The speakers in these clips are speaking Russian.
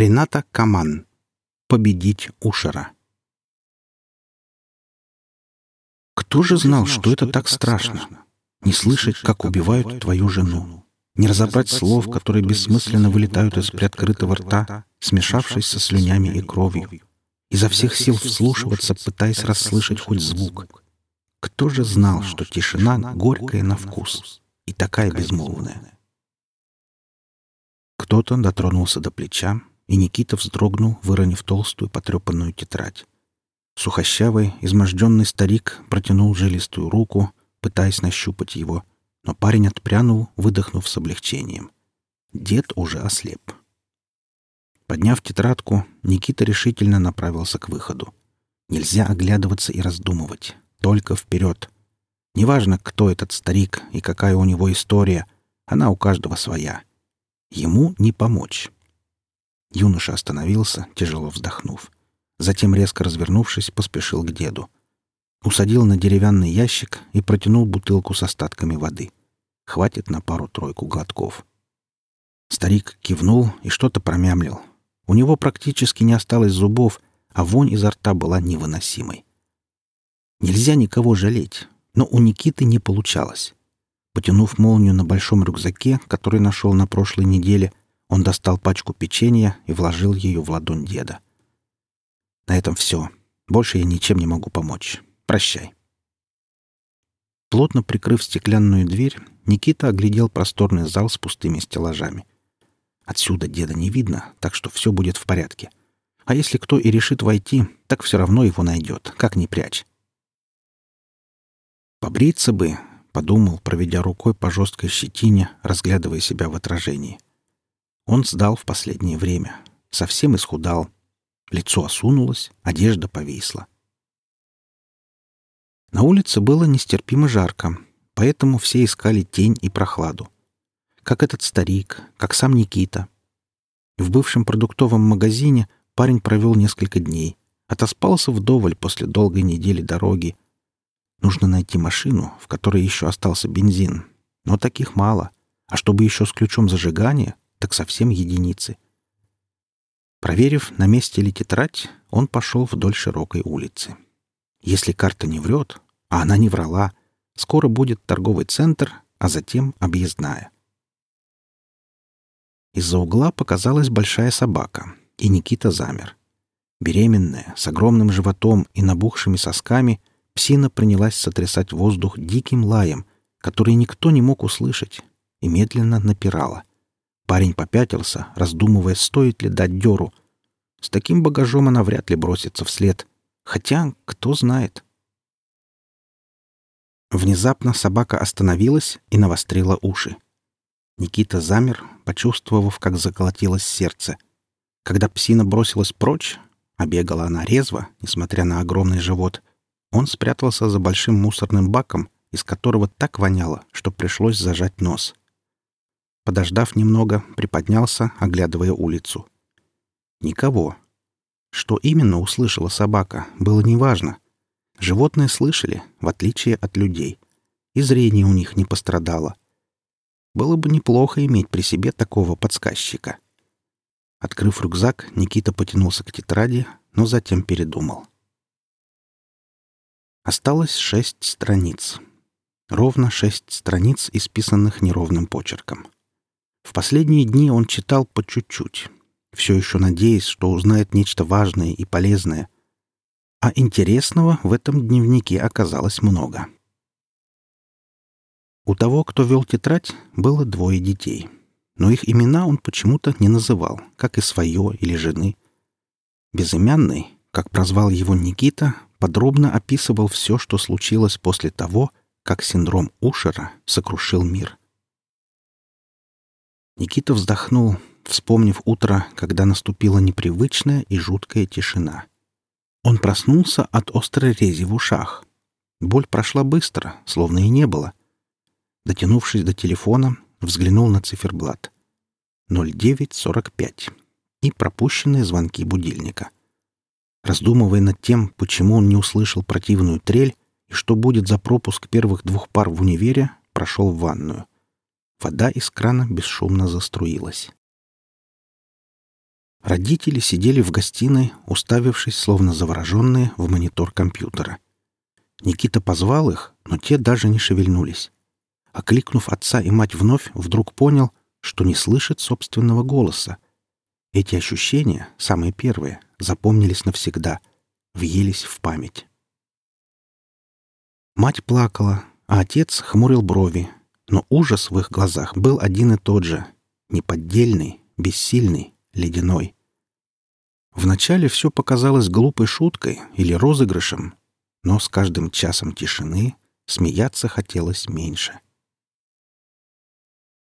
Рената Каман. Победить Ушера. Кто же знал, что это так страшно? Не слышать, как убивают твою жену. Не разобрать слов, которые бессмысленно вылетают из приоткрытого рта, смешавшись со слюнями и кровью. Изо всех сил вслушиваться, пытаясь расслышать хоть звук. Кто же знал, что тишина горькая на вкус и такая безмолвная? Кто-то дотронулся до плеча, и Никита вздрогнул, выронив толстую потрепанную тетрадь. Сухощавый, изможденный старик протянул жилистую руку, пытаясь нащупать его, но парень отпрянул, выдохнув с облегчением. Дед уже ослеп. Подняв тетрадку, Никита решительно направился к выходу. Нельзя оглядываться и раздумывать. Только вперед. Неважно, кто этот старик и какая у него история, она у каждого своя. Ему не помочь. Юноша остановился, тяжело вздохнув. Затем, резко развернувшись, поспешил к деду. Усадил на деревянный ящик и протянул бутылку с остатками воды. Хватит на пару-тройку глотков. Старик кивнул и что-то промямлил. У него практически не осталось зубов, а вонь изо рта была невыносимой. Нельзя никого жалеть, но у Никиты не получалось. Потянув молнию на большом рюкзаке, который нашел на прошлой неделе, он достал пачку печенья и вложил ее в ладонь деда. «На этом все. Больше я ничем не могу помочь. Прощай». Плотно прикрыв стеклянную дверь, Никита оглядел просторный зал с пустыми стеллажами. Отсюда деда не видно, так что все будет в порядке. А если кто и решит войти, так все равно его найдет, как ни прячь. «Побриться бы», — подумал, проведя рукой по жесткой щетине, разглядывая себя в отражении — он сдал в последнее время. Совсем исхудал. Лицо осунулось, одежда повисла. На улице было нестерпимо жарко, поэтому все искали тень и прохладу. Как этот старик, как сам Никита. В бывшем продуктовом магазине парень провел несколько дней. Отоспался вдоволь после долгой недели дороги. Нужно найти машину, в которой еще остался бензин. Но таких мало. А чтобы еще с ключом зажигания, так совсем единицы. Проверив, на месте ли тетрадь, он пошел вдоль широкой улицы. Если карта не врет, а она не врала, скоро будет торговый центр, а затем объездная. Из-за угла показалась большая собака, и Никита замер. Беременная, с огромным животом и набухшими сосками, псина принялась сотрясать воздух диким лаем, который никто не мог услышать, и медленно напирала. Парень попятился, раздумывая, стоит ли дать дёру. С таким багажом она вряд ли бросится вслед. Хотя, кто знает. Внезапно собака остановилась и навострила уши. Никита замер, почувствовав, как заколотилось сердце. Когда псина бросилась прочь, а бегала она резво, несмотря на огромный живот, он спрятался за большим мусорным баком, из которого так воняло, что пришлось зажать нос. Подождав немного, приподнялся, оглядывая улицу. Никого. Что именно услышала собака, было неважно. Животные слышали, в отличие от людей. И зрение у них не пострадало. Было бы неплохо иметь при себе такого подсказчика. Открыв рюкзак, Никита потянулся к тетради, но затем передумал. Осталось шесть страниц. Ровно шесть страниц, исписанных неровным почерком. В последние дни он читал по чуть-чуть, все еще надеясь, что узнает нечто важное и полезное. А интересного в этом дневнике оказалось много. У того, кто вел тетрадь, было двое детей. Но их имена он почему-то не называл, как и свое или жены. Безымянный, как прозвал его Никита, подробно описывал все, что случилось после того, как синдром Ушера сокрушил мир. Никита вздохнул, вспомнив утро, когда наступила непривычная и жуткая тишина. Он проснулся от острой рези в ушах. Боль прошла быстро, словно и не было. Дотянувшись до телефона, взглянул на циферблат. 09.45 и пропущенные звонки будильника. Раздумывая над тем, почему он не услышал противную трель и что будет за пропуск первых двух пар в универе, прошел в ванную. Вода из крана бесшумно заструилась. Родители сидели в гостиной, уставившись, словно завороженные, в монитор компьютера. Никита позвал их, но те даже не шевельнулись. Окликнув отца и мать вновь, вдруг понял, что не слышит собственного голоса. Эти ощущения, самые первые, запомнились навсегда, въелись в память. Мать плакала, а отец хмурил брови, но ужас в их глазах был один и тот же — неподдельный, бессильный, ледяной. Вначале все показалось глупой шуткой или розыгрышем, но с каждым часом тишины смеяться хотелось меньше.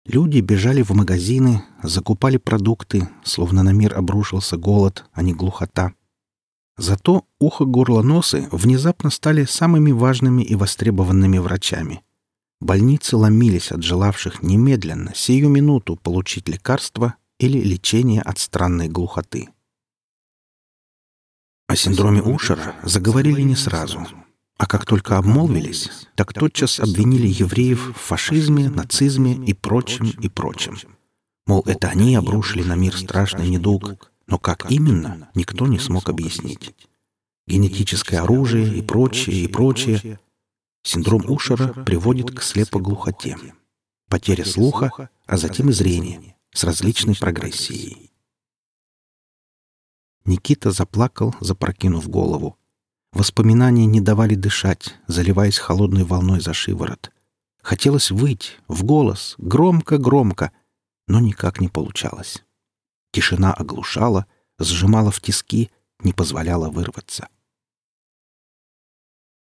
Люди бежали в магазины, закупали продукты, словно на мир обрушился голод, а не глухота. Зато ухо, горло, носы внезапно стали самыми важными и востребованными врачами. Больницы ломились от желавших немедленно, сию минуту получить лекарство или лечение от странной глухоты. О синдроме Ушера заговорили не сразу, а как только обмолвились, так тотчас обвинили евреев в фашизме, нацизме и прочем, и прочем. Мол, это они обрушили на мир страшный недуг, но как именно, никто не смог объяснить. Генетическое оружие и прочее, и прочее. Синдром Ушера приводит к слепоглухоте. Потеря слуха, а затем и зрения с различной прогрессией. Никита заплакал, запрокинув голову. Воспоминания не давали дышать, заливаясь холодной волной за шиворот. Хотелось выть, в голос, громко-громко, но никак не получалось. Тишина оглушала, сжимала в тиски, не позволяла вырваться.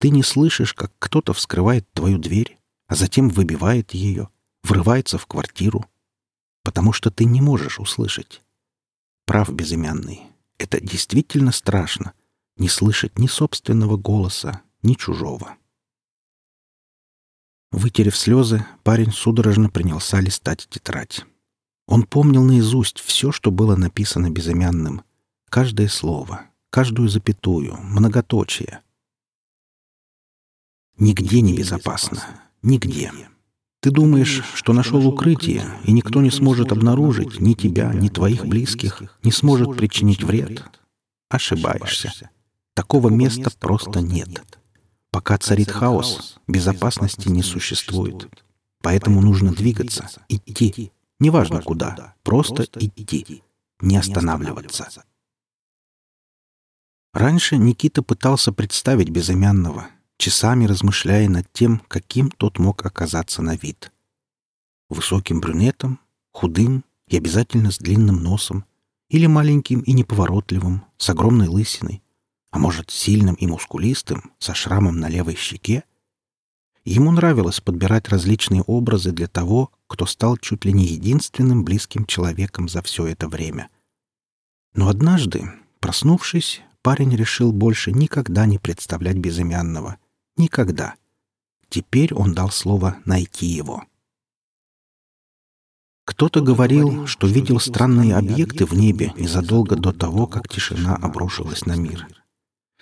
Ты не слышишь, как кто-то вскрывает твою дверь, а затем выбивает ее, врывается в квартиру, потому что ты не можешь услышать. Прав безымянный. Это действительно страшно — не слышать ни собственного голоса, ни чужого. Вытерев слезы, парень судорожно принялся листать тетрадь. Он помнил наизусть все, что было написано безымянным. Каждое слово, каждую запятую, многоточие. Нигде не безопасно. Нигде. Ты думаешь, что нашел укрытие, и никто не сможет обнаружить ни тебя, ни твоих близких, не сможет причинить вред? Ошибаешься. Такого места просто нет. Пока царит хаос, безопасности не существует. Поэтому нужно двигаться, идти. Неважно куда, просто идти. Не останавливаться. Раньше Никита пытался представить безымянного — часами размышляя над тем, каким тот мог оказаться на вид. Высоким брюнетом, худым и обязательно с длинным носом, или маленьким и неповоротливым, с огромной лысиной, а может, сильным и мускулистым, со шрамом на левой щеке. Ему нравилось подбирать различные образы для того, кто стал чуть ли не единственным близким человеком за все это время. Но однажды, проснувшись, парень решил больше никогда не представлять безымянного — Никогда. Теперь он дал слово найти его. Кто-то говорил, что видел странные объекты в небе незадолго до того, как тишина обрушилась на мир.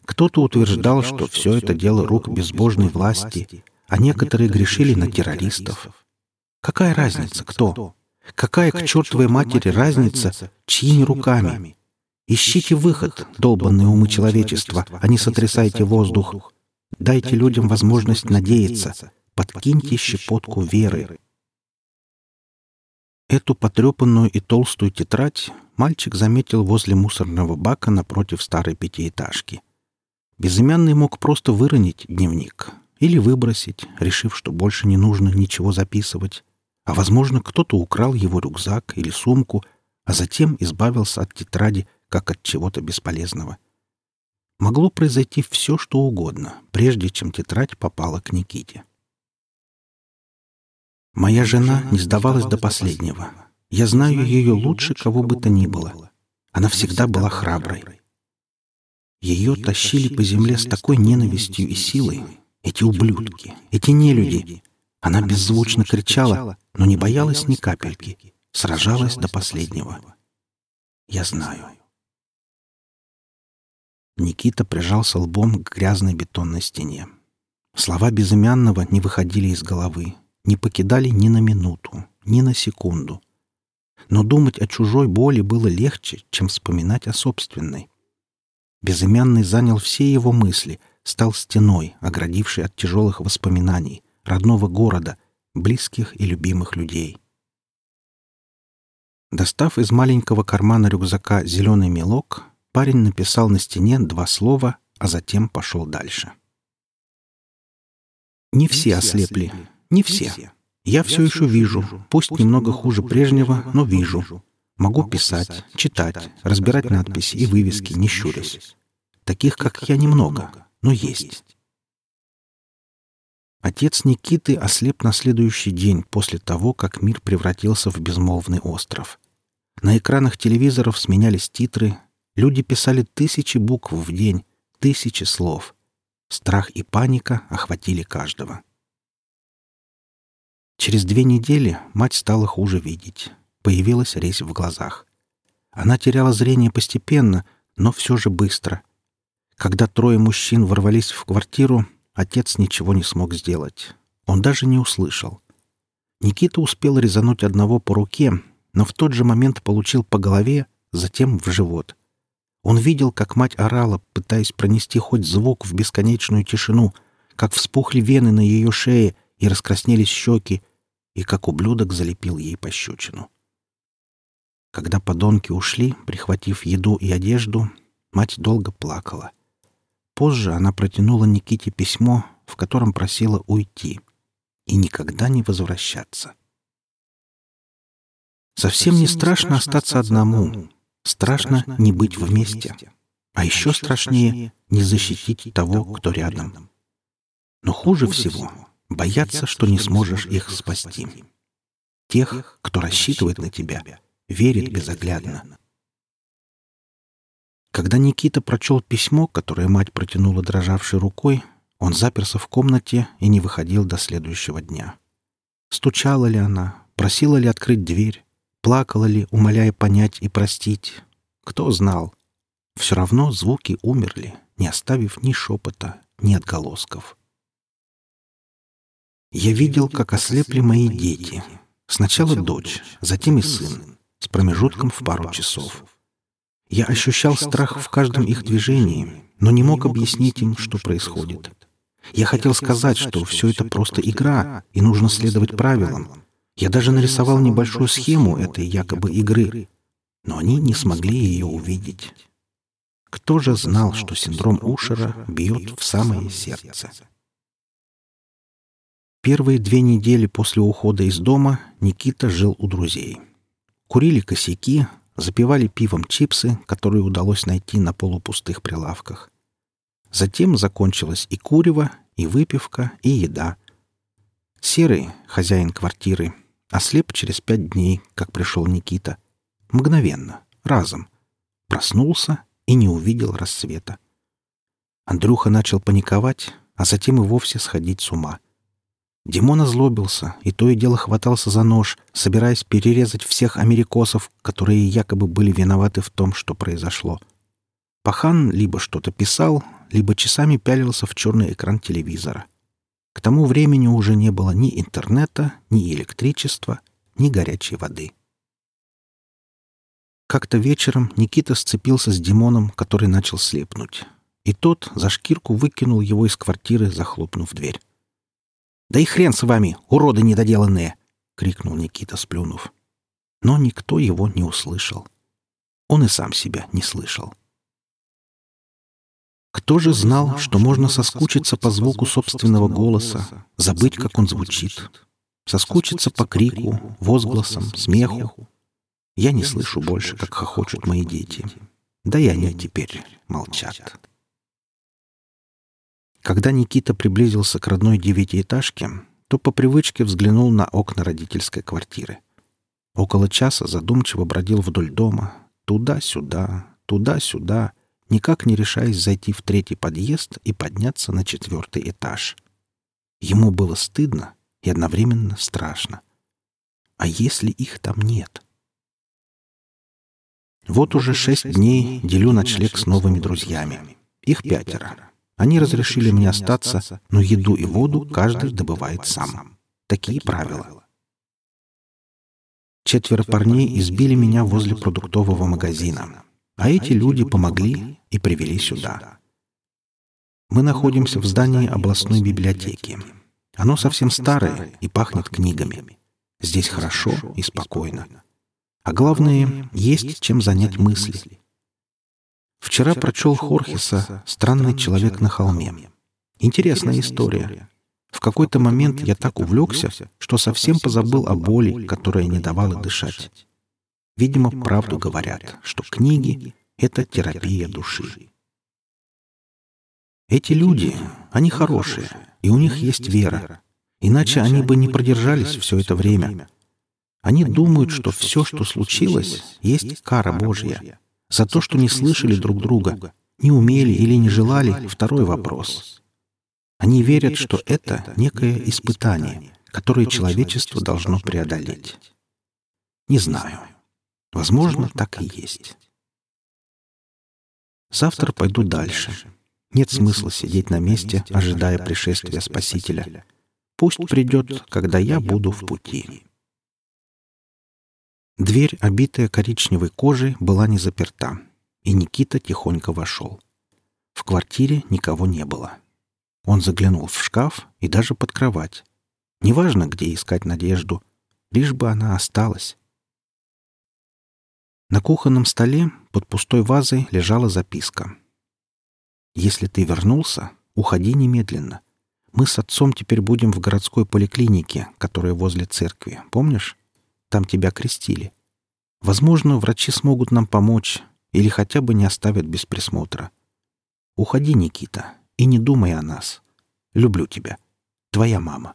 Кто-то утверждал, что все это дело рук безбожной власти, а некоторые грешили на террористов. Какая разница, кто? Какая к чертовой матери разница, чьими руками? Ищите выход, долбанные умы человечества, а не сотрясайте воздух. Дайте людям возможность надеяться. Подкиньте щепотку веры. Эту потрепанную и толстую тетрадь мальчик заметил возле мусорного бака напротив старой пятиэтажки. Безымянный мог просто выронить дневник или выбросить, решив, что больше не нужно ничего записывать. А, возможно, кто-то украл его рюкзак или сумку, а затем избавился от тетради, как от чего-то бесполезного — Могло произойти все, что угодно, прежде чем тетрадь попала к Никите. Моя жена не сдавалась до последнего. Я знаю ее лучше кого бы то ни было. Она всегда была храброй. Ее тащили по земле с такой ненавистью и силой. Эти ублюдки, эти нелюди. Она беззвучно кричала, но не боялась ни капельки. Сражалась до последнего. Я знаю. Никита прижался лбом к грязной бетонной стене. Слова безымянного не выходили из головы, не покидали ни на минуту, ни на секунду. Но думать о чужой боли было легче, чем вспоминать о собственной. Безымянный занял все его мысли, стал стеной, оградившей от тяжелых воспоминаний, родного города, близких и любимых людей. Достав из маленького кармана рюкзака зеленый мелок, парень написал на стене два слова, а затем пошел дальше. Не все ослепли, не все. Я все еще вижу, пусть немного хуже прежнего, но вижу. Могу писать, читать, разбирать надписи и вывески, не щурясь. Таких, как я, немного, но есть. Отец Никиты ослеп на следующий день после того, как мир превратился в безмолвный остров. На экранах телевизоров сменялись титры, люди писали тысячи букв в день, тысячи слов. Страх и паника охватили каждого. Через две недели мать стала хуже видеть. Появилась резь в глазах. Она теряла зрение постепенно, но все же быстро. Когда трое мужчин ворвались в квартиру, отец ничего не смог сделать. Он даже не услышал. Никита успел резануть одного по руке, но в тот же момент получил по голове, затем в живот. Он видел, как мать орала, пытаясь пронести хоть звук в бесконечную тишину, как вспухли вены на ее шее и раскраснелись щеки, и как ублюдок залепил ей пощечину. Когда подонки ушли, прихватив еду и одежду, мать долго плакала. Позже она протянула Никите письмо, в котором просила уйти и никогда не возвращаться. Совсем не страшно остаться одному. Страшно не быть вместе. А еще страшнее не защитить того, кто рядом. Но хуже всего бояться, что не сможешь их спасти. Тех, кто рассчитывает на тебя, верит безоглядно. Когда Никита прочел письмо, которое мать протянула дрожавшей рукой, он заперся в комнате и не выходил до следующего дня. Стучала ли она, просила ли открыть дверь, плакала ли, умоляя понять и простить. Кто знал? Все равно звуки умерли, не оставив ни шепота, ни отголосков. Я видел, как ослепли мои дети. Сначала дочь, затем и сын, с промежутком в пару часов. Я ощущал страх в каждом их движении, но не мог объяснить им, что происходит. Я хотел сказать, что все это просто игра, и нужно следовать правилам. Я даже нарисовал небольшую схему этой якобы игры, но они не смогли ее увидеть. Кто же знал, что синдром Ушера бьет в самое сердце? Первые две недели после ухода из дома Никита жил у друзей. Курили косяки, запивали пивом чипсы, которые удалось найти на полупустых прилавках. Затем закончилось и курево, и выпивка, и еда. Серый, хозяин квартиры, ослеп через пять дней, как пришел Никита. Мгновенно, разом. Проснулся и не увидел рассвета. Андрюха начал паниковать, а затем и вовсе сходить с ума — Димон озлобился и то и дело хватался за нож, собираясь перерезать всех америкосов, которые якобы были виноваты в том, что произошло. Пахан либо что-то писал, либо часами пялился в черный экран телевизора. К тому времени уже не было ни интернета, ни электричества, ни горячей воды. Как-то вечером Никита сцепился с Димоном, который начал слепнуть. И тот за шкирку выкинул его из квартиры, захлопнув дверь. «Да и хрен с вами, уроды недоделанные!» — крикнул Никита, сплюнув. Но никто его не услышал. Он и сам себя не слышал. Кто же знал, что можно соскучиться по звуку собственного голоса, забыть, как он звучит, соскучиться по крику, возгласам, смеху? Я не слышу больше, как хохочут мои дети. Да и они теперь молчат. Когда Никита приблизился к родной девятиэтажке, то по привычке взглянул на окна родительской квартиры. Около часа задумчиво бродил вдоль дома, туда-сюда, туда-сюда, никак не решаясь зайти в третий подъезд и подняться на четвертый этаж. Ему было стыдно и одновременно страшно. А если их там нет? Вот уже шесть дней делю ночлег с новыми друзьями. Их пятеро. Они разрешили мне остаться, но еду и воду каждый добывает сам. Такие правила. Четверо парней избили меня возле продуктового магазина, а эти люди помогли и привели сюда. Мы находимся в здании областной библиотеки. Оно совсем старое и пахнет книгами. Здесь хорошо и спокойно. А главное, есть чем занять мысли. Вчера прочел Хорхеса «Странный человек на холме». Интересная история. В какой-то момент я так увлекся, что совсем позабыл о боли, которая не давала дышать. Видимо, правду говорят, что книги — это терапия души. Эти люди, они хорошие, и у них есть вера. Иначе они бы не продержались все это время. Они думают, что все, что случилось, есть кара Божья. За то, что не слышали друг друга, не умели или не желали — второй вопрос. Они верят, что это некое испытание, которое человечество должно преодолеть. Не знаю. Возможно, так и есть. Завтра пойду дальше. Нет смысла сидеть на месте, ожидая пришествия Спасителя. Пусть придет, когда я буду в пути. Дверь, обитая коричневой кожей, была не заперта, и Никита тихонько вошел. В квартире никого не было. Он заглянул в шкаф и даже под кровать. Неважно, где искать надежду, лишь бы она осталась. На кухонном столе под пустой вазой лежала записка. «Если ты вернулся, уходи немедленно. Мы с отцом теперь будем в городской поликлинике, которая возле церкви. Помнишь? Там тебя крестили. Возможно, врачи смогут нам помочь или хотя бы не оставят без присмотра. Уходи, Никита, и не думай о нас. Люблю тебя. Твоя мама.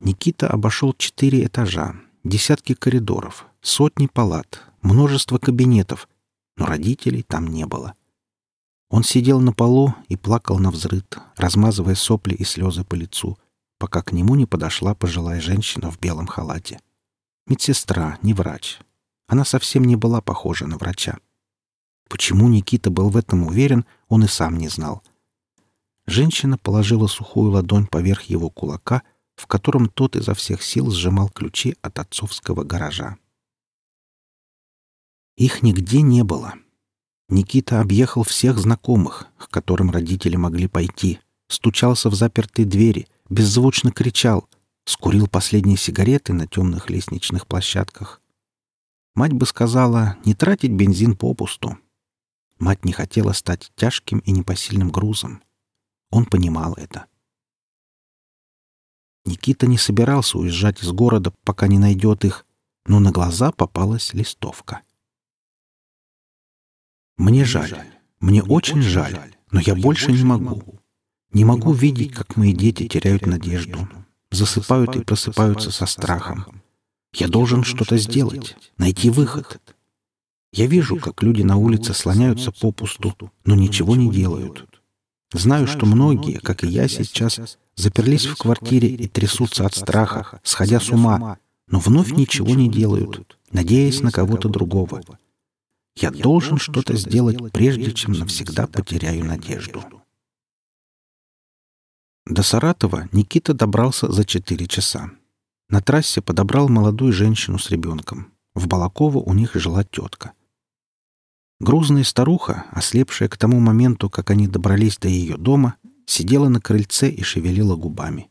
Никита обошел четыре этажа, десятки коридоров, сотни палат, множество кабинетов, но родителей там не было. Он сидел на полу и плакал на взрыд, размазывая сопли и слезы по лицу, пока к нему не подошла пожилая женщина в белом халате. Медсестра, не врач. Она совсем не была похожа на врача. Почему Никита был в этом уверен, он и сам не знал. Женщина положила сухую ладонь поверх его кулака, в котором тот изо всех сил сжимал ключи от отцовского гаража. Их нигде не было. Никита объехал всех знакомых, к которым родители могли пойти, стучался в запертые двери, беззвучно кричал, скурил последние сигареты на темных лестничных площадках. Мать бы сказала не тратить бензин попусту, Мать не хотела стать тяжким и непосильным грузом. Он понимал это. Никита не собирался уезжать из города, пока не найдет их, но на глаза попалась листовка. «Мне жаль. Мне очень жаль, но я больше не могу. Не могу видеть, как мои дети теряют надежду, засыпают и просыпаются со страхом. Я должен что-то сделать, найти выход. Я вижу, как люди на улице слоняются попусту, но ничего не делают. Знаю, что многие, как и я сейчас, заперлись в квартире и трясутся от страха, сходя с ума, но вновь ничего не делают, надеясь на кого-то другого. Я должен что-то сделать, прежде чем навсегда потеряю надежду. До Саратова Никита добрался за четыре часа. На трассе подобрал молодую женщину с ребенком. В Балаково у них жила тетка. Грузная старуха, ослепшая к тому моменту, как они добрались до ее дома, сидела на крыльце и шевелила губами.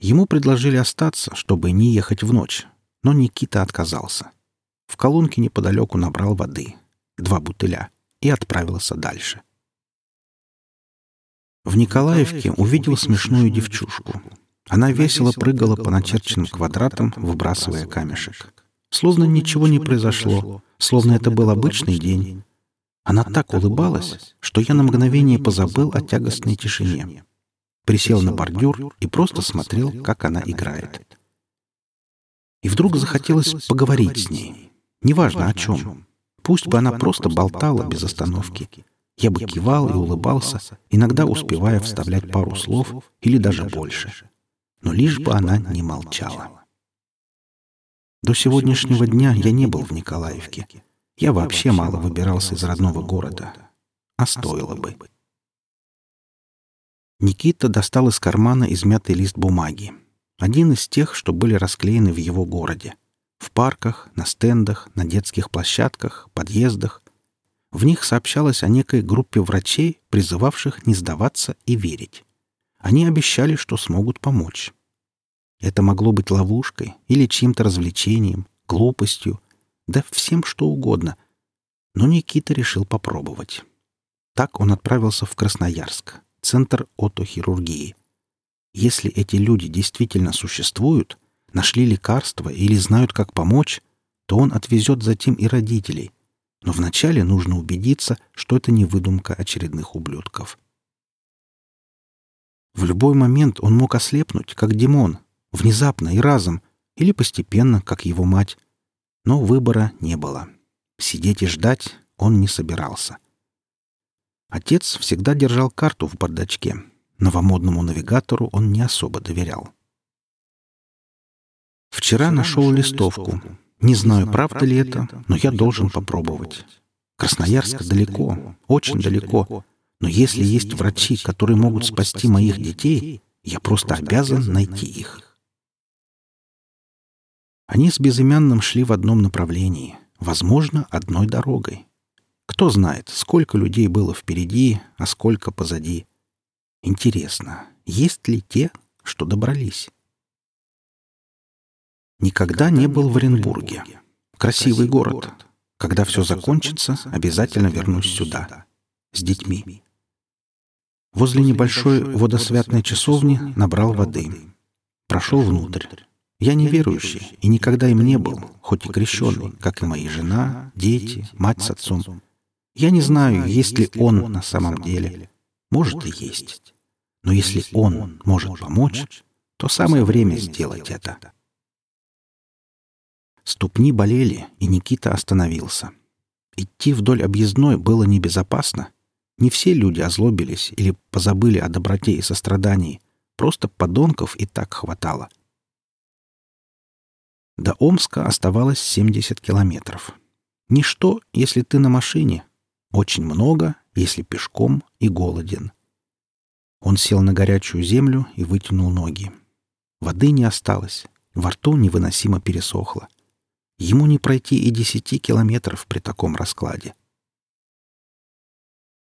Ему предложили остаться, чтобы не ехать в ночь, но Никита отказался. В колонке неподалеку набрал воды, два бутыля, и отправился дальше. В Николаевке увидел смешную девчушку. Она весело прыгала по начерченным квадратам, выбрасывая камешек. Словно ничего не произошло, словно это был обычный день. Она так улыбалась, что я на мгновение позабыл о тягостной тишине. Присел на бордюр и просто смотрел, как она играет. И вдруг захотелось поговорить с ней. Неважно о чем. Пусть бы она просто болтала без остановки. Я бы кивал и улыбался, иногда успевая вставлять пару слов или даже больше. Но лишь бы она не молчала. До сегодняшнего дня я не был в Николаевке. Я вообще мало выбирался из родного города. А стоило бы. Никита достал из кармана измятый лист бумаги. Один из тех, что были расклеены в его городе. В парках, на стендах, на детских площадках, подъездах. В них сообщалось о некой группе врачей, призывавших не сдаваться и верить. Они обещали, что смогут помочь. Это могло быть ловушкой или чьим-то развлечением, глупостью, да всем что угодно. Но Никита решил попробовать. Так он отправился в Красноярск, центр отохирургии. Если эти люди действительно существуют, нашли лекарство или знают, как помочь, то он отвезет затем и родителей. Но вначале нужно убедиться, что это не выдумка очередных ублюдков. В любой момент он мог ослепнуть, как Димон, внезапно и разом, или постепенно, как его мать. Но выбора не было. Сидеть и ждать он не собирался. Отец всегда держал карту в бардачке. Новомодному навигатору он не особо доверял. Вчера нашел листовку. Не знаю, правда ли это, но я должен попробовать. Красноярск далеко, очень далеко. Но если есть врачи, которые могут спасти моих детей, я просто обязан найти их. Они с безымянным шли в одном направлении, возможно, одной дорогой. Кто знает, сколько людей было впереди, а сколько позади. Интересно, есть ли те, что добрались? Никогда не был в Оренбурге. Красивый город. Когда все закончится, обязательно вернусь сюда. С детьми. Возле небольшой водосвятной часовни набрал воды. Прошел внутрь. Я неверующий и никогда им не был, хоть и крещенный, как и моя жена, дети, мать с отцом. Я не знаю, есть ли он на самом деле. Может и есть. Но если он может помочь, то самое время сделать это. Ступни болели, и Никита остановился. Идти вдоль объездной было небезопасно, не все люди озлобились или позабыли о доброте и сострадании. Просто подонков и так хватало. До Омска оставалось 70 километров. Ничто, если ты на машине. Очень много, если пешком и голоден. Он сел на горячую землю и вытянул ноги. Воды не осталось. Во рту невыносимо пересохло. Ему не пройти и десяти километров при таком раскладе.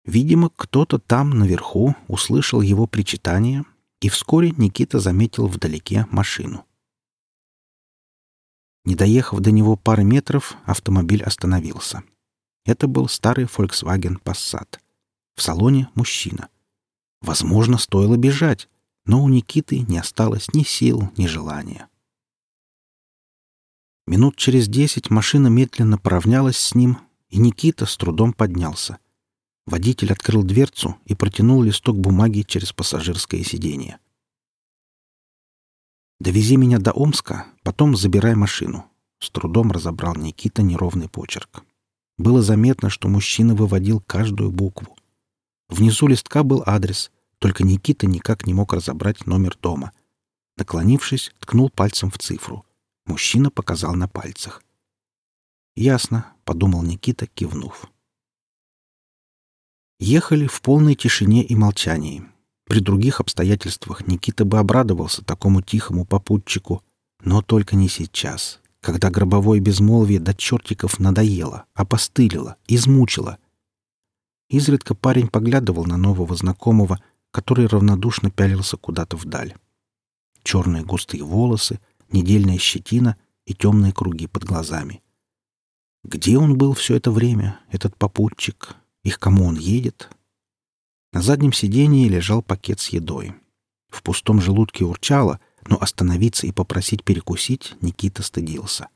Видимо, кто-то там, наверху, услышал его причитание, и вскоре Никита заметил вдалеке машину. Не доехав до него пары метров, автомобиль остановился. Это был старый Volkswagen Passat. В салоне мужчина. Возможно, стоило бежать, но у Никиты не осталось ни сил, ни желания. Минут через десять машина медленно поравнялась с ним, и Никита с трудом поднялся. Водитель открыл дверцу и протянул листок бумаги через пассажирское сиденье. «Довези меня до Омска, потом забирай машину», — с трудом разобрал Никита неровный почерк. Было заметно, что мужчина выводил каждую букву. Внизу листка был адрес, только Никита никак не мог разобрать номер дома. Наклонившись, ткнул пальцем в цифру. Мужчина показал на пальцах. «Ясно», — подумал Никита, кивнув. Ехали в полной тишине и молчании. При других обстоятельствах Никита бы обрадовался такому тихому попутчику, но только не сейчас, когда гробовое безмолвие до чертиков надоело, опостылило, измучило. Изредка парень поглядывал на нового знакомого, который равнодушно пялился куда-то вдаль. Черные густые волосы, недельная щетина и темные круги под глазами. Где он был все это время, этот попутчик, и к кому он едет? На заднем сиденье лежал пакет с едой. В пустом желудке урчало, но остановиться и попросить перекусить Никита стыдился.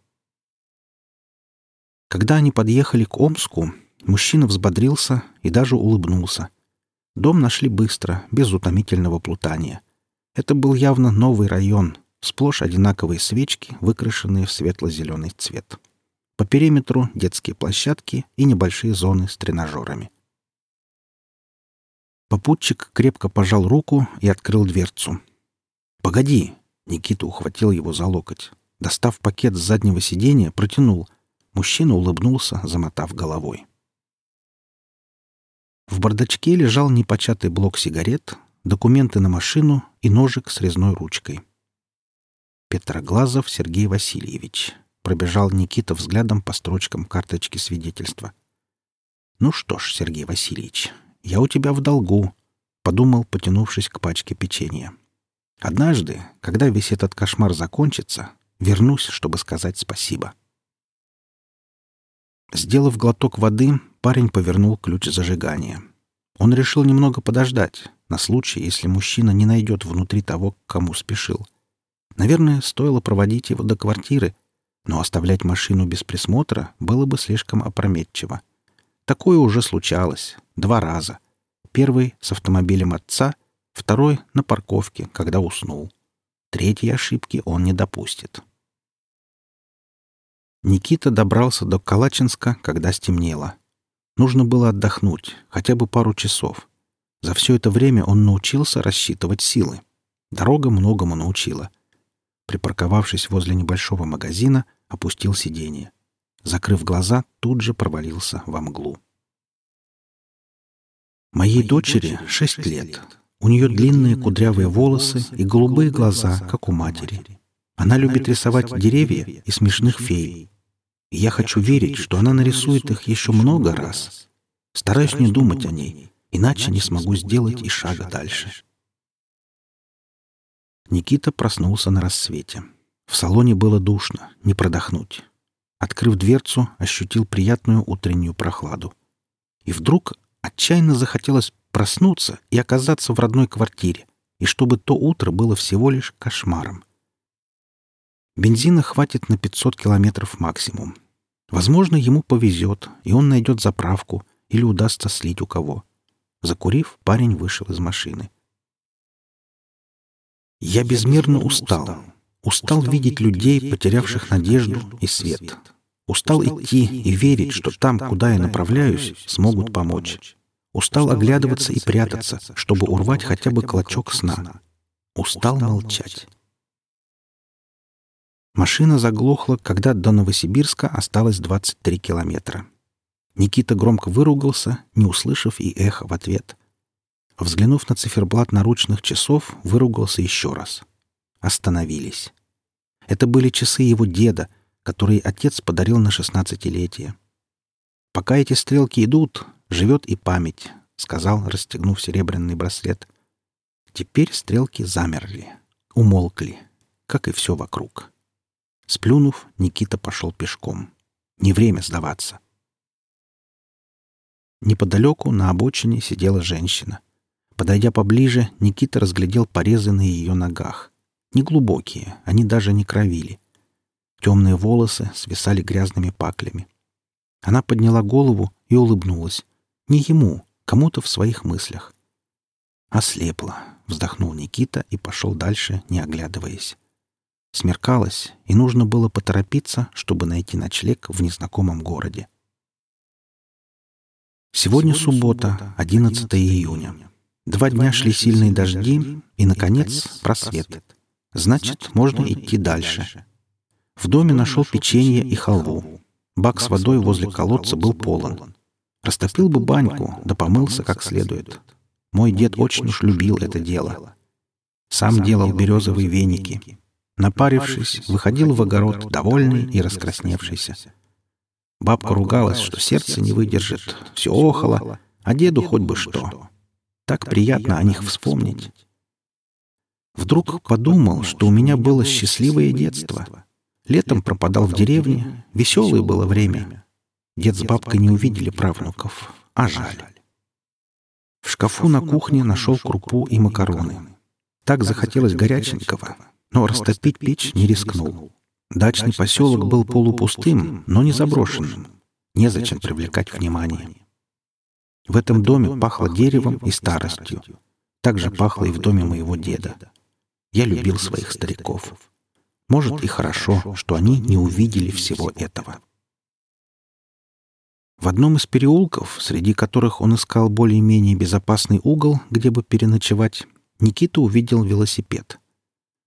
Когда они подъехали к Омску, мужчина взбодрился и даже улыбнулся. Дом нашли быстро, без утомительного плутания. Это был явно новый район, сплошь одинаковые свечки, выкрашенные в светло-зеленый цвет. По периметру детские площадки и небольшие зоны с тренажерами. Попутчик крепко пожал руку и открыл дверцу. «Погоди!» — Никита ухватил его за локоть. Достав пакет с заднего сиденья, протянул. Мужчина улыбнулся, замотав головой. В бардачке лежал непочатый блок сигарет, документы на машину и ножик с резной ручкой. Петроглазов Сергей Васильевич. Пробежал Никита взглядом по строчкам карточки свидетельства. «Ну что ж, Сергей Васильевич, я у тебя в долгу», — подумал, потянувшись к пачке печенья. «Однажды, когда весь этот кошмар закончится, вернусь, чтобы сказать спасибо». Сделав глоток воды, парень повернул ключ зажигания. Он решил немного подождать, на случай, если мужчина не найдет внутри того, к кому спешил. Наверное, стоило проводить его до квартиры, но оставлять машину без присмотра было бы слишком опрометчиво. Такое уже случалось. Два раза. Первый — с автомобилем отца, второй — на парковке, когда уснул. Третьей ошибки он не допустит. Никита добрался до Калачинска, когда стемнело. Нужно было отдохнуть, хотя бы пару часов. За все это время он научился рассчитывать силы. Дорога многому научила. Припарковавшись возле небольшого магазина, опустил сиденье. Закрыв глаза, тут же провалился во мглу. Моей дочери шесть лет. У нее длинные кудрявые волосы и голубые глаза, как у матери. Она любит рисовать деревья и смешных фей. И я хочу верить, что она нарисует их еще много раз. Стараюсь не думать о ней, иначе не смогу сделать и шага дальше. Никита проснулся на рассвете. В салоне было душно, не продохнуть. Открыв дверцу, ощутил приятную утреннюю прохладу. И вдруг отчаянно захотелось проснуться и оказаться в родной квартире, и чтобы то утро было всего лишь кошмаром. Бензина хватит на 500 километров максимум. Возможно, ему повезет, и он найдет заправку или удастся слить у кого. Закурив, парень вышел из машины. «Я безмерно устал. Устал видеть людей, потерявших надежду и свет. Устал идти и верить, что там, куда я направляюсь, смогут помочь. Устал оглядываться и прятаться, чтобы урвать хотя бы клочок сна. Устал молчать. Машина заглохла, когда до Новосибирска осталось 23 километра. Никита громко выругался, не услышав и эхо в ответ. Взглянув на циферблат наручных часов, выругался еще раз. Остановились. Это были часы его деда, которые отец подарил на шестнадцатилетие. «Пока эти стрелки идут, живет и память», — сказал, расстегнув серебряный браслет. Теперь стрелки замерли, умолкли, как и все вокруг. Сплюнув, Никита пошел пешком. Не время сдаваться. Неподалеку на обочине сидела женщина. Подойдя поближе, Никита разглядел порезы на ее ногах. Неглубокие, они даже не кровили. Темные волосы свисали грязными паклями. Она подняла голову и улыбнулась. Не ему, кому-то в своих мыслях. «Ослепла», — вздохнул Никита и пошел дальше, не оглядываясь. Смеркалось, и нужно было поторопиться, чтобы найти ночлег в незнакомом городе. Сегодня суббота, 11 июня. Два дня шли сильные дожди, и, наконец, просвет. Значит, можно идти дальше. В доме нашел печенье и халву. Бак с водой возле колодца был полон. Растопил бы баньку, да помылся как следует. Мой дед очень уж любил это дело. Сам делал березовые веники. Напарившись, выходил в огород довольный и раскрасневшийся. Бабка ругалась, что сердце не выдержит, все охало, а деду хоть бы что. Так приятно о них вспомнить. Вдруг подумал, что у меня было счастливое детство. Летом пропадал в деревне, веселое было время. Дед с бабкой не увидели правнуков, а жаль. В шкафу на кухне нашел крупу и макароны. Так захотелось горяченького — но растопить печь не рискнул. Дачный поселок был полупустым, но не заброшенным. Незачем привлекать внимание. В этом доме пахло деревом и старостью. Так же пахло и в доме моего деда. Я любил своих стариков. Может, и хорошо, что они не увидели всего этого. В одном из переулков, среди которых он искал более-менее безопасный угол, где бы переночевать, Никита увидел велосипед —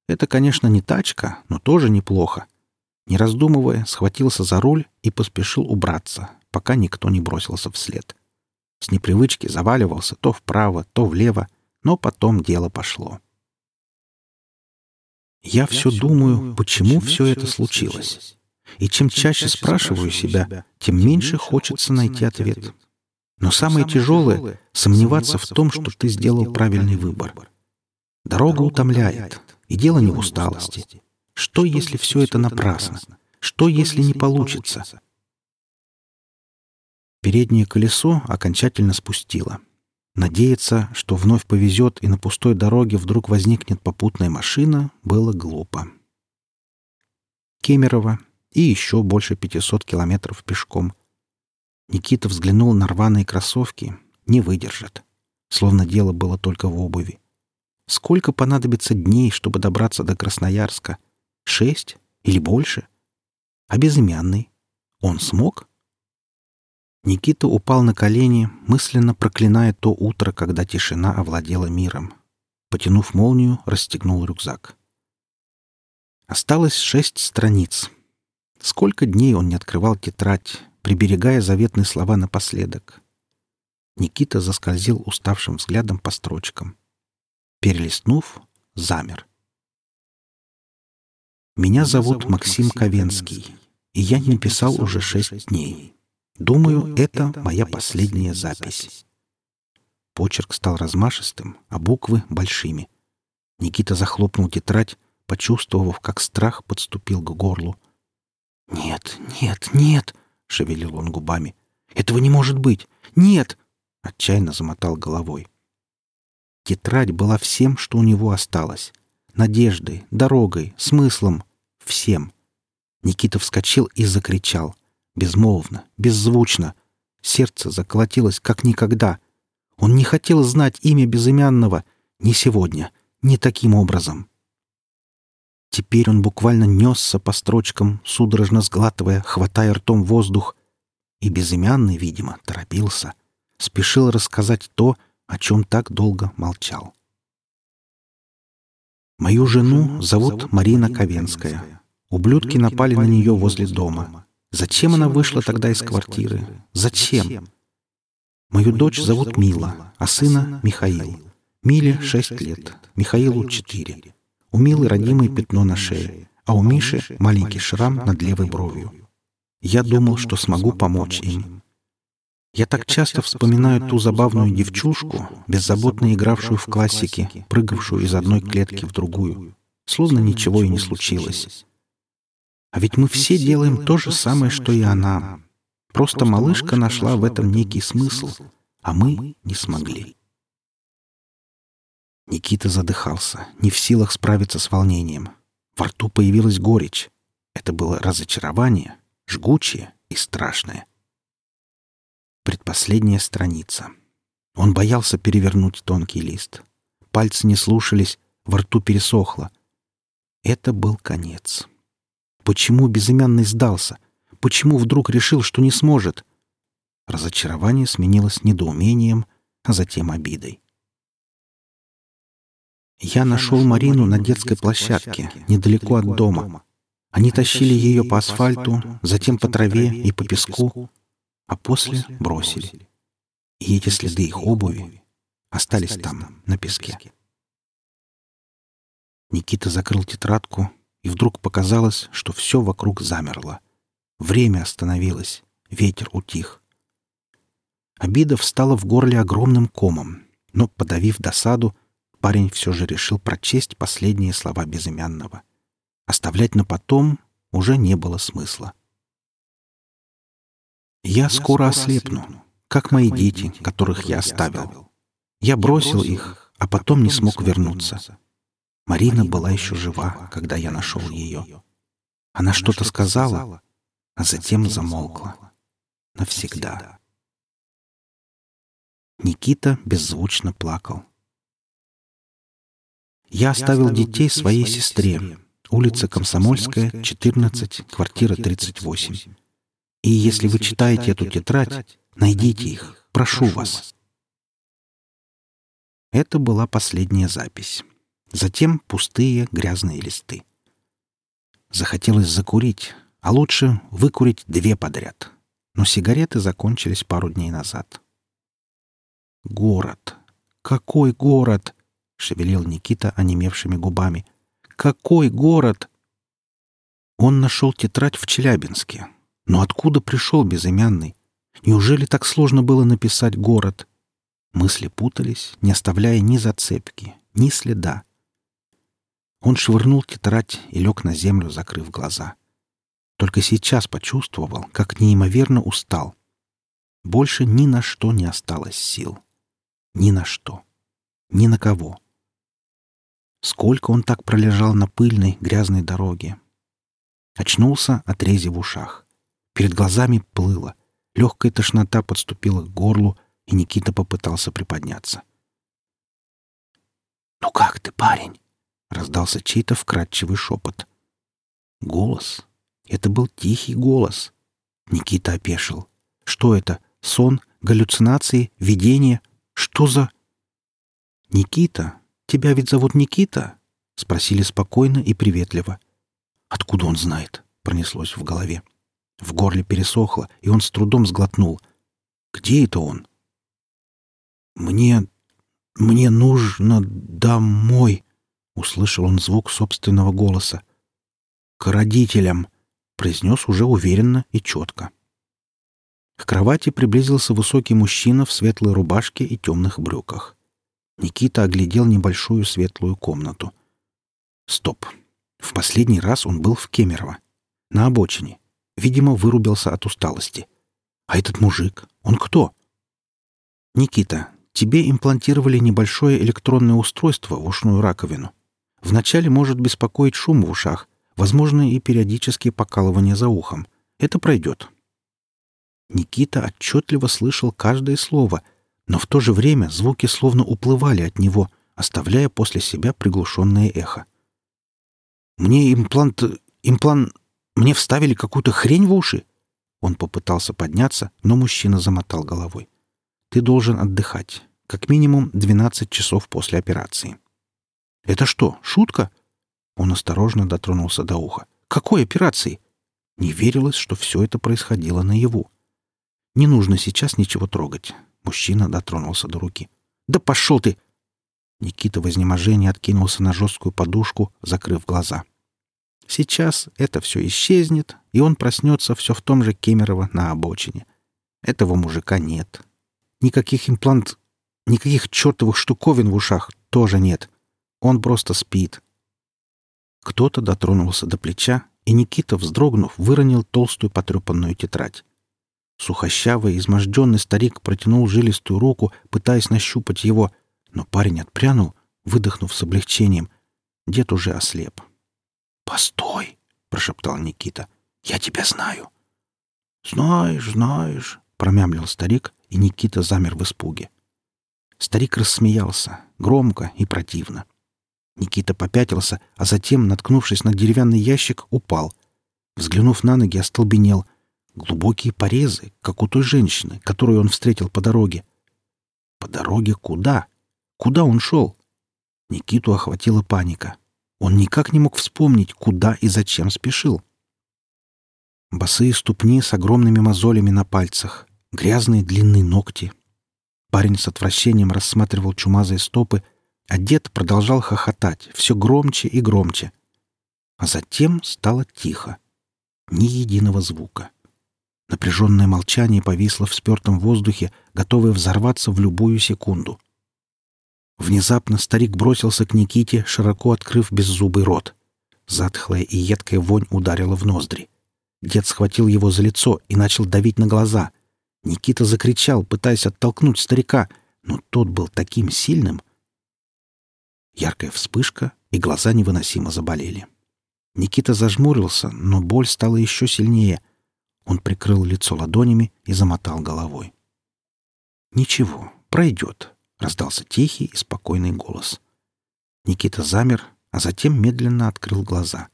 это, конечно, не тачка, но тоже неплохо. Не раздумывая, схватился за руль и поспешил убраться, пока никто не бросился вслед. С непривычки заваливался то вправо, то влево, но потом дело пошло. Я все думаю, почему все это случилось. И чем чаще спрашиваю себя, тем меньше хочется найти ответ. Но самое тяжелое — сомневаться в том, что ты сделал правильный выбор. Дорога утомляет, и дело не в усталости. Что, если все это напрасно? Что, если не получится? Переднее колесо окончательно спустило. Надеяться, что вновь повезет и на пустой дороге вдруг возникнет попутная машина, было глупо. Кемерово и еще больше 500 километров пешком. Никита взглянул на рваные кроссовки. Не выдержат. Словно дело было только в обуви. Сколько понадобится дней, чтобы добраться до Красноярска? Шесть? Или больше? А безымянный? Он смог? Никита упал на колени, мысленно проклиная то утро, когда тишина овладела миром. Потянув молнию, расстегнул рюкзак. Осталось шесть страниц. Сколько дней он не открывал тетрадь, приберегая заветные слова напоследок. Никита заскользил уставшим взглядом по строчкам. Перелистнув, замер. «Меня зовут Максим Ковенский, и я не писал уже шесть дней. Думаю, это моя последняя запись». Почерк стал размашистым, а буквы — большими. Никита захлопнул тетрадь, почувствовав, как страх подступил к горлу. «Нет, нет, нет!» — шевелил он губами. «Этого не может быть! Нет!» — отчаянно замотал головой. Тетрадь была всем, что у него осталось. Надеждой, дорогой, смыслом. Всем. Никита вскочил и закричал. Безмолвно, беззвучно. Сердце заколотилось, как никогда. Он не хотел знать имя безымянного ни сегодня, ни таким образом. Теперь он буквально несся по строчкам, судорожно сглатывая, хватая ртом воздух. И безымянный, видимо, торопился. Спешил рассказать то, о чем так долго молчал. Мою жену зовут Марина Ковенская. Ублюдки напали на нее возле дома. Зачем она вышла тогда из квартиры? Зачем? Мою дочь зовут Мила, а сына — Михаил. Миле шесть лет, Михаилу четыре. У Милы родимое пятно на шее, а у Миши маленький шрам над левой бровью. Я думал, что смогу помочь им. Я так часто вспоминаю ту забавную девчушку, беззаботно игравшую в классике, прыгавшую из одной клетки в другую, словно ничего и не случилось. А ведь мы все делаем то же самое, что и она. Просто малышка нашла в этом некий смысл, а мы не смогли. Никита задыхался, не в силах справиться с волнением. Во рту появилась горечь. Это было разочарование, жгучее и страшное. Предпоследняя страница. Он боялся перевернуть тонкий лист. Пальцы не слушались, во рту пересохло. Это был конец. Почему безымянный сдался? Почему вдруг решил, что не сможет? Разочарование сменилось недоумением, а затем обидой. Я нашел Марину на детской площадке, недалеко от дома. Они тащили ее по асфальту, затем по траве и по песку, а после бросили. И эти следы их обуви остались там, на песке. Никита закрыл тетрадку, и вдруг показалось, что все вокруг замерло. Время остановилось, ветер утих. Обида встала в горле огромным комом, но, подавив досаду, парень все же решил прочесть последние слова безымянного. Оставлять на потом уже не было смысла. «Я скоро ослепну, как мои дети, которых я оставил. Я бросил их, а потом не смог вернуться. Марина была еще жива, когда я нашел ее. Она что-то сказала, а затем замолкла. Навсегда. Никита беззвучно плакал. Я оставил детей своей сестре. Улица Комсомольская, 14, квартира 38. И если вы читаете эту тетрадь, найдите их. Прошу вас. Это была последняя запись. Затем пустые грязные листы. Захотелось закурить, а лучше выкурить две подряд. Но сигареты закончились пару дней назад. Город. Какой город? шевелил Никита онемевшими губами. какой город?» Он нашел тетрадь в Челябинске. Но откуда пришел безымянный? Неужели так сложно было написать город? Мысли путались, не оставляя ни зацепки, ни следа. Он швырнул тетрадь и лег на землю, закрыв глаза. Только сейчас почувствовал, как неимоверно устал. Больше ни на что не осталось сил. Ни на что. Ни на кого. Сколько он так пролежал на пыльной, грязной дороге. Очнулся от рези в ушах. Перед глазами плыло. Легкая тошнота подступила к горлу, и Никита попытался приподняться. «Ну как ты, парень?» — раздался чей-то вкрадчивый шепот. Голос. Это был тихий голос. Никита опешил. «Что это? Сон? Галлюцинации? Видение? Что за...» «Никита? Тебя ведь зовут Никита?» — спросили спокойно и приветливо. «Откуда он знает?» — пронеслось в голове. В горле пересохло, и он с трудом сглотнул. «Где это он?» «Мне... мне нужно домой!» — услышал он звук собственного голоса. «К родителям!» — произнес уже уверенно и четко. К кровати приблизился высокий мужчина в светлой рубашке и темных брюках. Никита оглядел небольшую светлую комнату. Стоп. В последний раз он был в Кемерово. На обочине. Видимо, вырубился от усталости. А этот мужик, он кто? Никита, тебе имплантировали небольшое электронное устройство в ушную раковину. Вначале может беспокоить шум в ушах, возможно, и периодические покалывания за ухом. Это пройдет. Никита отчетливо слышал каждое слово, но в то же время звуки словно уплывали от него, оставляя после себя приглушенное эхо. «Мне имплант... имплант... Мне вставили какую-то хрень в уши?» Он попытался подняться, но мужчина замотал головой. «Ты должен отдыхать. Как минимум 12 часов после операции». «Это что, шутка?» Он осторожно дотронулся до уха. «Какой операции?» Не верилось, что все это происходило наяву. «Не нужно сейчас ничего трогать». Мужчина дотронулся до руки. «Да пошел ты!» Никита в изнеможении откинулся на жесткую подушку, закрыв глаза. Сейчас это все исчезнет, и он проснется все в том же Кемерово на обочине. Этого мужика нет. Никаких имплант... Никаких чертовых штуковин в ушах тоже нет. Он просто спит. Кто-то дотронулся до плеча, и Никита, вздрогнув, выронил толстую потрепанную тетрадь. Сухощавый, изможденный старик протянул жилистую руку, пытаясь нащупать его, но парень отпрянул, выдохнув с облегчением. Дед уже ослеп. «Постой!» — прошептал Никита. «Я тебя знаю». «Знаешь, знаешь», — промямлил старик, и Никита замер в испуге. Старик рассмеялся, громко и противно. Никита попятился, а затем, наткнувшись на деревянный ящик, упал. Взглянув на ноги, остолбенел. Глубокие порезы, как у той женщины, которую он встретил по дороге. По дороге куда? Куда он шел? Никиту охватила паника. Он никак не мог вспомнить, куда и зачем спешил. Босые ступни с огромными мозолями на пальцах, грязные длинные ногти. Парень с отвращением рассматривал чумазые стопы, а дед продолжал хохотать все громче и громче. А затем стало тихо. Ни единого звука. Напряженное молчание повисло в спертом воздухе, готовое взорваться в любую секунду. Внезапно старик бросился к Никите, широко открыв беззубый рот. Затхлая и едкая вонь ударила в ноздри. Дед схватил его за лицо и начал давить на глаза. Никита закричал, пытаясь оттолкнуть старика, но тот был таким сильным. Яркая вспышка, и глаза невыносимо заболели. Никита зажмурился, но боль стала еще сильнее. Он прикрыл лицо ладонями и замотал головой. «Ничего, пройдет», — раздался тихий и спокойный голос. Никита замер, а затем медленно открыл глаза.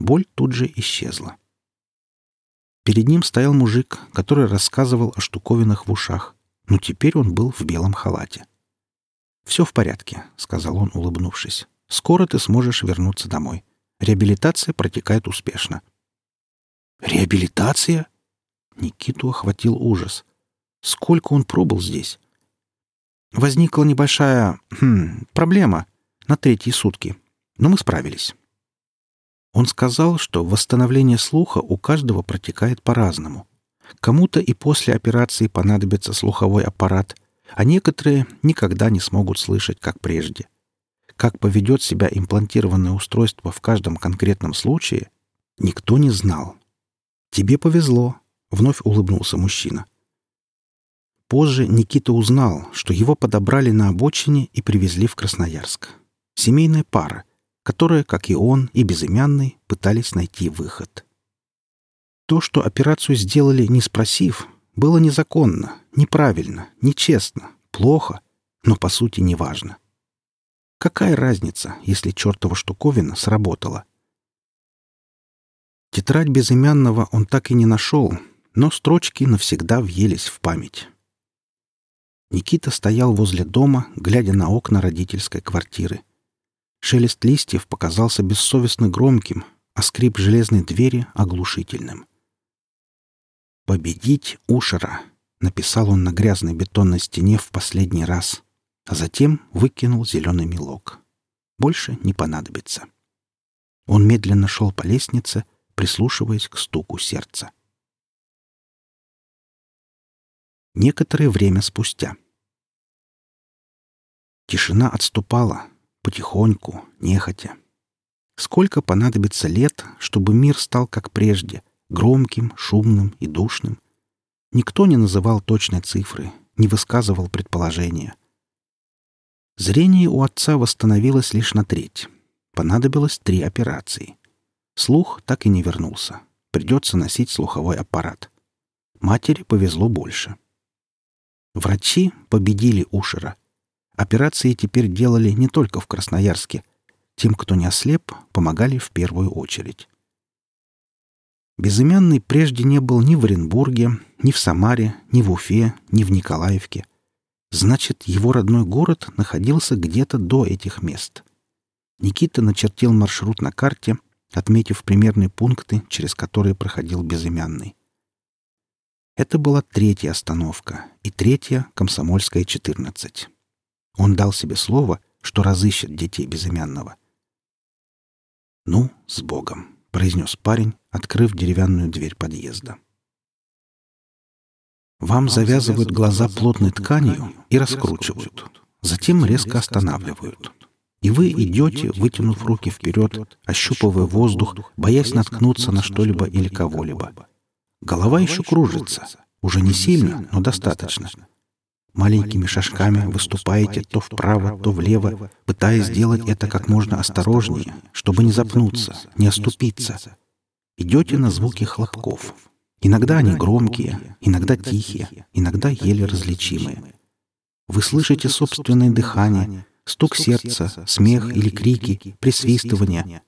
Боль тут же исчезла. Перед ним стоял мужик, который рассказывал о штуковинах в ушах, но теперь он был в белом халате. «Все в порядке», — сказал он, улыбнувшись. «Скоро ты сможешь вернуться домой. Реабилитация протекает успешно». «Реабилитация?» Никиту охватил ужас. Сколько он пробыл здесь? Возникла небольшая хм, проблема на третьи сутки. Но мы справились. Он сказал, что восстановление слуха у каждого протекает по-разному. Кому-то и после операции понадобится слуховой аппарат, а некоторые никогда не смогут слышать, как прежде. Как поведет себя имплантированное устройство в каждом конкретном случае, никто не знал. «Тебе повезло», — вновь улыбнулся мужчина. Позже Никита узнал, что его подобрали на обочине и привезли в Красноярск. Семейная пара, которая, как и он, и безымянный, пытались найти выход. То, что операцию сделали, не спросив, было незаконно, неправильно, нечестно, плохо, но по сути неважно. Какая разница, если чертова штуковина сработала? Тетрадь безымянного он так и не нашел, но строчки навсегда въелись в память. Никита стоял возле дома, глядя на окна родительской квартиры. Шелест листьев показался бессовестно громким, а скрип железной двери — оглушительным. «Победить Ушера», — написал он на грязной бетонной стене в последний раз, а затем выкинул зеленый мелок. Больше не понадобится. Он медленно шел по лестнице, прислушиваясь к стуку сердца. Некоторое время спустя. Тишина отступала, потихоньку, нехотя. Сколько понадобится лет, чтобы мир стал как прежде, громким, шумным и душным? Никто не называл точной цифры, не высказывал предположения. Зрение у отца восстановилось лишь на треть. Понадобилось три операции. Слух так и не вернулся. Придется носить слуховой аппарат. Матери повезло больше. Врачи победили Ушера. Операции теперь делали не только в Красноярске. Тем, кто не ослеп, помогали в первую очередь. Безымянный прежде не был ни в Оренбурге, ни в Самаре, ни в Уфе, ни в Николаевке. Значит, его родной город находился где-то до этих мест. Никита начертил маршрут на карте, отметив примерные пункты, через которые проходил безымянный. Это была третья остановка и третья — Комсомольская, 14. Он дал себе слово, что разыщет детей безымянного. «Ну, с Богом!» — произнес парень, открыв деревянную дверь подъезда. Вам завязывают глаза плотной тканью и раскручивают, затем резко останавливают. И вы идете, вытянув руки вперед, ощупывая воздух, боясь наткнуться на что-либо или кого-либо. Голова еще кружится. Уже не сильно, но достаточно. Маленькими шажками выступаете то вправо, то влево, пытаясь сделать это как можно осторожнее, чтобы не запнуться, не оступиться. Идете на звуки хлопков. Иногда они громкие, иногда тихие, иногда еле различимые. Вы слышите собственное дыхание, стук сердца, смех или крики, присвистывание.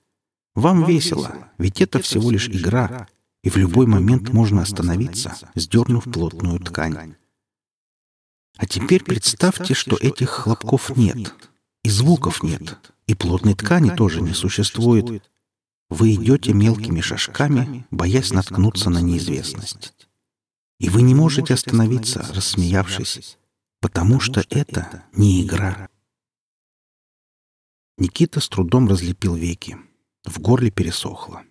Вам весело, ведь это всего лишь игра, и в любой момент можно остановиться, сдернув плотную ткань. А теперь представьте, что этих хлопков нет, и звуков нет, и плотной ткани тоже не существует. Вы идете мелкими шажками, боясь наткнуться на неизвестность. И вы не можете остановиться, рассмеявшись, потому что это не игра. Никита с трудом разлепил веки. В горле пересохло.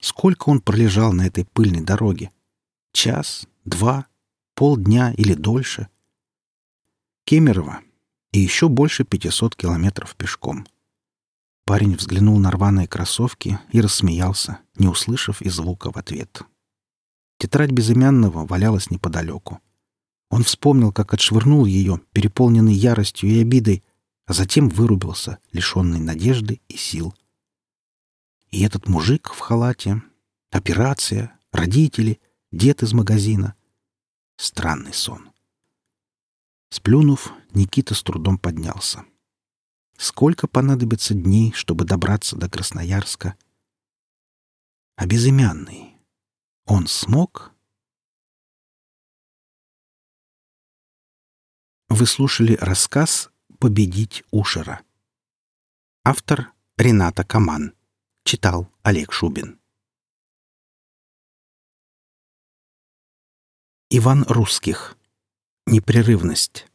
Сколько он пролежал на этой пыльной дороге? Час? Два? Полдня или дольше? Кемерово. И еще больше 500 километров пешком. Парень взглянул на рваные кроссовки и рассмеялся, не услышав и звука в ответ. Тетрадь безымянного валялась неподалеку. Он вспомнил, как отшвырнул ее, переполненный яростью и обидой, а затем вырубился, лишенный надежды и сил. И этот мужик в халате, операция, родители, дед из магазина. Странный сон. Сплюнув, Никита с трудом поднялся. Сколько понадобится дней, чтобы добраться до Красноярска? А безымянный? Он смог? Вы слушали рассказ «Победить Ушера». Автор Рената Каман. Читал Олег Шубин. Иван Русских. Непрерывность.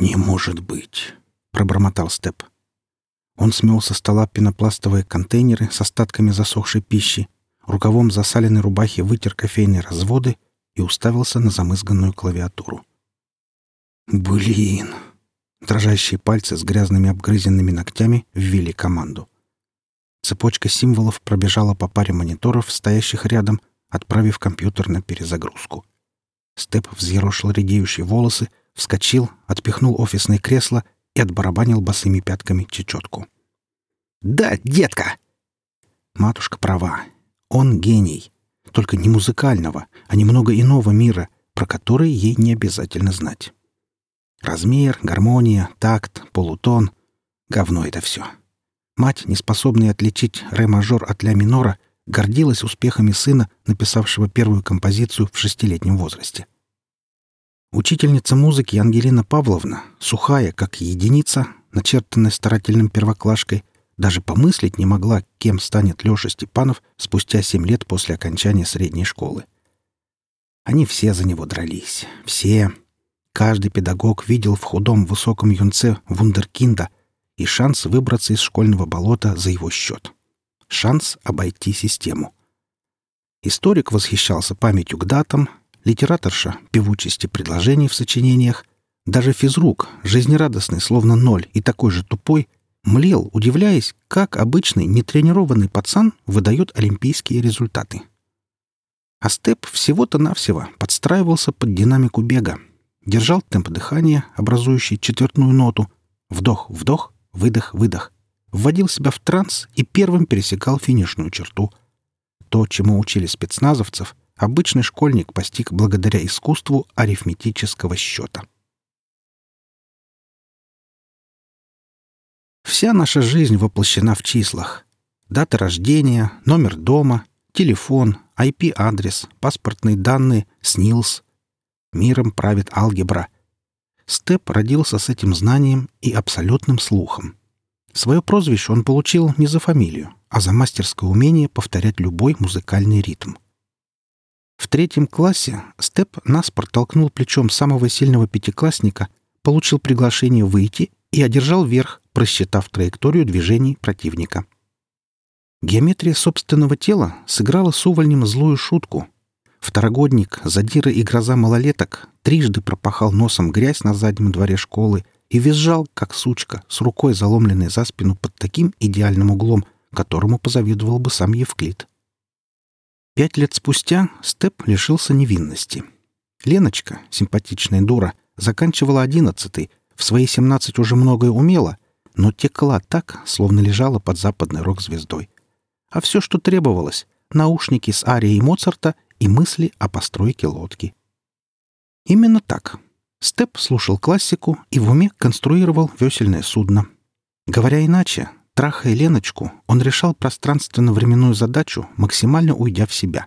«Не может быть! — пробормотал Степ. Он смел со стола пенопластовые контейнеры с остатками засохшей пищи, рукавом засаленной рубахи вытер кофейные разводы и уставился на замызганную клавиатуру. «Блин!» Дрожащие пальцы с грязными обгрызенными ногтями ввели команду. Цепочка символов пробежала по паре мониторов, стоящих рядом, отправив компьютер на перезагрузку. Степ взъерошил редеющие волосы, вскочил, отпихнул офисное кресло и отбарабанил босыми пятками чечетку. «Да, детка!» Матушка права. Он гений. Только не музыкального, а немного иного мира, про который ей не обязательно знать. Размер, гармония, такт, полутон — говно это все. Мать, не способная отличить ре-мажор от ля минора, гордилась успехами сына, написавшего первую композицию в шестилетнем возрасте. Учительница музыки Ангелина Павловна, сухая, как единица, начертанная старательным первоклашкой, даже помыслить не могла, кем станет Леша Степанов спустя семь лет после окончания средней школы. Они все за него дрались. Все. Каждый педагог видел в худом высоком юнце вундеркинда и шанс выбраться из школьного болота за его счет. Шанс обойти систему. Историк восхищался памятью к датам, литераторша — певучести предложений в сочинениях, даже физрук, жизнерадостный, словно ноль, и такой же тупой, млел, удивляясь, как обычный нетренированный пацан выдает олимпийские результаты. А Степ всего-то навсего подстраивался под динамику бега — держал темп дыхания, образующий четвертную ноту, вдох-вдох, выдох-выдох, вводил себя в транс и первым пересекал финишную черту. То, чему учили спецназовцев, обычный школьник постиг благодаря искусству арифметического счета. Вся наша жизнь воплощена в числах. Дата рождения, номер дома, телефон, IP-адрес, паспортные данные, СНИЛС — Миром правит алгебра. Степ родился с этим знанием и абсолютным слухом. Свое прозвище он получил не за фамилию, а за мастерское умение повторять любой музыкальный ритм. В третьем классе Степ наспор толкнул плечом самого сильного пятиклассника, получил приглашение выйти и одержал верх, просчитав траекторию движений противника. Геометрия собственного тела сыграла с увольнем злую шутку — Второгодник, задира и гроза малолеток, трижды пропахал носом грязь на заднем дворе школы и визжал, как сучка, с рукой заломленной за спину под таким идеальным углом, которому позавидовал бы сам Евклид. Пять лет спустя Степ лишился невинности. Леночка, симпатичная дура, заканчивала одиннадцатый, в свои семнадцать уже многое умела, но текла так, словно лежала под западной рок-звездой. А все, что требовалось — наушники с арией Моцарта и мысли о постройке лодки. Именно так. Степ слушал классику и в уме конструировал весельное судно. Говоря иначе, трахая Леночку, он решал пространственно-временную задачу, максимально уйдя в себя.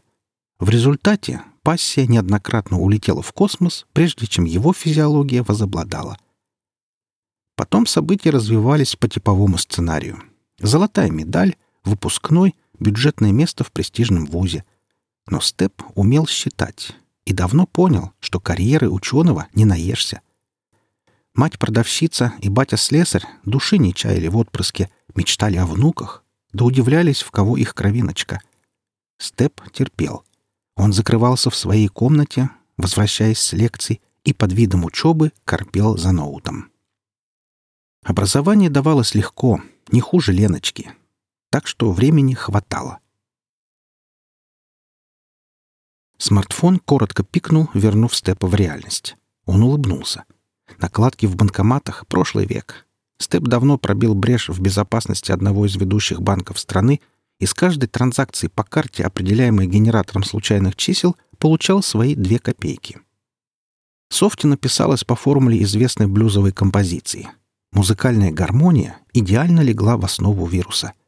В результате пассия неоднократно улетела в космос, прежде чем его физиология возобладала. Потом события развивались по типовому сценарию. Золотая медаль, выпускной, бюджетное место в престижном вузе — но Степ умел считать и давно понял, что карьеры ученого не наешься. Мать-продавщица и батя-слесарь души не чаяли в отпрыске, мечтали о внуках, да удивлялись, в кого их кровиночка. Степ терпел. Он закрывался в своей комнате, возвращаясь с лекций, и под видом учебы корпел за ноутом. Образование давалось легко, не хуже Леночки, так что времени хватало. Смартфон коротко пикнул, вернув Степа в реальность. Он улыбнулся. Накладки в банкоматах — прошлый век. Степ давно пробил брешь в безопасности одного из ведущих банков страны и с каждой транзакции по карте, определяемой генератором случайных чисел, получал свои две копейки. Софти написалась по формуле известной блюзовой композиции. Музыкальная гармония идеально легла в основу вируса —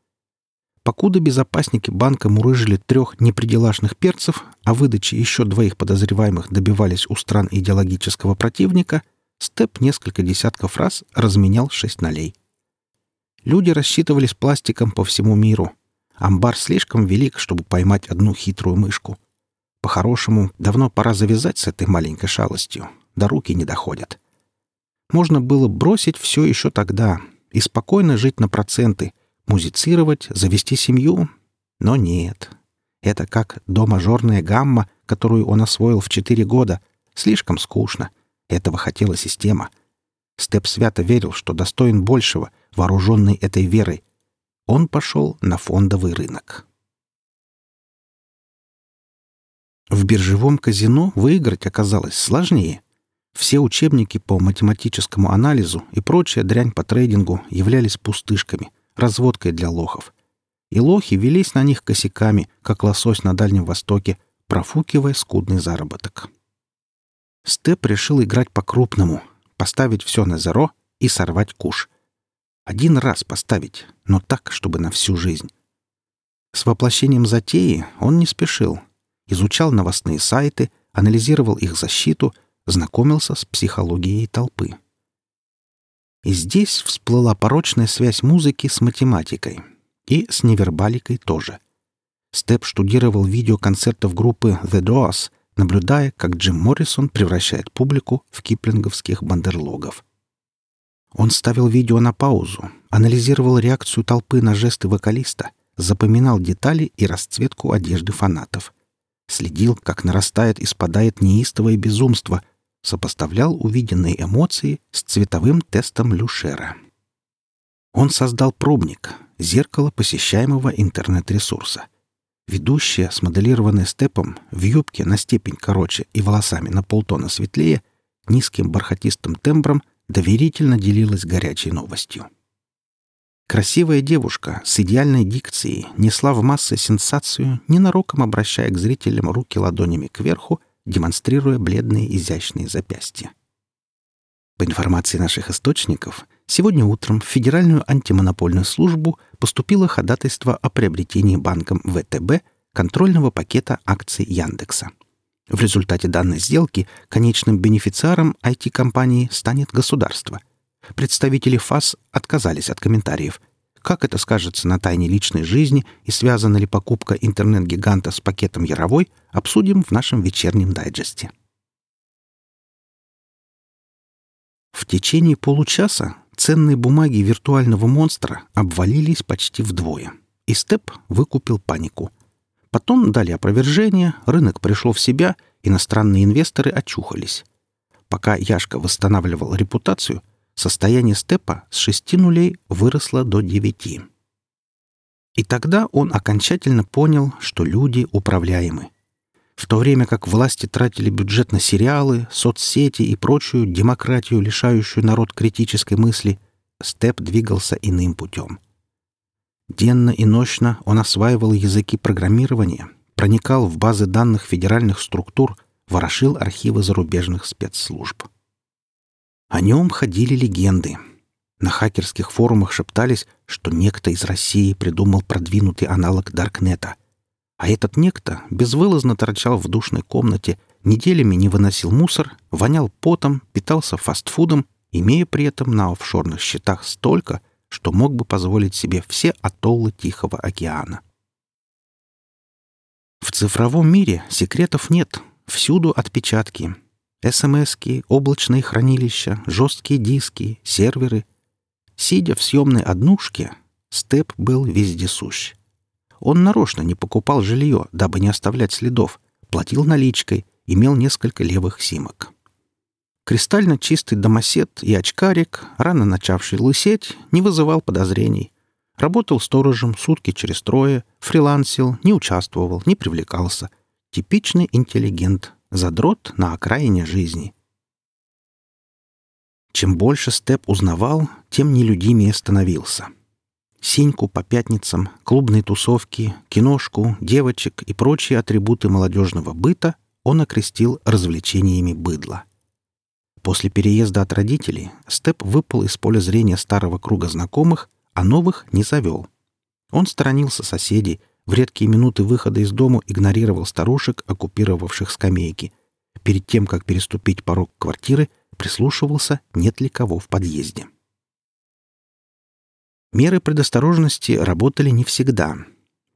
Покуда безопасники банка мурыжили трех непределашных перцев, а выдачи еще двоих подозреваемых добивались у стран идеологического противника, Степ несколько десятков раз разменял шесть налей. Люди рассчитывались пластиком по всему миру. Амбар слишком велик, чтобы поймать одну хитрую мышку. По-хорошему, давно пора завязать с этой маленькой шалостью. До руки не доходят. можно было бросить все еще тогда и спокойно жить на проценты, музицировать, завести семью. Но нет. Это как до-мажорная гамма, которую он освоил в четыре года. Слишком скучно. Этого хотела система. Степ свято верил, что достоин большего, вооруженный этой верой. Он пошел на фондовый рынок. В биржевом казино выиграть оказалось сложнее. Все учебники по математическому анализу и прочая дрянь по трейдингу являлись пустышками, разводкой для лохов. И лохи велись на них косяками, как лосось на Дальнем Востоке, профукивая скудный заработок. Степ решил играть по-крупному, поставить все на зеро и сорвать куш. Один раз поставить, но так, чтобы на всю жизнь. С воплощением затеи он не спешил, изучал новостные сайты, анализировал их защиту, знакомился с психологией толпы. И здесь всплыла порочная связь музыки с математикой. И с невербаликой тоже. Степ штудировал видео концертов группы The Doors, наблюдая, как Джим Моррисон превращает публику в киплинговских бандерлогов. Он ставил видео на паузу, анализировал реакцию толпы на жесты вокалиста, запоминал детали и расцветку одежды фанатов — следил, как нарастает и спадает неистовое безумство, сопоставлял увиденные эмоции с цветовым тестом Люшера. Он создал пробник, зеркало посещаемого интернет-ресурса. Ведущая, смоделированная степом, в юбке на степень короче и волосами на полтона светлее, низким бархатистым тембром доверительно делилась горячей новостью. Красивая девушка с идеальной дикцией несла в массы сенсацию, ненароком обращая к зрителям руки ладонями кверху, демонстрируя бледные изящные запястья. По информации наших источников, сегодня утром в Федеральную антимонопольную службу поступило ходатайство о приобретении банком ВТБ контрольного пакета акций Яндекса. В результате данной сделки конечным бенефициаром IT-компании станет государство — Представители ФАС отказались от комментариев. Как это скажется на тайне личной жизни и связана ли покупка интернет-гиганта с пакетом Яровой, обсудим в нашем вечернем дайджесте. В течение получаса ценные бумаги виртуального монстра обвалились почти вдвое, и Степ выкупил панику. Потом дали опровержение, рынок пришел в себя, иностранные инвесторы очухались. Пока Яшка восстанавливал репутацию — состояние степа с шести нулей выросло до девяти. И тогда он окончательно понял, что люди управляемы. В то время как власти тратили бюджет на сериалы, соцсети и прочую демократию, лишающую народ критической мысли, Степ двигался иным путем. Денно и ночно он осваивал языки программирования, проникал в базы данных федеральных структур, ворошил архивы зарубежных спецслужб. О нем ходили легенды. На хакерских форумах шептались, что некто из России придумал продвинутый аналог Даркнета. А этот некто безвылазно торчал в душной комнате, неделями не выносил мусор, вонял потом, питался фастфудом, имея при этом на офшорных счетах столько, что мог бы позволить себе все атоллы Тихого океана. В цифровом мире секретов нет, всюду отпечатки — СМСки, облачные хранилища, жесткие диски, серверы. Сидя в съемной однушке, Степ был вездесущ. Он нарочно не покупал жилье, дабы не оставлять следов, платил наличкой, имел несколько левых симок. Кристально чистый домосед и очкарик, рано начавший лысеть, не вызывал подозрений. Работал сторожем сутки через трое, фрилансил, не участвовал, не привлекался. Типичный интеллигент, Задрот на окраине жизни. Чем больше Степ узнавал, тем нелюдимее становился. Синьку по пятницам, клубные тусовки, киношку, девочек и прочие атрибуты молодежного быта он окрестил развлечениями быдла. После переезда от родителей Степ выпал из поля зрения старого круга знакомых, а новых не завел. Он сторонился соседей, в редкие минуты выхода из дому игнорировал старушек, оккупировавших скамейки. Перед тем, как переступить порог квартиры, прислушивался, нет ли кого в подъезде. Меры предосторожности работали не всегда.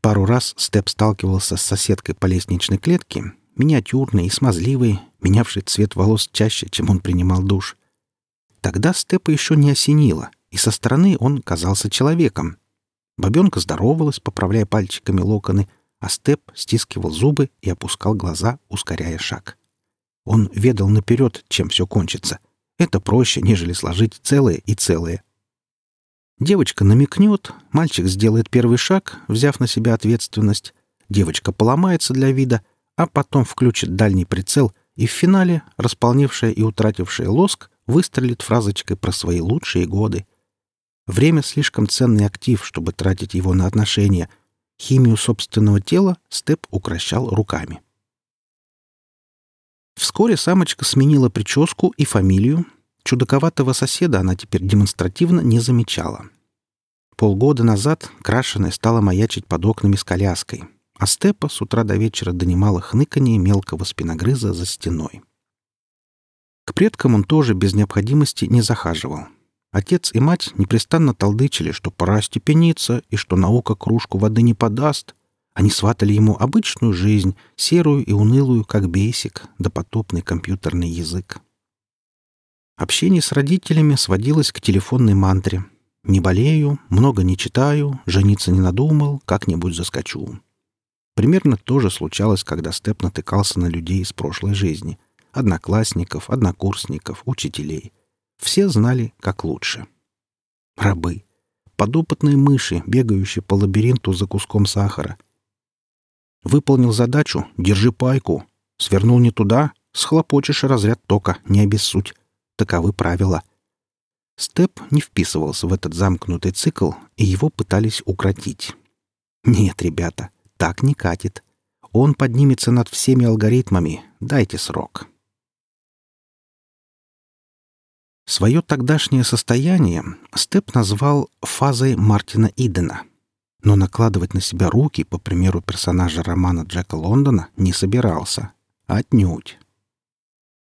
Пару раз Степ сталкивался с соседкой по лестничной клетке, миниатюрной и смазливой, менявшей цвет волос чаще, чем он принимал душ. Тогда Степа еще не осенило, и со стороны он казался человеком. Бабенка здоровалась, поправляя пальчиками локоны, а Степ стискивал зубы и опускал глаза, ускоряя шаг. Он ведал наперед, чем все кончится. Это проще, нежели сложить целое и целое. Девочка намекнет, мальчик сделает первый шаг, взяв на себя ответственность. Девочка поломается для вида, а потом включит дальний прицел и в финале, располневшая и утратившая лоск, выстрелит фразочкой про свои лучшие годы. Время слишком ценный актив, чтобы тратить его на отношения. Химию собственного тела Степ укращал руками. Вскоре самочка сменила прическу и фамилию. Чудаковатого соседа она теперь демонстративно не замечала. Полгода назад крашеная стала маячить под окнами с коляской, а Степа с утра до вечера донимала хныканье мелкого спиногрыза за стеной. К предкам он тоже без необходимости не захаживал. Отец и мать непрестанно толдычили, что пора степениться и что наука кружку воды не подаст. Они сватали ему обычную жизнь, серую и унылую, как бейсик, допотопный компьютерный язык. Общение с родителями сводилось к телефонной мантре. «Не болею, много не читаю, жениться не надумал, как-нибудь заскочу». Примерно то же случалось, когда Степ натыкался на людей из прошлой жизни. Одноклассников, однокурсников, учителей. Все знали, как лучше. Рабы. Подопытные мыши, бегающие по лабиринту за куском сахара. Выполнил задачу — держи пайку. Свернул не туда — схлопочешь разряд тока, не обессудь. Таковы правила. Степ не вписывался в этот замкнутый цикл, и его пытались укротить. Нет, ребята, так не катит. Он поднимется над всеми алгоритмами. Дайте срок. Свое тогдашнее состояние Степ назвал фазой Мартина Идена. Но накладывать на себя руки, по примеру персонажа романа Джека Лондона, не собирался. Отнюдь.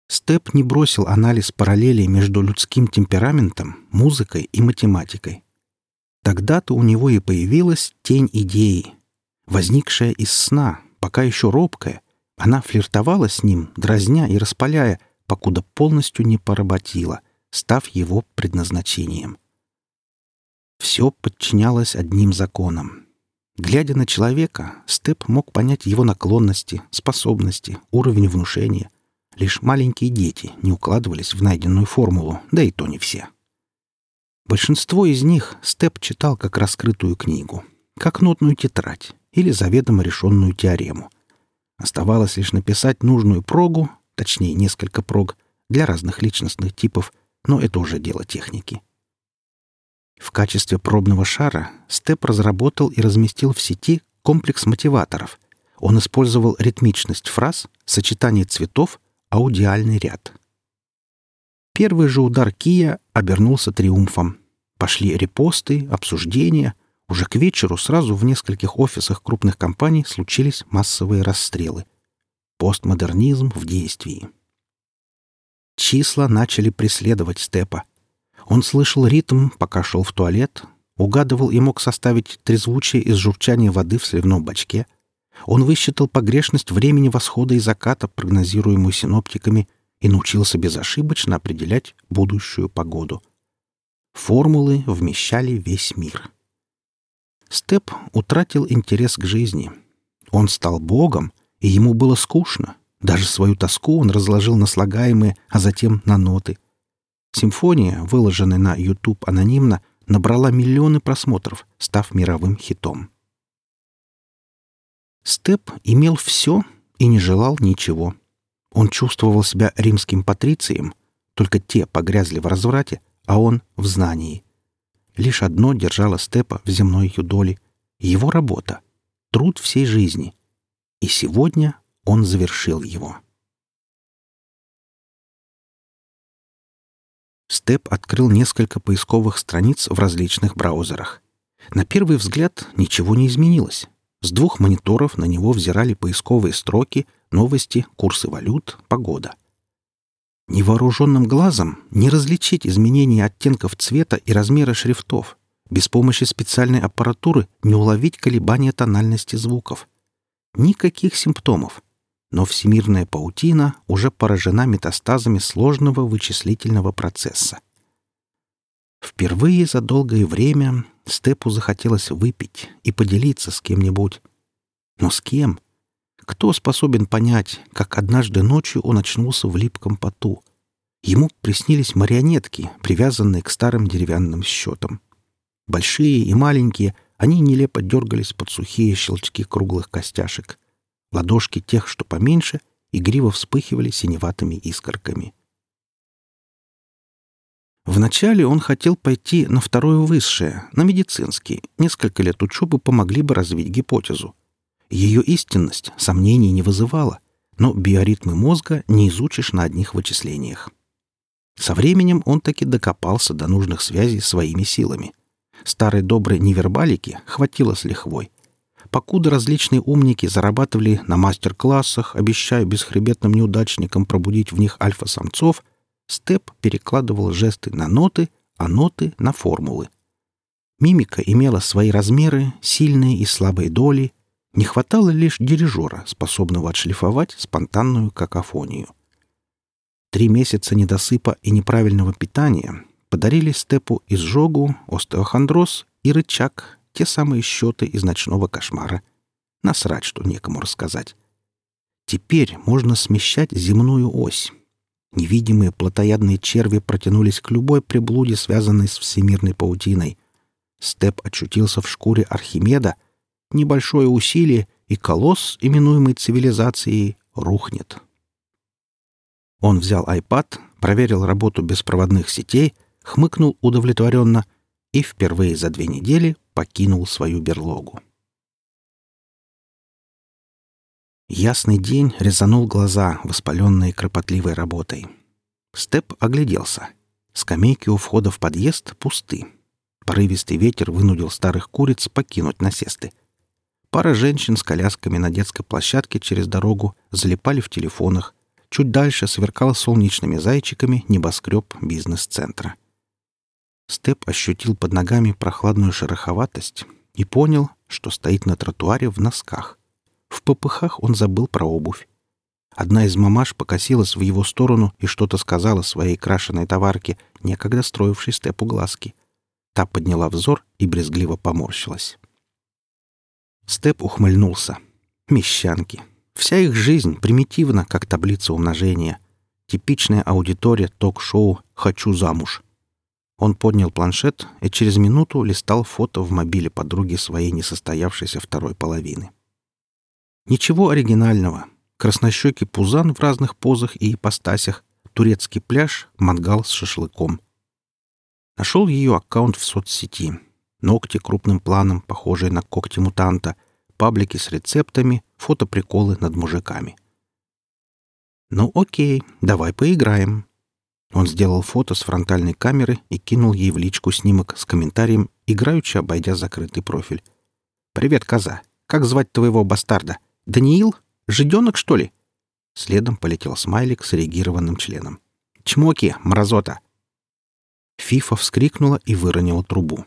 Степ не бросил анализ параллелей между людским темпераментом, музыкой и математикой. Тогда-то у него и появилась тень идеи, возникшая из сна, пока еще робкая, она флиртовала с ним, дразня и распаляя, покуда полностью не поработила, став его предназначением. Все подчинялось одним законам. Глядя на человека, Степ мог понять его наклонности, способности, уровень внушения. Лишь маленькие дети не укладывались в найденную формулу, да и то не все. Большинство из них Степ читал как раскрытую книгу, как нотную тетрадь, или заведомо решенную теорему. Оставалось лишь написать нужную прогу, точнее несколько прог, для разных личностных типов, но это уже дело техники. В качестве пробного шара Степ разработал и разместил в сети комплекс мотиваторов. Он использовал ритмичность фраз, сочетание цветов, аудиальный ряд. Первый же удар Кия обернулся триумфом. Пошли репосты, обсуждения, уже к вечеру сразу в нескольких офисах крупных компаний случились массовые расстрелы. Постмодернизм в действии. Числа начали преследовать Степа. Он слышал ритм, пока шел в туалет, угадывал и мог составить трезвучие из журчания воды в сливном бачке. Он высчитал погрешность времени восхода и заката, прогнозируемую синоптиками, и научился безошибочно определять будущую погоду. Формулы вмещали весь мир. Степ утратил интерес к жизни. Он стал богом, и ему было скучно. Даже свою тоску он разложил на слагаемые, а затем на ноты. Симфония, выложенная на YouTube анонимно, набрала миллионы просмотров, став мировым хитом. Степ имел все и не желал ничего. Он чувствовал себя римским патрицием, только те погрязли в разврате, а он — в знании — Лишь одно держало Степа в земной юдоле — его работа, труд всей жизни. И сегодня он завершил его. Степ открыл несколько поисковых страниц в различных браузерах. На первый взгляд ничего не изменилось. С двух мониторов на него взирали поисковые строки, новости, курсы валют, погода. Невооруженным глазом не различить изменения оттенков цвета и размера шрифтов. Без помощи специальной аппаратуры не уловить колебания тональности звуков. Никаких симптомов. Но всемирная паутина уже поражена метастазами сложного вычислительного процесса. Впервые за долгое время Степу захотелось выпить и поделиться с кем-нибудь. Но с кем? Кто способен понять, как однажды ночью он очнулся в липком поту? Ему приснились марионетки, привязанные к старым деревянным счетам. Большие и маленькие, они нелепо дергались под сухие щелчки круглых костяшек. Ладошки тех, что поменьше, игриво вспыхивали синеватыми искорками. Вначале он хотел пойти на второе высшее, на медицинский. Несколько лет учебы помогли бы развить гипотезу. Ее истинность сомнений не вызывала, но биоритмы мозга не изучишь на одних вычислениях. Со временем он таки докопался до нужных связей своими силами. Старой доброй невербалики хватило с лихвой. Покуда различные умники зарабатывали на мастер-классах, обещая бесхребетным неудачникам пробудить в них альфа-самцов, Степ перекладывал жесты на ноты, а ноты — на формулы. Мимика имела свои размеры, сильные и слабые доли. Не хватало лишь дирижера, способного отшлифовать спонтанную какофонию. Три месяца недосыпа и неправильного питания подарили Степу изжогу, остеохондроз и рычаг, те самые счеты из ночного кошмара. Насрать, что некому рассказать. Теперь можно смещать земную ось, Невидимые плотоядные черви протянулись к любой приблуде, связанной с всемирной паутиной. Степ очутился в шкуре Архимеда. Небольшое усилие, и колосс, именуемый цивилизацией, рухнет. Он взял iPad, проверил работу беспроводных сетей, хмыкнул удовлетворенно и впервые за две недели покинул свою берлогу. Ясный день резанул глаза, воспаленные кропотливой работой. Степ огляделся. Скамейки у входа в подъезд пусты. Порывистый ветер вынудил старых куриц покинуть насесты. Пара женщин с колясками на детской площадке через дорогу залипали в телефонах. Чуть дальше сверкал солнечными зайчиками небоскреб бизнес-центра. Степ ощутил под ногами прохладную шероховатость и понял, что стоит на тротуаре в носках. В попыхах он забыл про обувь. Одна из мамаш покосилась в его сторону и что-то сказала своей крашеной товарке, некогда строившей степу глазки. Та подняла взор и брезгливо поморщилась. Степ ухмыльнулся. Мещанки. Вся их жизнь примитивна, как таблица умножения. Типичная аудитория ток-шоу «Хочу замуж». Он поднял планшет и через минуту листал фото в мобиле подруги своей несостоявшейся второй половины. Ничего оригинального. Краснощекий пузан в разных позах и ипостасях, турецкий пляж, мангал с шашлыком. Нашел ее аккаунт в соцсети. Ногти крупным планом, похожие на когти мутанта, паблики с рецептами, фотоприколы над мужиками. «Ну окей, давай поиграем». Он сделал фото с фронтальной камеры и кинул ей в личку снимок с комментарием, играючи обойдя закрытый профиль. «Привет, коза. Как звать твоего бастарда?» «Даниил? Жиденок, что ли?» Следом полетел смайлик с реагированным членом. «Чмоки, мразота!» Фифа вскрикнула и выронила трубу.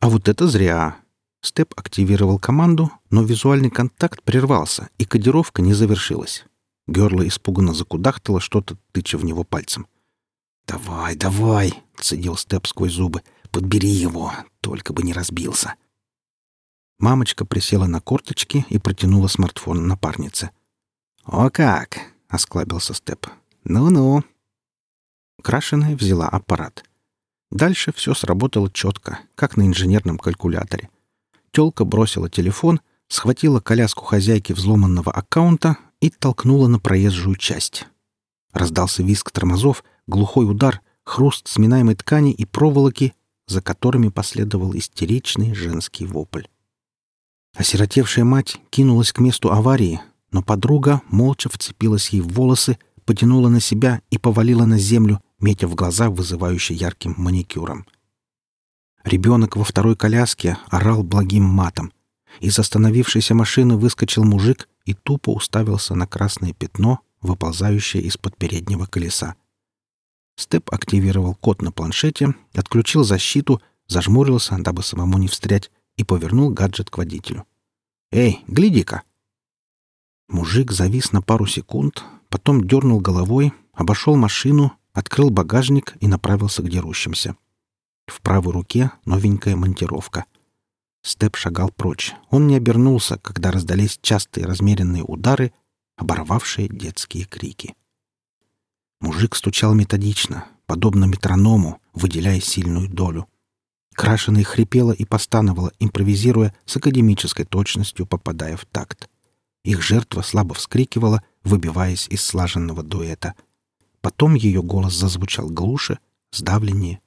«А вот это зря!» Степ активировал команду, но визуальный контакт прервался, и кодировка не завершилась. Герла испуганно закудахтала что-то, тыча в него пальцем. «Давай, давай!» — цедил Степ сквозь зубы. «Подбери его, только бы не разбился!» Мамочка присела на корточки и протянула смартфон напарнице. «О как!» — осклабился Степ. «Ну-ну». Крашеная взяла аппарат. Дальше все сработало четко, как на инженерном калькуляторе. Телка бросила телефон, схватила коляску хозяйки взломанного аккаунта и толкнула на проезжую часть. Раздался визг тормозов, глухой удар, хруст сминаемой ткани и проволоки, за которыми последовал истеричный женский вопль. Осиротевшая мать кинулась к месту аварии, но подруга молча вцепилась ей в волосы, потянула на себя и повалила на землю, метя в глаза вызывающе ярким маникюром. Ребенок во второй коляске орал благим матом. Из остановившейся машины выскочил мужик и тупо уставился на красное пятно, выползающее из-под переднего колеса. Степ активировал код на планшете, отключил защиту, зажмурился, дабы самому не встрять, и повернул гаджет к водителю. «Эй, гляди-ка!» Мужик завис на пару секунд, потом дернул головой, обошел машину, открыл багажник и направился к дерущимся. В правой руке новенькая монтировка. Степ шагал прочь. Он не обернулся, когда раздались частые размеренные удары, оборвавшие детские крики. Мужик стучал методично, подобно метроному, выделяя сильную долю. Крашеная хрипела и постановала, импровизируя с академической точностью, попадая в такт. Их жертва слабо вскрикивала, выбиваясь из слаженного дуэта. Потом ее голос зазвучал глуше, сдавленнее.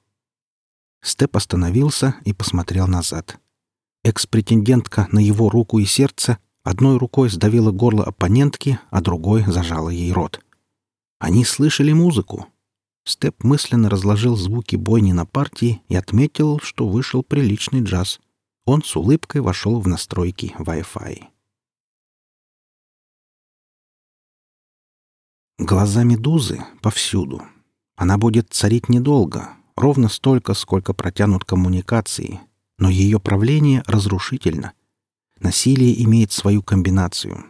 Степ остановился и посмотрел назад. Экс-претендентка на его руку и сердце одной рукой сдавила горло оппонентки, а другой зажала ей рот. Они слышали музыку, Степ мысленно разложил звуки бойни на партии и отметил, что вышел приличный джаз. Он с улыбкой вошел в настройки Wi-Fi. Глаза медузы повсюду. Она будет царить недолго, ровно столько, сколько протянут коммуникации, но ее правление разрушительно. Насилие имеет свою комбинацию.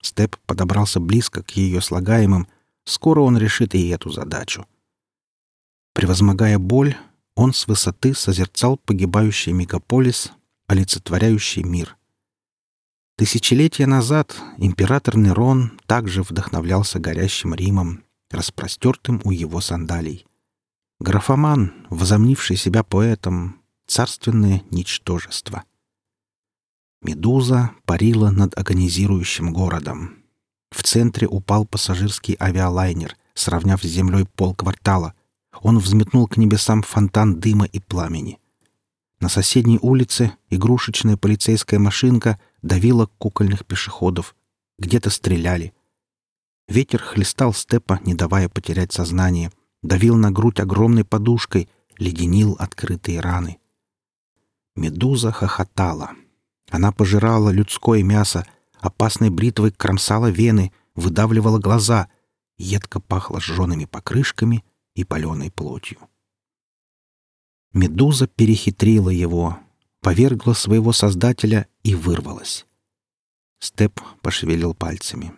Степ подобрался близко к ее слагаемым, скоро он решит и эту задачу — Превозмогая боль, он с высоты созерцал погибающий мегаполис, олицетворяющий мир. Тысячелетия назад император Нерон также вдохновлялся горящим Римом, распростертым у его сандалий. Графоман, возомнивший себя поэтом, царственное ничтожество. Медуза парила над агонизирующим городом. В центре упал пассажирский авиалайнер, сравняв с землей полквартала — он взметнул к небесам фонтан дыма и пламени. На соседней улице игрушечная полицейская машинка давила кукольных пешеходов. Где-то стреляли. Ветер хлестал степа, не давая потерять сознание, давил на грудь огромной подушкой, леденил открытые раны. Медуза хохотала. Она пожирала людское мясо, опасной бритвой кромсала вены, выдавливала глаза, едко пахло сжёными покрышками — и паленой плотью. Медуза перехитрила его, повергла своего создателя и вырвалась. Степ пошевелил пальцами.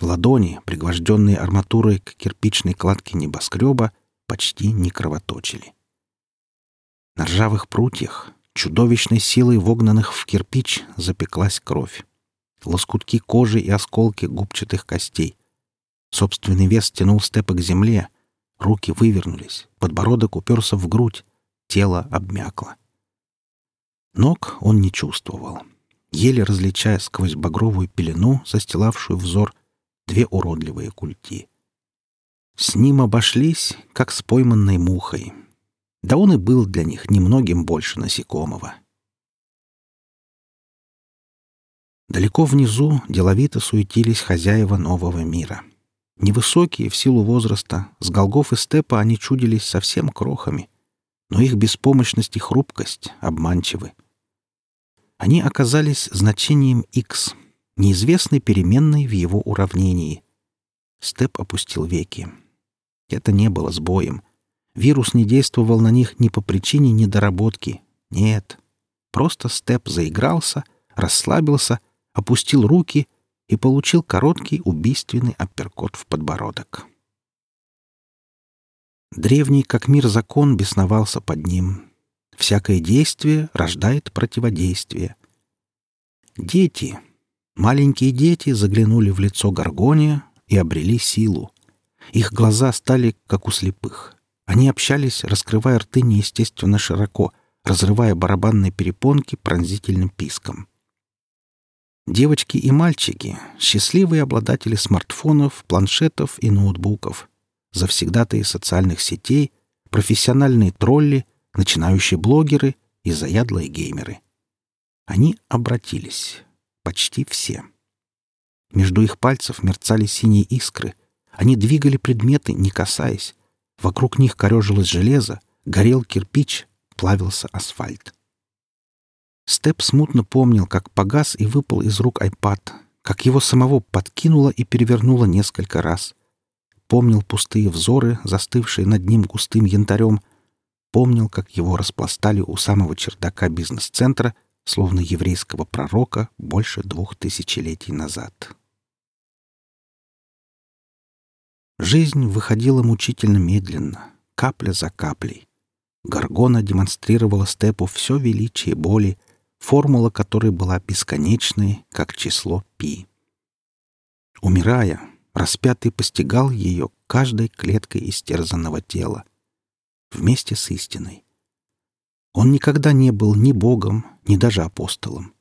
Ладони, пригвожденные арматурой к кирпичной кладке небоскреба, почти не кровоточили. На ржавых прутьях, чудовищной силой вогнанных в кирпич, запеклась кровь. Лоскутки кожи и осколки губчатых костей. Собственный вес тянул степа к земле — Руки вывернулись, подбородок уперся в грудь, тело обмякло. Ног он не чувствовал, еле различая сквозь багровую пелену, застилавшую взор, две уродливые культи. С ним обошлись, как с пойманной мухой. Да он и был для них немногим больше насекомого. Далеко внизу деловито суетились хозяева нового мира — Невысокие в силу возраста, с голгов и степа они чудились совсем крохами, но их беспомощность и хрупкость обманчивы. Они оказались значением x, неизвестной переменной в его уравнении. Степ опустил веки. Это не было сбоем. Вирус не действовал на них ни по причине недоработки. Нет. Просто Степ заигрался, расслабился, опустил руки — и получил короткий убийственный апперкот в подбородок. Древний как мир закон бесновался под ним. Всякое действие рождает противодействие. Дети, маленькие дети заглянули в лицо Гаргония и обрели силу. Их глаза стали как у слепых. Они общались, раскрывая рты неестественно широко, разрывая барабанные перепонки пронзительным писком. Девочки и мальчики — счастливые обладатели смартфонов, планшетов и ноутбуков, завсегдатые социальных сетей, профессиональные тролли, начинающие блогеры и заядлые геймеры. Они обратились. Почти все. Между их пальцев мерцали синие искры. Они двигали предметы, не касаясь. Вокруг них корежилось железо, горел кирпич, плавился асфальт. Степ смутно помнил, как погас и выпал из рук айпад, как его самого подкинуло и перевернуло несколько раз. Помнил пустые взоры, застывшие над ним густым янтарем. Помнил, как его распластали у самого чердака бизнес-центра, словно еврейского пророка больше двух тысячелетий назад. Жизнь выходила мучительно медленно, капля за каплей. Гаргона демонстрировала Степу все величие боли, формула которой была бесконечной, как число пи. Умирая, распятый постигал ее каждой клеткой истерзанного тела, вместе с истиной. Он никогда не был ни богом, ни даже апостолом.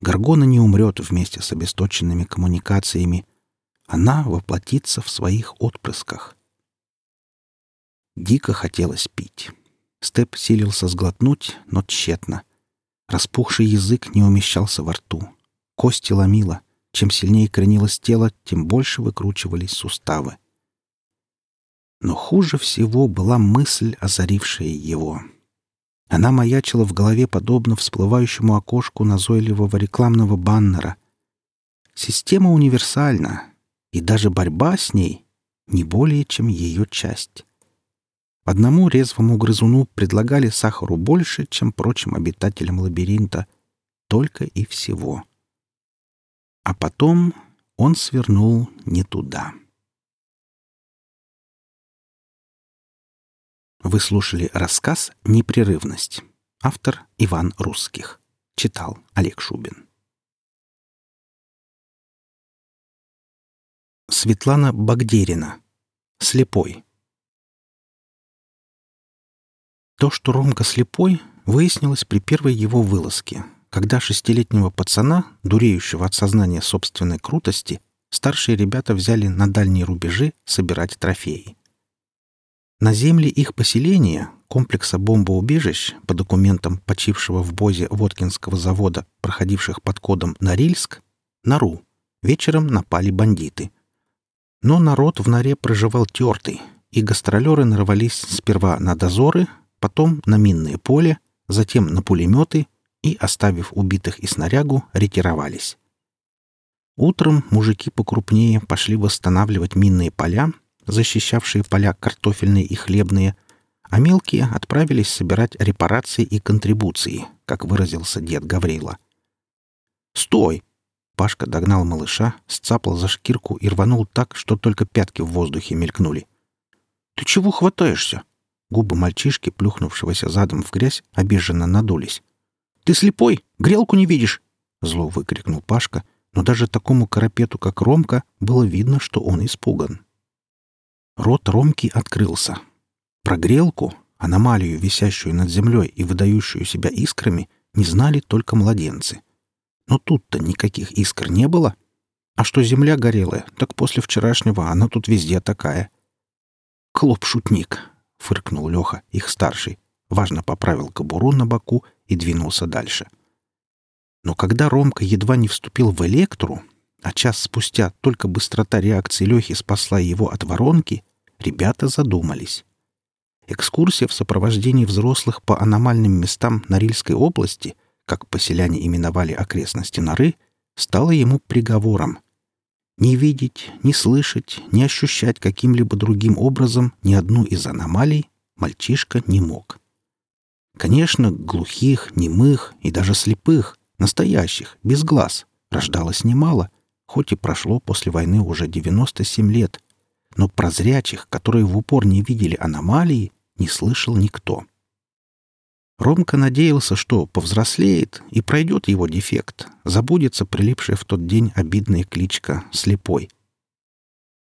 Гаргона не умрет вместе с обесточенными коммуникациями. Она воплотится в своих отпрысках. Дико хотелось пить. Степ силился сглотнуть, но тщетно. Распухший язык не умещался во рту. Кости ломило. Чем сильнее кренилось тело, тем больше выкручивались суставы. Но хуже всего была мысль, озарившая его. Она маячила в голове подобно всплывающему окошку назойливого рекламного баннера. Система универсальна, и даже борьба с ней не более, чем ее часть. Одному резвому грызуну предлагали сахару больше, чем прочим обитателям лабиринта. Только и всего. А потом он свернул не туда. Вы слушали рассказ «Непрерывность». Автор Иван Русских. Читал Олег Шубин. Светлана Багдерина. Слепой. То, что Ромка слепой, выяснилось при первой его вылазке, когда шестилетнего пацана, дуреющего от сознания собственной крутости, старшие ребята взяли на дальние рубежи собирать трофеи. На земле их поселения, комплекса бомбоубежищ, по документам почившего в Бозе Воткинского завода, проходивших под кодом «Норильск», «Нару», вечером напали бандиты. Но народ в норе проживал тертый, и гастролеры нарвались сперва на дозоры, потом на минное поле, затем на пулеметы и, оставив убитых и снарягу, ретировались. Утром мужики покрупнее пошли восстанавливать минные поля, защищавшие поля картофельные и хлебные, а мелкие отправились собирать репарации и контрибуции, как выразился дед Гаврила. «Стой!» Пашка догнал малыша, сцапал за шкирку и рванул так, что только пятки в воздухе мелькнули. «Ты чего хватаешься?» Губы мальчишки, плюхнувшегося задом в грязь, обиженно надулись. «Ты слепой? Грелку не видишь?» Зло выкрикнул Пашка, но даже такому карапету, как Ромка, было видно, что он испуган. Рот Ромки открылся. Про грелку, аномалию, висящую над землей и выдающую себя искрами, не знали только младенцы. Но тут-то никаких искр не было. А что земля горелая, так после вчерашнего она тут везде такая. «Клоп-шутник», — фыркнул Леха, их старший, важно поправил кобуру на боку и двинулся дальше. Но когда Ромка едва не вступил в электру, а час спустя только быстрота реакции Лехи спасла его от воронки, ребята задумались. Экскурсия в сопровождении взрослых по аномальным местам Норильской области, как поселяне именовали окрестности Норы, стала ему приговором. Не видеть, не слышать, не ощущать каким-либо другим образом ни одну из аномалий мальчишка не мог. Конечно, глухих, немых и даже слепых, настоящих, без глаз, рождалось немало, хоть и прошло после войны уже 97 лет, но прозрячих, которые в упор не видели аномалии, не слышал никто. Ромка надеялся, что повзрослеет и пройдет его дефект, забудется прилипшая в тот день обидная кличка «слепой».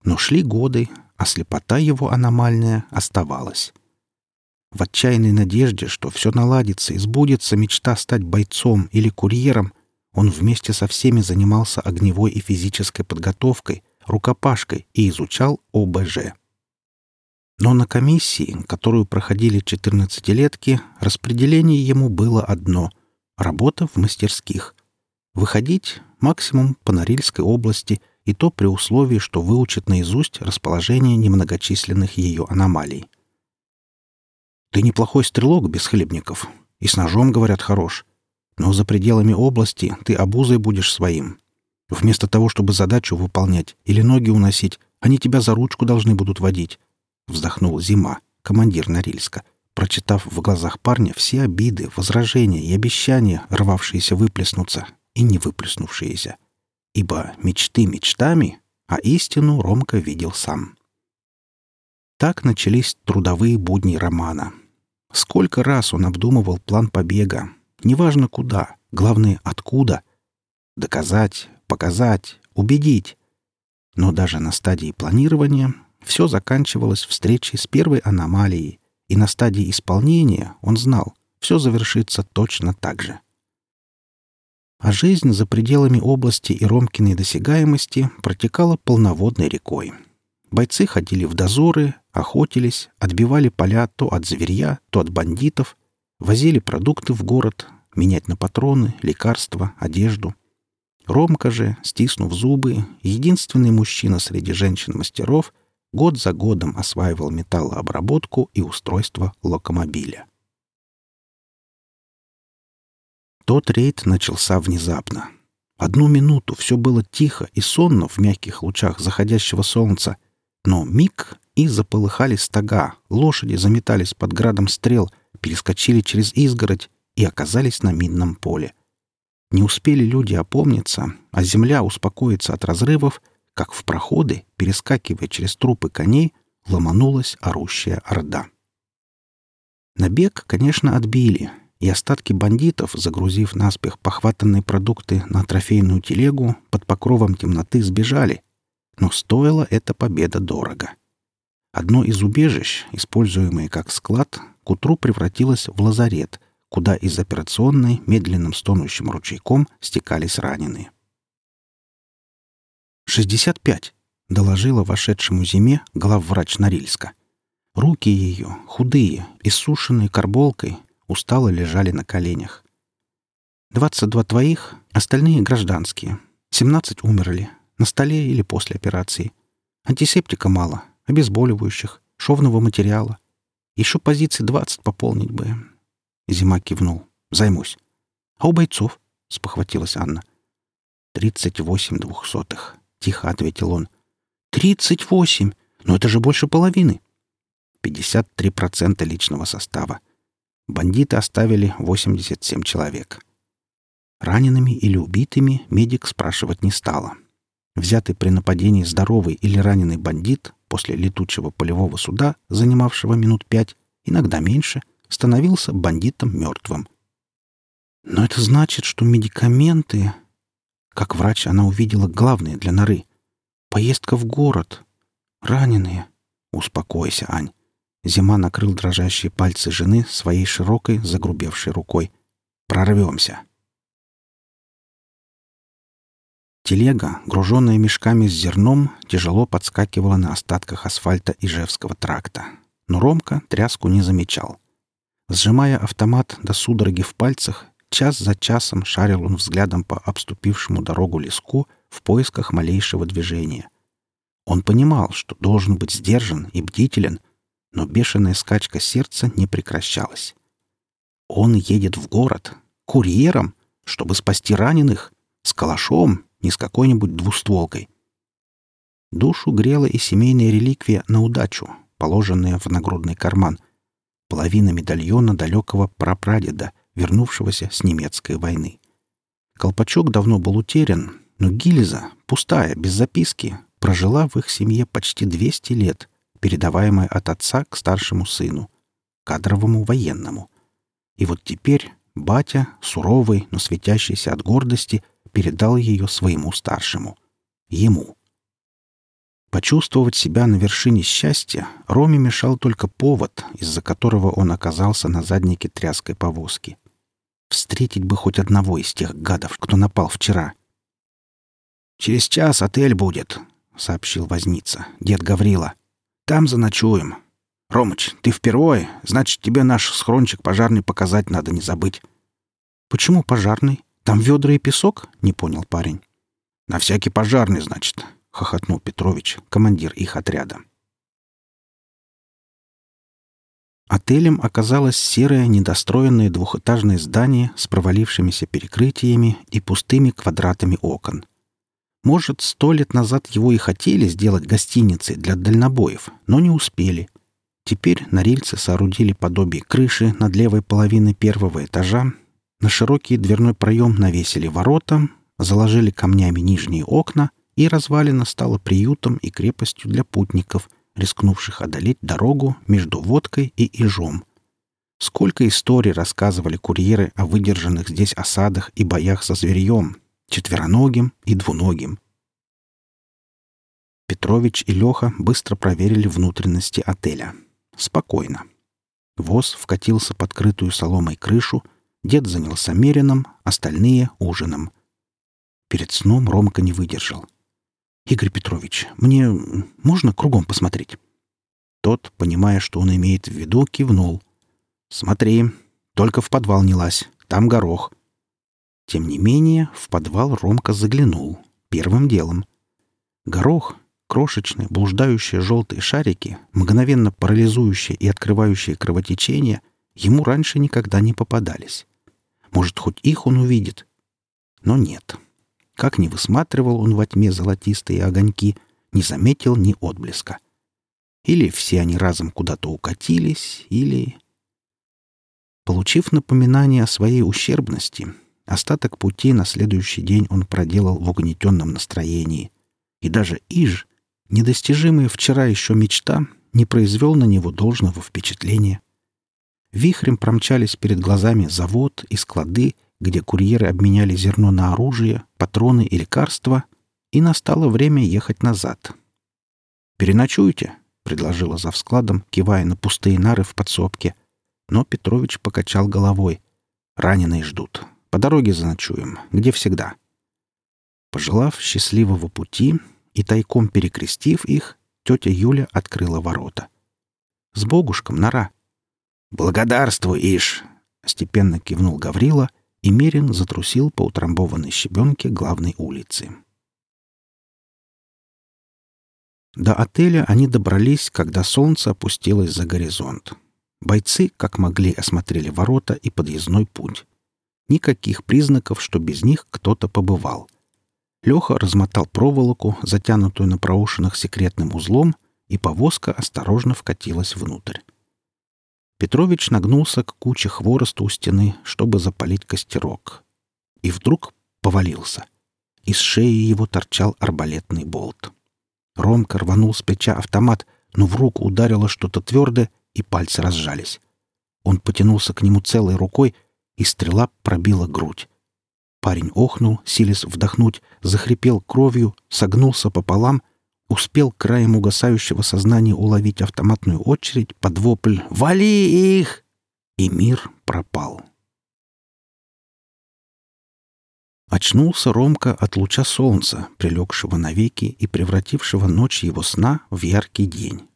Но шли годы, а слепота его аномальная оставалась. В отчаянной надежде, что все наладится и сбудется мечта стать бойцом или курьером, он вместе со всеми занимался огневой и физической подготовкой, рукопашкой и изучал ОБЖ. Но на комиссии, которую проходили 14-летки, распределение ему было одно — работа в мастерских. Выходить максимум по Норильской области, и то при условии, что выучит наизусть расположение немногочисленных ее аномалий. «Ты неплохой стрелок без хлебников, и с ножом, говорят, хорош. Но за пределами области ты обузой будешь своим. Вместо того, чтобы задачу выполнять или ноги уносить, они тебя за ручку должны будут водить. — вздохнул Зима, командир Норильска, прочитав в глазах парня все обиды, возражения и обещания, рвавшиеся выплеснуться и не выплеснувшиеся. Ибо мечты мечтами, а истину Ромка видел сам. Так начались трудовые будни романа. Сколько раз он обдумывал план побега. Неважно куда, главное откуда. Доказать, показать, убедить. Но даже на стадии планирования все заканчивалось встречей с первой аномалией, и на стадии исполнения он знал, все завершится точно так же. А жизнь за пределами области и Ромкиной досягаемости протекала полноводной рекой. Бойцы ходили в дозоры, охотились, отбивали поля то от зверья, то от бандитов, возили продукты в город, менять на патроны, лекарства, одежду. Ромка же, стиснув зубы, единственный мужчина среди женщин-мастеров, год за годом осваивал металлообработку и устройство локомобиля. Тот рейд начался внезапно. Одну минуту все было тихо и сонно в мягких лучах заходящего солнца, но миг и заполыхали стога, лошади заметались под градом стрел, перескочили через изгородь и оказались на минном поле. Не успели люди опомниться, а земля успокоиться от разрывов, как в проходы, перескакивая через трупы коней, ломанулась орущая орда. Набег, конечно, отбили — и остатки бандитов, загрузив наспех похватанные продукты на трофейную телегу, под покровом темноты сбежали. Но стоила эта победа дорого. Одно из убежищ, используемое как склад, к утру превратилось в лазарет, куда из операционной медленным стонущим ручейком стекались раненые. «Шестьдесят пять», — доложила вошедшему зиме главврач Норильска. Руки ее, худые, иссушенные карболкой, устало лежали на коленях. «Двадцать два твоих, остальные гражданские. Семнадцать умерли. На столе или после операции. Антисептика мало, обезболивающих, шовного материала. Еще позиций двадцать пополнить бы». Зима кивнул. «Займусь». «А у бойцов?» — спохватилась Анна. «Тридцать восемь двухсотых», — тихо ответил он. «Тридцать восемь! Но это же больше половины!» «Пятьдесят три процента личного состава. Бандиты оставили 87 человек. Ранеными или убитыми медик спрашивать не стала. Взятый при нападении здоровый или раненый бандит после летучего полевого суда, занимавшего минут пять, иногда меньше, становился бандитом мертвым. Но это значит, что медикаменты... Как врач она увидела главное для норы. Поездка в город. Раненые. Успокойся, Ань. Зима накрыл дрожащие пальцы жены своей широкой, загрубевшей рукой. «Прорвемся!» Телега, груженная мешками с зерном, тяжело подскакивала на остатках асфальта Ижевского тракта. Но Ромка тряску не замечал. Сжимая автомат до судороги в пальцах, час за часом шарил он взглядом по обступившему дорогу леску в поисках малейшего движения. Он понимал, что должен быть сдержан и бдителен — но бешеная скачка сердца не прекращалась. Он едет в город, курьером, чтобы спасти раненых, с калашом, не с какой-нибудь двустволкой. Душу грела и семейная реликвия на удачу, положенная в нагрудный карман, половина медальона далекого прапрадеда, вернувшегося с немецкой войны. Колпачок давно был утерян, но гильза, пустая, без записки, прожила в их семье почти 200 лет — передаваемая от отца к старшему сыну, кадровому военному. И вот теперь батя, суровый, но светящийся от гордости, передал ее своему старшему. Ему. Почувствовать себя на вершине счастья Роме мешал только повод, из-за которого он оказался на заднике тряской повозки. Встретить бы хоть одного из тех гадов, кто напал вчера. «Через час отель будет», — сообщил возница, дед Гаврила. Там заночуем. Ромыч, ты впервые, значит, тебе наш схрончик пожарный показать надо не забыть. Почему пожарный? Там ведра и песок? Не понял парень. На всякий пожарный, значит, хохотнул Петрович, командир их отряда. Отелем оказалось серое недостроенное двухэтажное здание с провалившимися перекрытиями и пустыми квадратами окон. Может, сто лет назад его и хотели сделать гостиницей для дальнобоев, но не успели. Теперь норильцы соорудили подобие крыши над левой половиной первого этажа, на широкий дверной проем навесили ворота, заложили камнями нижние окна, и развалина стала приютом и крепостью для путников, рискнувших одолеть дорогу между водкой и ижом. Сколько историй рассказывали курьеры о выдержанных здесь осадах и боях со зверьем, четвероногим и двуногим. Петрович и Леха быстро проверили внутренности отеля. Спокойно. Воз вкатился под крытую соломой крышу, дед занялся мерином, остальные — ужином. Перед сном Ромка не выдержал. «Игорь Петрович, мне можно кругом посмотреть?» Тот, понимая, что он имеет в виду, кивнул — «Смотри, только в подвал не лазь, там горох». Тем не менее, в подвал Ромка заглянул. Первым делом. Горох, крошечные, блуждающие желтые шарики, мгновенно парализующие и открывающие кровотечение, ему раньше никогда не попадались. Может, хоть их он увидит? Но нет. Как ни высматривал он во тьме золотистые огоньки, не заметил ни отблеска. Или все они разом куда-то укатились, или... Получив напоминание о своей ущербности, остаток пути на следующий день он проделал в угнетенном настроении. И даже Иж, недостижимая вчера еще мечта, не произвел на него должного впечатления. Вихрем промчались перед глазами завод и склады, где курьеры обменяли зерно на оружие, патроны и лекарства, и настало время ехать назад. «Переночуйте», — предложила за складом, кивая на пустые нары в подсобке — но Петрович покачал головой. «Раненые ждут. По дороге заночуем, где всегда». Пожелав счастливого пути и тайком перекрестив их, тетя Юля открыла ворота. «С Богушком, нора!» «Благодарствуй, Иш!» — степенно кивнул Гаврила, и Мерин затрусил по утрамбованной щебенке главной улицы. До отеля они добрались, когда солнце опустилось за горизонт. Бойцы, как могли, осмотрели ворота и подъездной путь. Никаких признаков, что без них кто-то побывал. Леха размотал проволоку, затянутую на проушинах секретным узлом, и повозка осторожно вкатилась внутрь. Петрович нагнулся к куче хвороста у стены, чтобы запалить костерок. И вдруг повалился. Из шеи его торчал арбалетный болт. Ромка рванул с плеча автомат, но в руку ударило что-то твердое, и пальцы разжались. Он потянулся к нему целой рукой, и стрела пробила грудь. Парень охнул, силясь вдохнуть, захрипел кровью, согнулся пополам, успел краем угасающего сознания уловить автоматную очередь под вопль «Вали их!» И мир пропал. Очнулся Ромка от луча солнца, прилегшего навеки и превратившего ночь его сна в яркий день.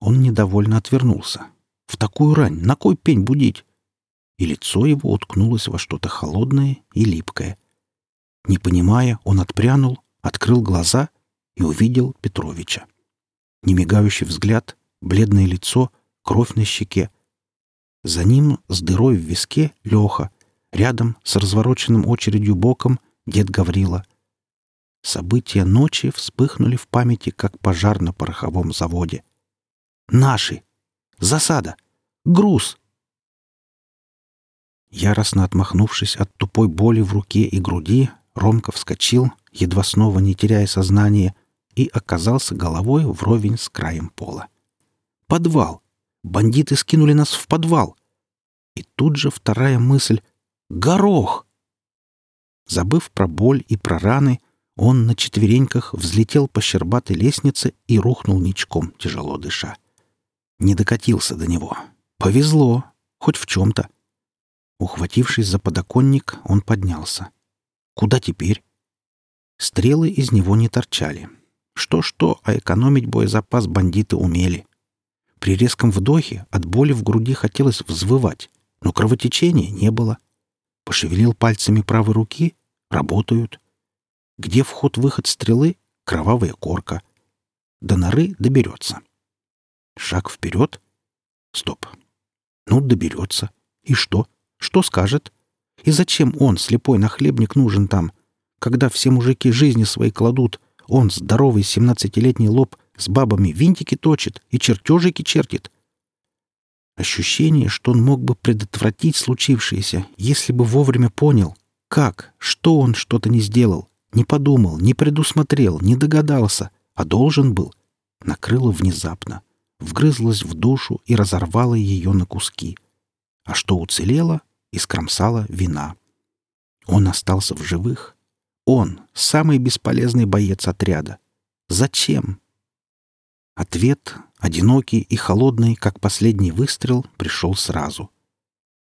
Он недовольно отвернулся. «В такую рань на кой пень будить?» И лицо его уткнулось во что-то холодное и липкое. Не понимая, он отпрянул, открыл глаза и увидел Петровича. Немигающий взгляд, бледное лицо, кровь на щеке. За ним с дырой в виске Леха, рядом с развороченным очередью боком дед Гаврила. События ночи вспыхнули в памяти, как пожар на пороховом заводе — Наши! Засада! Груз!» Яростно отмахнувшись от тупой боли в руке и груди, Ромка вскочил, едва снова не теряя сознание, и оказался головой вровень с краем пола. «Подвал! Бандиты скинули нас в подвал!» И тут же вторая мысль — «Горох!» Забыв про боль и про раны, он на четвереньках взлетел по щербатой лестнице и рухнул ничком, тяжело дыша. Не докатился до него. Повезло. Хоть в чем-то. Ухватившись за подоконник, он поднялся. Куда теперь? Стрелы из него не торчали. Что-что, а экономить боезапас бандиты умели. При резком вдохе от боли в груди хотелось взвывать, но кровотечения не было. Пошевелил пальцами правой руки — работают. Где вход-выход стрелы — кровавая корка. До норы доберется. — Шаг вперед. Стоп. Ну, доберется. И что? Что скажет? И зачем он, слепой нахлебник, нужен там? Когда все мужики жизни свои кладут, он, здоровый семнадцатилетний лоб, с бабами винтики точит и чертежики чертит. Ощущение, что он мог бы предотвратить случившееся, если бы вовремя понял, как, что он что-то не сделал, не подумал, не предусмотрел, не догадался, а должен был, накрыло внезапно — вгрызлась в душу и разорвала ее на куски. а что уцелело, искромсала вина. Он остался в живых. Он — самый бесполезный боец отряда. Зачем? Ответ, одинокий и холодный, как последний выстрел, пришел сразу.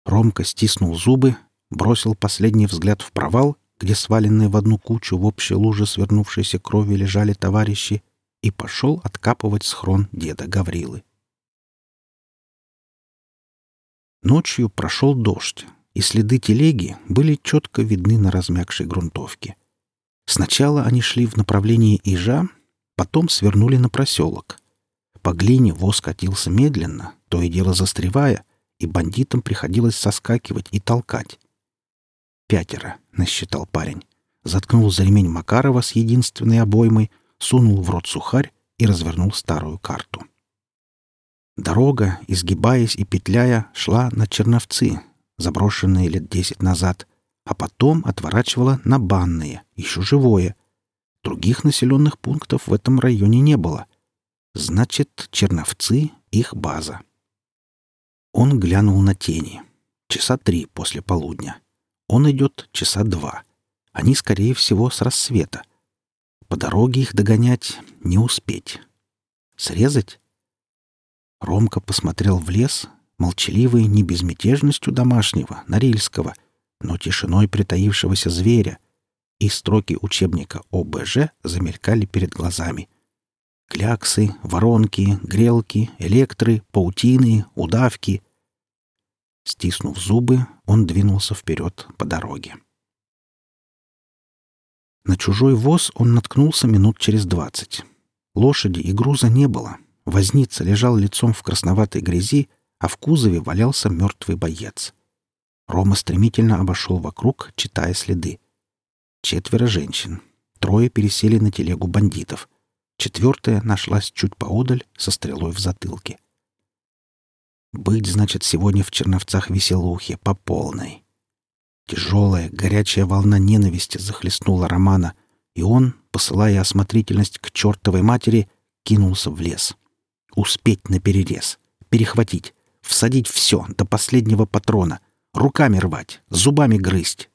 Ромка стиснул зубы, бросил последний взгляд в провал, где сваленные в одну кучу в общей луже свернувшейся крови лежали товарищи, и пошел откапывать схрон деда Гаврилы. Ночью прошел дождь, и следы телеги были четко видны на размягшей грунтовке. Сначала они шли в направлении Ижа, потом свернули на проселок. По глине воз катился медленно, то и дело застревая, и бандитам приходилось соскакивать и толкать. «Пятеро», — насчитал парень. Заткнул за ремень Макарова с единственной обоймой, сунул в рот сухарь и развернул старую карту. Дорога, изгибаясь и петляя, шла на Черновцы, заброшенные лет десять назад, а потом отворачивала на Банные, еще живое. Других населенных пунктов в этом районе не было. Значит, Черновцы — их база. Он глянул на тени. Часа три после полудня. Он идет часа два. Они, скорее всего, с рассвета. По дороге их догонять не успеть. Срезать? Ромка посмотрел в лес, молчаливый не безмятежностью домашнего, норильского, но тишиной притаившегося зверя, и строки учебника ОБЖ замелькали перед глазами. Кляксы, воронки, грелки, электры, паутины, удавки. Стиснув зубы, он двинулся вперед по дороге. На чужой воз он наткнулся минут через двадцать. Лошади и груза не было — Возница лежал лицом в красноватой грязи, а в кузове валялся мертвый боец. Рома стремительно обошел вокруг, читая следы. Четверо женщин. Трое пересели на телегу бандитов. Четвертая нашлась чуть поодаль со стрелой в затылке. Быть, значит, сегодня в Черновцах веселухе по полной. Тяжелая, горячая волна ненависти захлестнула Романа, и он, посылая осмотрительность к чертовой матери, кинулся в лес. — Успеть на перерез, перехватить, всадить все до последнего патрона, руками рвать, зубами грызть.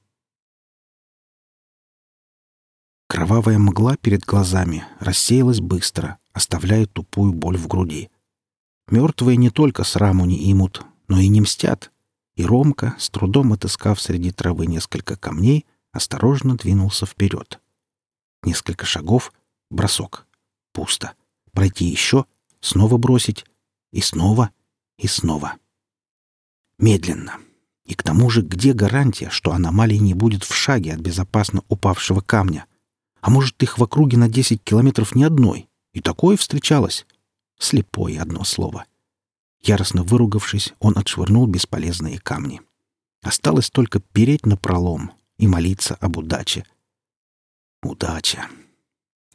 Кровавая мгла перед глазами рассеялась быстро, оставляя тупую боль в груди. Мертвые не только сраму не имут, но и не мстят. И Ромка, с трудом отыскав среди травы несколько камней, осторожно двинулся вперед. Несколько шагов, бросок. Пусто. Пройти еще, снова бросить, и снова, и снова. Медленно. И к тому же, где гарантия, что аномалии не будет в шаге от безопасно упавшего камня? А может, их в округе на 10 километров ни одной? И такое встречалось. Слепое одно слово. Яростно выругавшись, он отшвырнул бесполезные камни. Осталось только переть на пролом и молиться об удаче. Удача.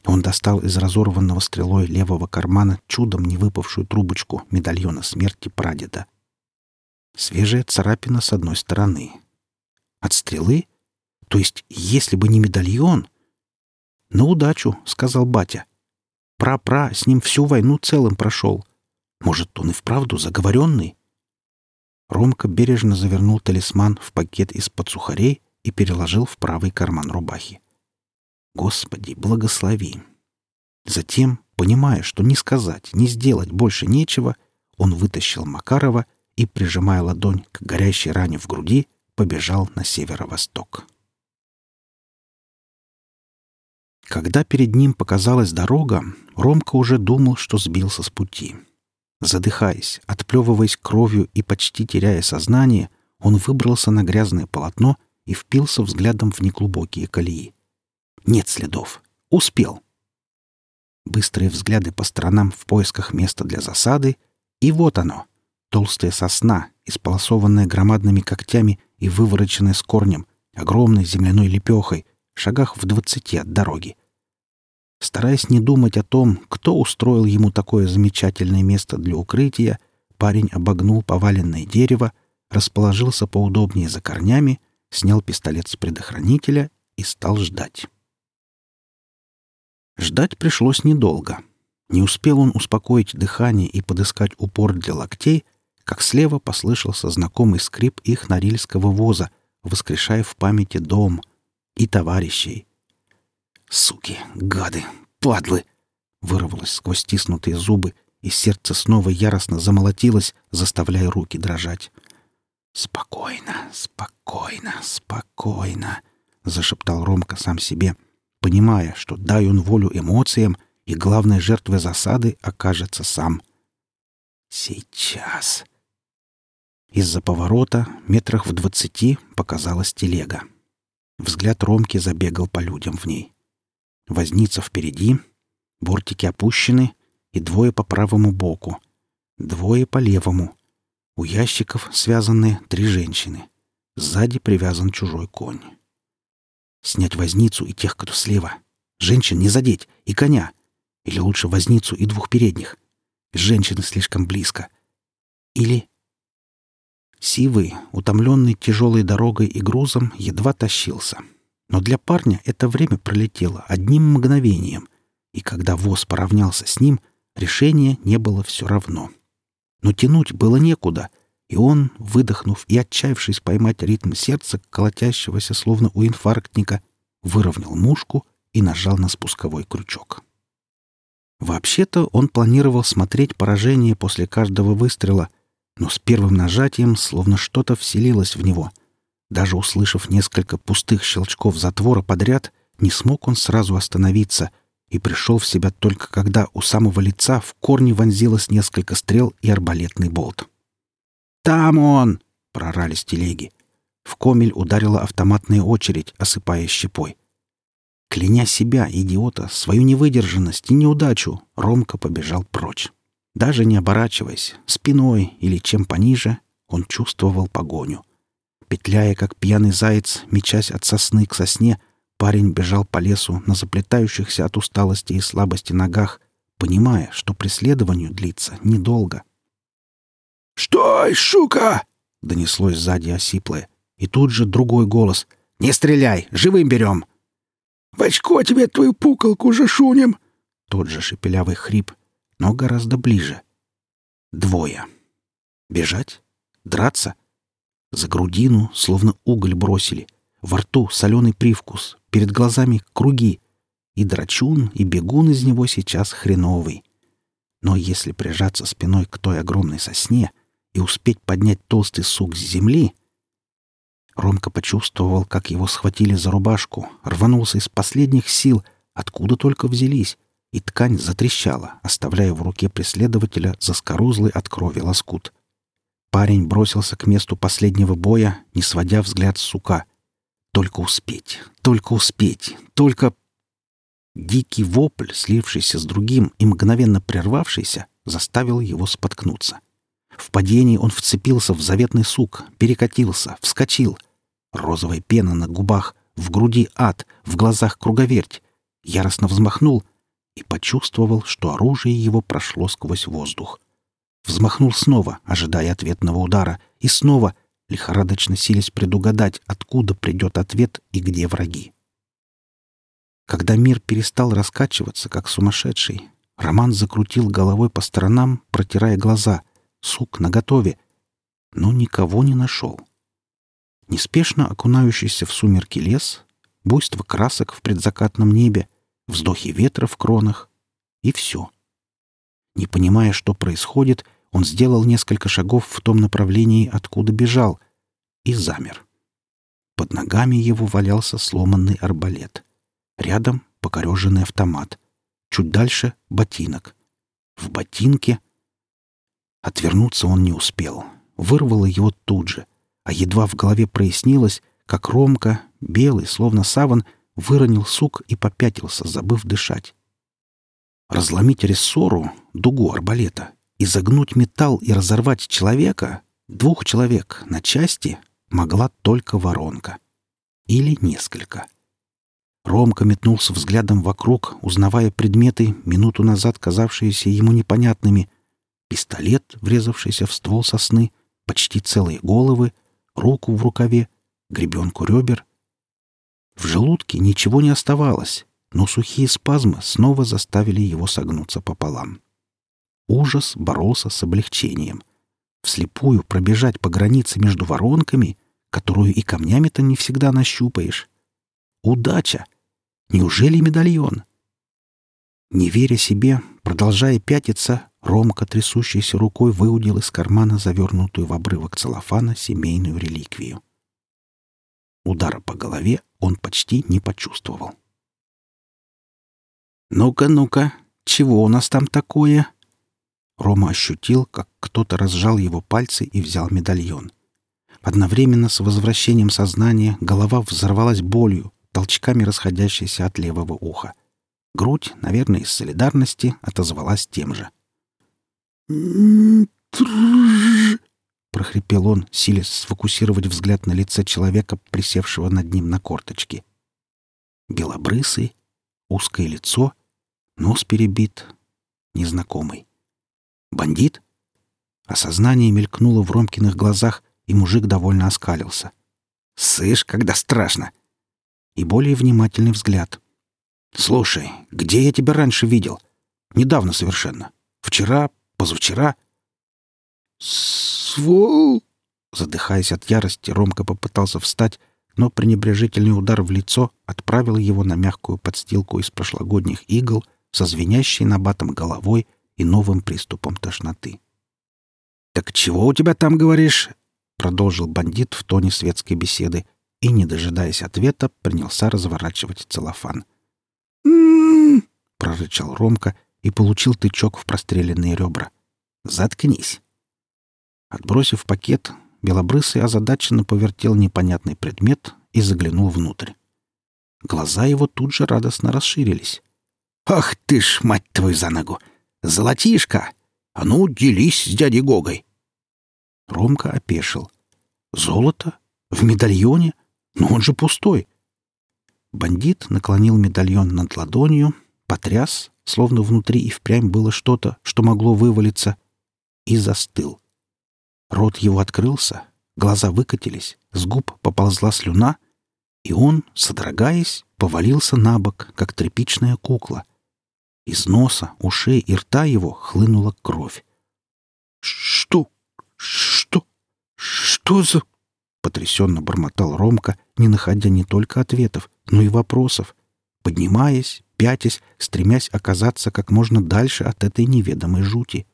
Он достал из разорванного стрелой левого кармана чудом не выпавшую трубочку медальона смерти прадеда. Свежая царапина с одной стороны. От стрелы? То есть, если бы не медальон... «На удачу», — сказал батя. «Пра-пра с ним всю войну целым прошел. Может, он и вправду заговоренный?» Ромка бережно завернул талисман в пакет из-под сухарей и переложил в правый карман рубахи. Господи, благослови. Затем, понимая, что ни сказать, ни сделать больше нечего, он вытащил Макарова и, прижимая ладонь к горящей ране в груди, побежал на северо-восток. Когда перед ним показалась дорога, Ромка уже думал, что сбился с пути. Задыхаясь, отплевываясь кровью и почти теряя сознание, он выбрался на грязное полотно и впился взглядом в неглубокие колеи. Нет следов. Успел. Быстрые взгляды по сторонам в поисках места для засады, и вот оно. Толстая сосна, исполосованная громадными когтями и вывороченная с корнем, огромной земляной лепехой, шагах в двадцати от дороги. Стараясь не думать о том, кто устроил ему такое замечательное место для укрытия, парень обогнул поваленное дерево, расположился поудобнее за корнями, снял пистолет с предохранителя и стал ждать. Ждать пришлось недолго. Не успел он успокоить дыхание и подыскать упор для локтей, как слева послышался знакомый скрип их норильского воза, воскрешая в памяти дом и товарищей. «Суки, гады, падлы!» вырвалось сквозь стиснутые зубы, и сердце снова яростно замолотилось, заставляя руки дрожать. «Спокойно, спокойно, спокойно!» — зашептал Ромка сам себе, понимая, что дай он волю эмоциям, и главной жертвой засады окажется сам. «Сейчас!» Из-за поворота, метрах в двадцати, показалась телега. Взгляд Ромки забегал по людям в ней. Возница впереди, бортики опущены, и двое по правому боку, двое по левому. У ящиков связаны три женщины. Сзади привязан чужой конь. Снять возницу и тех, кто слева. Женщин не задеть, и коня. Или лучше возницу и двух передних. Женщины слишком близко. Или Сивый, утомленный тяжелой дорогой и грузом, едва тащился. Но для парня это время пролетело одним мгновением, и когда воз поравнялся с ним, решение не было все равно. Но тянуть было некуда, и он, выдохнув и отчаявшись поймать ритм сердца, колотящегося словно у инфарктника, выровнял мушку и нажал на спусковой крючок. Вообще-то он планировал смотреть поражение после каждого выстрела — но с первым нажатием словно что-то вселилось в него. Даже услышав несколько пустых щелчков затвора подряд, не смог он сразу остановиться и пришел в себя только когда у самого лица в корне вонзилось несколько стрел и арбалетный болт. «Там он!» — прорали телеги. В комель ударила автоматная очередь, осыпая щепой. Кляня себя, идиота, свою невыдержанность и неудачу, Ромка побежал прочь. Даже не оборачиваясь, спиной или чем пониже, он чувствовал погоню. Петляя, как пьяный заяц, мечась от сосны к сосне, парень бежал по лесу на заплетающихся от усталости и слабости ногах, понимая, что преследованию длится недолго. «Стой, шука!» — донеслось сзади осиплое. И тут же другой голос. «Не стреляй! Живым берем!» «В очко тебе твою пукалку жашунем!» Тот же шепелявый хрип, но гораздо ближе. Двое. Бежать? Драться? За грудину словно уголь бросили. Во рту соленый привкус, перед глазами круги. И драчун, и бегун из него сейчас хреновый. Но если прижаться спиной к той огромной сосне и успеть поднять толстый сук с земли... Ромка почувствовал, как его схватили за рубашку, рванулся из последних сил, откуда только взялись, и ткань затрещала, оставляя в руке преследователя заскорузлый от крови лоскут. Парень бросился к месту последнего боя, не сводя взгляд с сука. Только успеть, только успеть, только... Дикий вопль, слившийся с другим и мгновенно прервавшийся, заставил его споткнуться. В падении он вцепился в заветный сук, перекатился, вскочил. Розовая пена на губах, в груди ад, в глазах круговерть. Яростно взмахнул — и почувствовал, что оружие его прошло сквозь воздух. Взмахнул снова, ожидая ответного удара, и снова, лихорадочно силясь предугадать, откуда придет ответ и где враги. Когда мир перестал раскачиваться, как сумасшедший, Роман закрутил головой по сторонам, протирая глаза, сук наготове, но никого не нашел. Неспешно окунающийся в сумерки лес, буйство красок в предзакатном небе — вздохи ветра в кронах, и все. Не понимая, что происходит, он сделал несколько шагов в том направлении, откуда бежал, и замер. Под ногами его валялся сломанный арбалет. Рядом — покореженный автомат. Чуть дальше — ботинок. В ботинке... Отвернуться он не успел. Вырвало его тут же. А едва в голове прояснилось, как Ромка, белый, словно саван, выронил сук и попятился, забыв дышать. Разломить рессору, дугу арбалета, изогнуть металл и разорвать человека, двух человек, на части, могла только воронка. Или несколько. Ромка метнулся взглядом вокруг, узнавая предметы, минуту назад казавшиеся ему непонятными. Пистолет, врезавшийся в ствол сосны, почти целые головы, руку в рукаве, гребенку ребер, в желудке ничего не оставалось, но сухие спазмы снова заставили его согнуться пополам. Ужас боролся с облегчением. Вслепую пробежать по границе между воронками, которую и камнями-то не всегда нащупаешь. Удача! Неужели медальон? Не веря себе, продолжая пятиться, Ромка, трясущейся рукой, выудил из кармана завернутую в обрывок целлофана семейную реликвию. Удара по голове он почти не почувствовал. «Ну-ка, ну-ка, чего у нас там такое?» Рома ощутил, как кто-то разжал его пальцы и взял медальон. Одновременно с возвращением сознания голова взорвалась болью, толчками расходящейся от левого уха. Грудь, наверное, из солидарности, отозвалась тем же. Прохрипел он, силясь сфокусировать взгляд на лице человека, присевшего над ним на корточки. Белобрысый, узкое лицо, нос перебит, незнакомый. Бандит? Осознание мелькнуло в Ромкиных глазах, и мужик довольно оскалился. «Сышь, когда страшно!» И более внимательный взгляд. «Слушай, где я тебя раньше видел? Недавно совершенно. Вчера, позавчера?» «Свол!» Задыхаясь от ярости, Ромка попытался встать, но пренебрежительный удар в лицо отправил его на мягкую подстилку из прошлогодних игл со звенящей набатом головой и новым приступом тошноты. «Так чего у тебя там, говоришь?» — продолжил бандит в тоне светской беседы и, не дожидаясь ответа, принялся разворачивать целлофан. «М-м-м!» прорычал Ромка и получил тычок в простреленные ребра. «Заткнись!» Отбросив пакет, Белобрысый озадаченно повертел непонятный предмет и заглянул внутрь. Глаза его тут же радостно расширились. «Ах ты ж, мать твою за ногу! Золотишко! А ну, делись с дядей Гогой!» Ромка опешил. «Золото? В медальоне? Но он же пустой!» Бандит наклонил медальон над ладонью, потряс, словно внутри и впрямь было что-то, что могло вывалиться, и застыл. Рот его открылся, глаза выкатились, с губ поползла слюна, и он, содрогаясь, повалился на бок, как тряпичная кукла — из носа, ушей и рта его хлынула кровь. «Что? Что? Что за...» — потрясенно бормотал Ромка, не находя не только ответов, но и вопросов, поднимаясь, пятясь, стремясь оказаться как можно дальше от этой неведомой жути.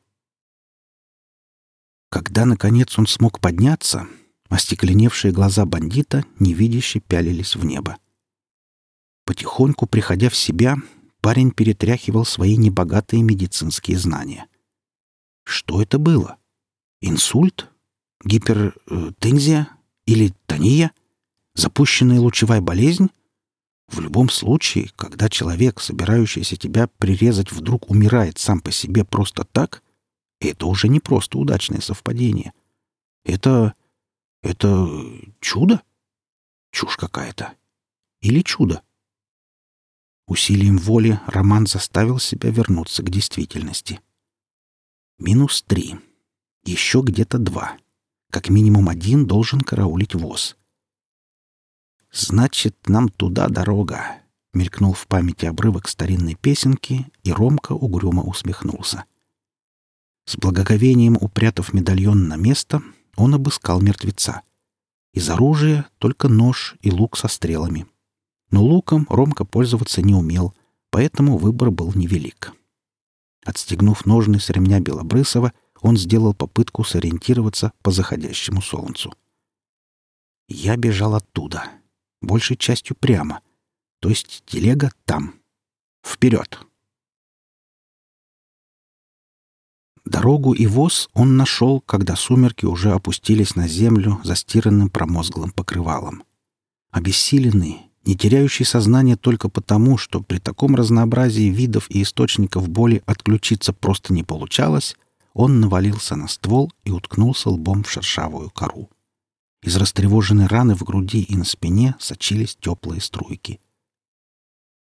Когда, наконец, он смог подняться, остекленевшие глаза бандита невидяще пялились в небо. Потихоньку приходя в себя, парень перетряхивал свои небогатые медицинские знания. Что это было? Инсульт? Гипертензия? Или тония? Запущенная лучевая болезнь? В любом случае, когда человек, собирающийся тебя прирезать, вдруг умирает сам по себе просто так, это уже не просто удачное совпадение. Это... это чудо? Чушь какая-то. Или чудо? Усилием воли Роман заставил себя вернуться к действительности. Минус три. Еще где-то два. Как минимум один должен караулить воз. «Значит, нам туда дорога», — мелькнул в памяти обрывок старинной песенки, и Ромка угрюмо усмехнулся. С благоговением упрятав медальон на место, он обыскал мертвеца. Из оружия только нож и лук со стрелами — но луком Ромка пользоваться не умел, поэтому выбор был невелик. Отстегнув ножны с ремня Белобрысова, он сделал попытку сориентироваться по заходящему солнцу. Я бежал оттуда, большей частью прямо, то есть телега там. Вперед! Дорогу и воз он нашел, когда сумерки уже опустились на землю застиранным промозглым покрывалом. Обессиленный, не теряющий сознание только потому, что при таком разнообразии видов и источников боли отключиться просто не получалось, он навалился на ствол и уткнулся лбом в шершавую кору. Из растревоженной раны в груди и на спине сочились теплые струйки.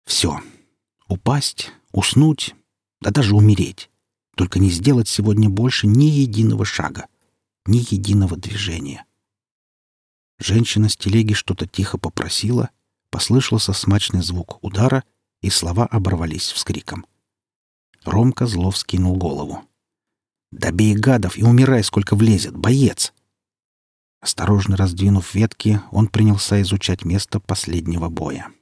Все. Упасть, уснуть, да даже умереть. Только не сделать сегодня больше ни единого шага, ни единого движения. Женщина с телеги что-то тихо попросила, Послышался смачный звук удара, и слова оборвались вскриком. Ромка зло вскинул голову. Добей гадов и умирай, сколько влезет, боец!» Осторожно раздвинув ветки, он принялся изучать место последнего боя.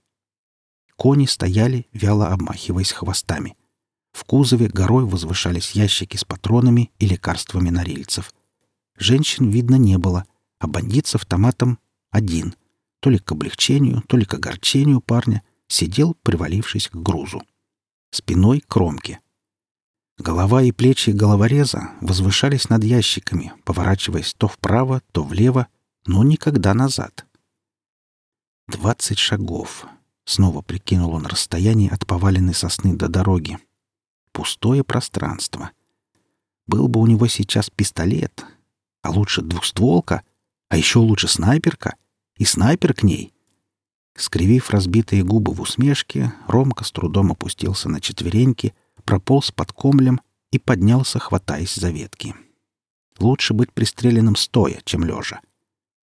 Кони стояли, вяло обмахиваясь хвостами. В кузове горой возвышались ящики с патронами и лекарствами на рельцев. Женщин видно не было, а бандит с автоматом один, то ли к облегчению, то ли к огорчению парня, сидел, привалившись к грузу. Спиной к кромке. Голова и плечи головореза возвышались над ящиками, поворачиваясь то вправо, то влево, но никогда назад. Двадцать шагов. Снова прикинул он расстояние от поваленной сосны до дороги. Пустое пространство. Был бы у него сейчас пистолет, а лучше двухстволка, а еще лучше снайперка, и снайпер к ней. Скривив разбитые губы в усмешке, Ромка с трудом опустился на четвереньки, прополз под комлем и поднялся, хватаясь за ветки. Лучше быть пристреленным стоя, чем лежа.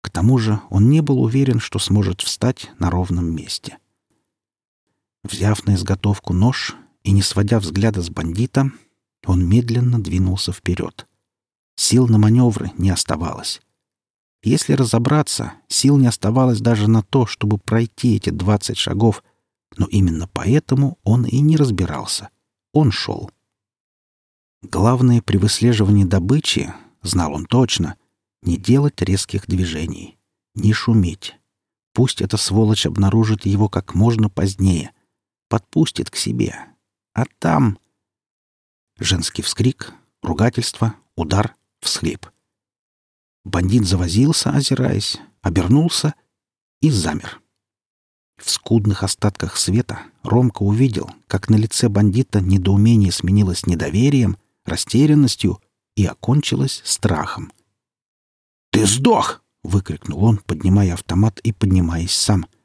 К тому же он не был уверен, что сможет встать на ровном месте. Взяв на изготовку нож и не сводя взгляда с бандита, он медленно двинулся вперед. Сил на маневры не оставалось. Если разобраться, сил не оставалось даже на то, чтобы пройти эти двадцать шагов, но именно поэтому он и не разбирался. Он шел. Главное при выслеживании добычи, знал он точно, не делать резких движений, не шуметь. Пусть эта сволочь обнаружит его как можно позднее — подпустит к себе. А там... Женский вскрик, ругательство, удар, всхлип. Бандит завозился, озираясь, обернулся и замер. В скудных остатках света Ромка увидел, как на лице бандита недоумение сменилось недоверием, растерянностью и окончилось страхом. «Ты сдох!» — выкрикнул он, поднимая автомат и поднимаясь сам —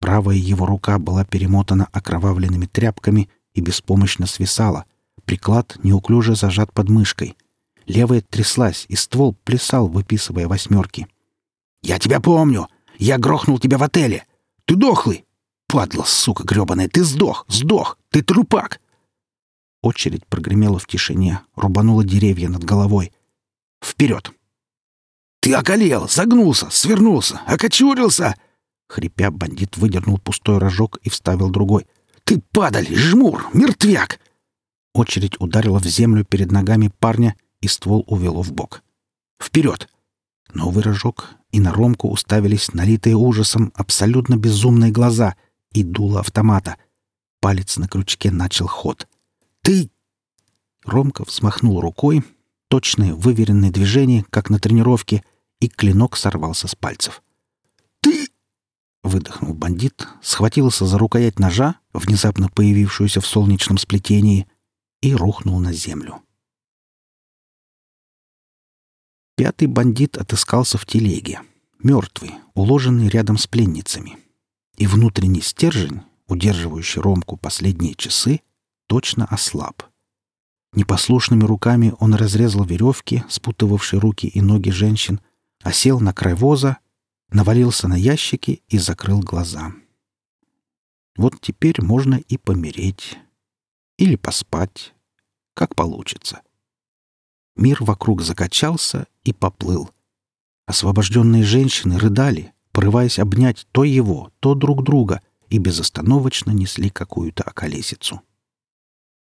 Правая его рука была перемотана окровавленными тряпками и беспомощно свисала. Приклад неуклюже зажат под мышкой. Левая тряслась, и ствол плясал, выписывая восьмерки. «Я тебя помню! Я грохнул тебя в отеле! Ты дохлый! Падла, сука гребаная! Ты сдох! Сдох! Ты трупак!» Очередь прогремела в тишине, рубанула деревья над головой. «Вперед!» «Ты околел! Загнулся! Свернулся! Окочурился!» Хрипя, бандит выдернул пустой рожок и вставил другой. «Ты падаль! Жмур! Мертвяк!» Очередь ударила в землю перед ногами парня, и ствол увело в бок. «Вперед!» Новый рожок, и на Ромку уставились налитые ужасом абсолютно безумные глаза и дуло автомата. Палец на крючке начал ход. «Ты...» Ромка взмахнул рукой, точное выверенное движение, как на тренировке, и клинок сорвался с пальцев. Выдохнул бандит, схватился за рукоять ножа, внезапно появившуюся в солнечном сплетении, и рухнул на землю. Пятый бандит отыскался в телеге, мертвый, уложенный рядом с пленницами. И внутренний стержень, удерживающий Ромку последние часы, точно ослаб. Непослушными руками он разрезал веревки, спутывавшие руки и ноги женщин, осел на край воза навалился на ящики и закрыл глаза. Вот теперь можно и помереть. Или поспать. Как получится. Мир вокруг закачался и поплыл. Освобожденные женщины рыдали, порываясь обнять то его, то друг друга, и безостановочно несли какую-то околесицу.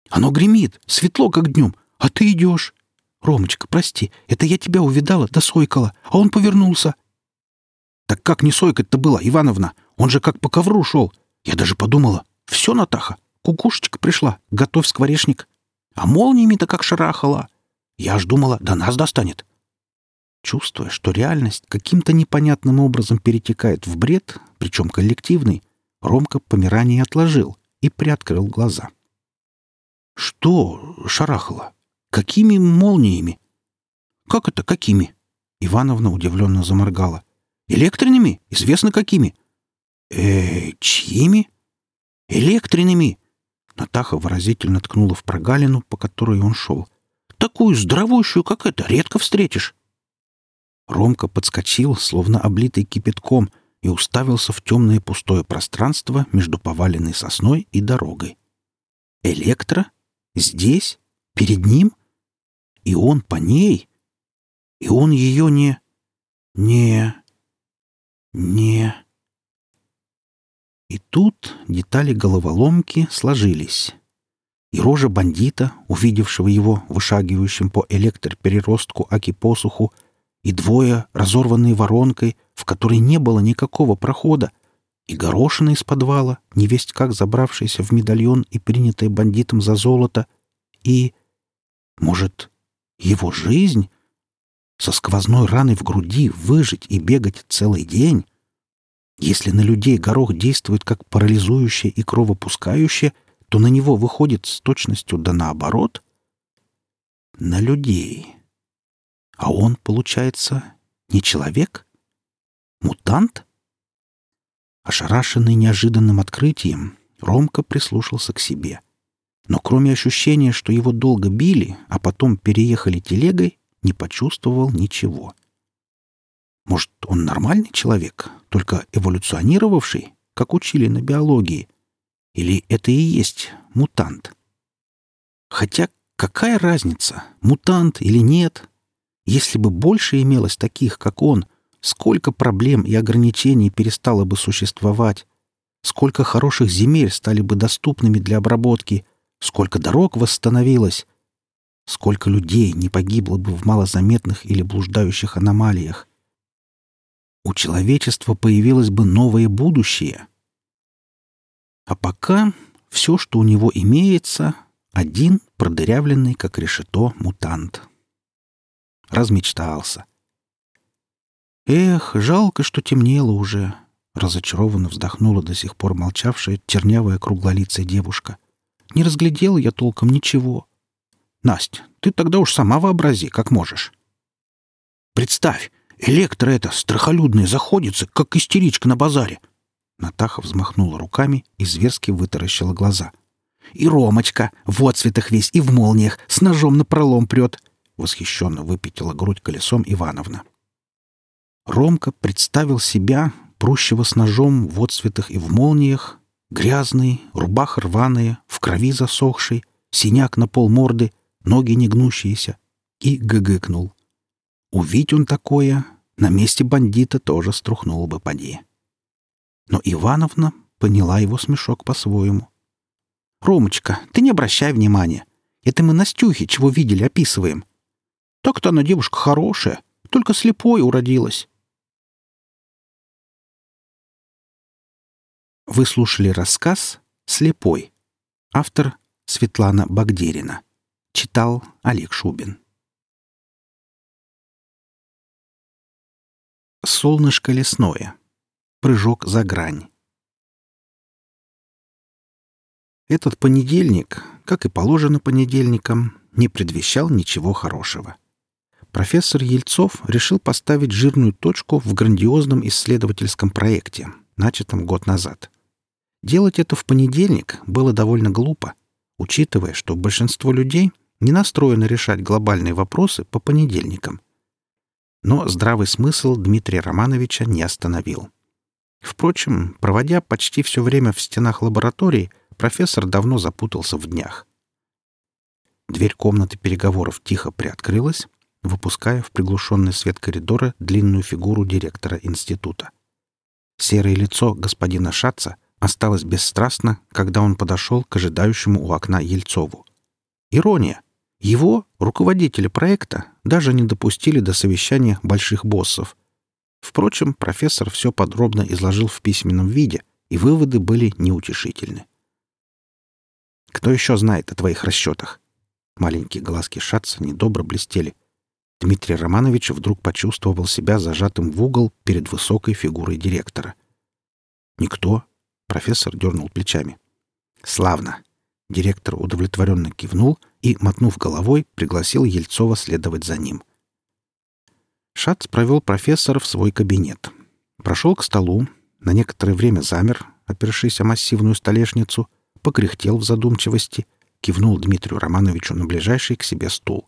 «Оно гремит! Светло, как днем! А ты идешь!» «Ромочка, прости, это я тебя увидала до Сойкола, а он повернулся!» Так как не сойкать-то было, Ивановна? Он же как по ковру шел. Я даже подумала, все, Натаха, кукушечка пришла, готовь скворечник. А молниями-то как шарахала. Я аж думала, до нас достанет. Чувствуя, что реальность каким-то непонятным образом перетекает в бред, причем коллективный, Ромка помирание отложил и приоткрыл глаза. «Что шарахало? Какими молниями?» «Как это какими?» Ивановна удивленно заморгала. Электренными? Известно какими. Э, чьими? Электренными. Натаха выразительно ткнула в прогалину, по которой он шел. Такую здоровущую, как это, редко встретишь. Ромка подскочил, словно облитый кипятком, и уставился в темное пустое пространство между поваленной сосной и дорогой. Электро? Здесь? Перед ним? И он по ней? И он ее не... не... не... И тут детали головоломки сложились. И рожа бандита, увидевшего его вышагивающим по электропереростку Аки-посуху, и двое, разорванные воронкой, в которой не было никакого прохода, и горошина из подвала, невесть как забравшаяся в медальон и принятая бандитом за золото, и, может, его жизнь со сквозной раной в груди выжить и бегать целый день? Если на людей горох действует как парализующее и кровопускающее, то на него выходит с точностью да наоборот. На людей. А он, получается, не человек? Мутант? Ошарашенный неожиданным открытием, Ромка прислушался к себе. Но кроме ощущения, что его долго били, а потом переехали телегой, не почувствовал ничего. Может, он нормальный человек, только эволюционировавший, как учили на биологии? Или это и есть мутант? Хотя какая разница, мутант или нет? Если бы больше имелось таких, как он, сколько проблем и ограничений перестало бы существовать, сколько хороших земель стали бы доступными для обработки, сколько дорог восстановилось, сколько людей не погибло бы в малозаметных или блуждающих аномалиях у человечества появилось бы новое будущее. А пока все, что у него имеется, один продырявленный, как решето, мутант. Размечтался. Эх, жалко, что темнело уже, разочарованно вздохнула до сих пор молчавшая чернявая круглолицая девушка. Не разглядела я толком ничего. Настя, ты тогда уж сама вообрази, как можешь. Представь, Электро это, страхолюдная, заходится, как истеричка на базаре. Натаха взмахнула руками и зверски вытаращила глаза. «И Ромочка, в отцветах весь и в молниях, с ножом на пролом прет!» Восхищенно выпятила грудь колесом Ивановна. Ромка представил себя, прущего с ножом в отцветах и в молниях, грязный, рубаха рваная, в крови засохший, синяк на пол морды, ноги не гнущиеся, и гыгыкнул. Увидь он такое, на месте бандита тоже струхнул бы поди. Но Ивановна поняла его смешок по-своему. «Ромочка, ты не обращай внимания. Это мы Настюхе чего видели, описываем. Так-то она девушка хорошая, только слепой уродилась». Вы слушали рассказ «Слепой». Автор Светлана Багдерина. Читал Олег Шубин. Солнышко лесное. Прыжок за грань. Этот понедельник, как и положено понедельникам, не предвещал ничего хорошего. Профессор Ельцов решил поставить жирную точку в грандиозном исследовательском проекте, начатом год назад. Делать это в понедельник было довольно глупо, учитывая, что большинство людей не настроено решать глобальные вопросы по понедельникам — но здравый смысл Дмитрия Романовича не остановил. Впрочем, проводя почти все время в стенах лаборатории, профессор давно запутался в днях. Дверь комнаты переговоров тихо приоткрылась, выпуская в приглушенный свет коридора длинную фигуру директора института. Серое лицо господина Шатца осталось бесстрастно, когда он подошел к ожидающему у окна Ельцову. Ирония! Его, руководителя проекта, даже не допустили до совещания больших боссов. Впрочем, профессор все подробно изложил в письменном виде, и выводы были неутешительны. «Кто еще знает о твоих расчетах?» Маленькие глазки шатца недобро блестели. Дмитрий Романович вдруг почувствовал себя зажатым в угол перед высокой фигурой директора. «Никто?» — профессор дернул плечами. «Славно!» Директор удовлетворенно кивнул и, мотнув головой, пригласил Ельцова следовать за ним. Шац провел профессора в свой кабинет. Прошел к столу, на некоторое время замер, опершись о массивную столешницу, покряхтел в задумчивости, кивнул Дмитрию Романовичу на ближайший к себе стул.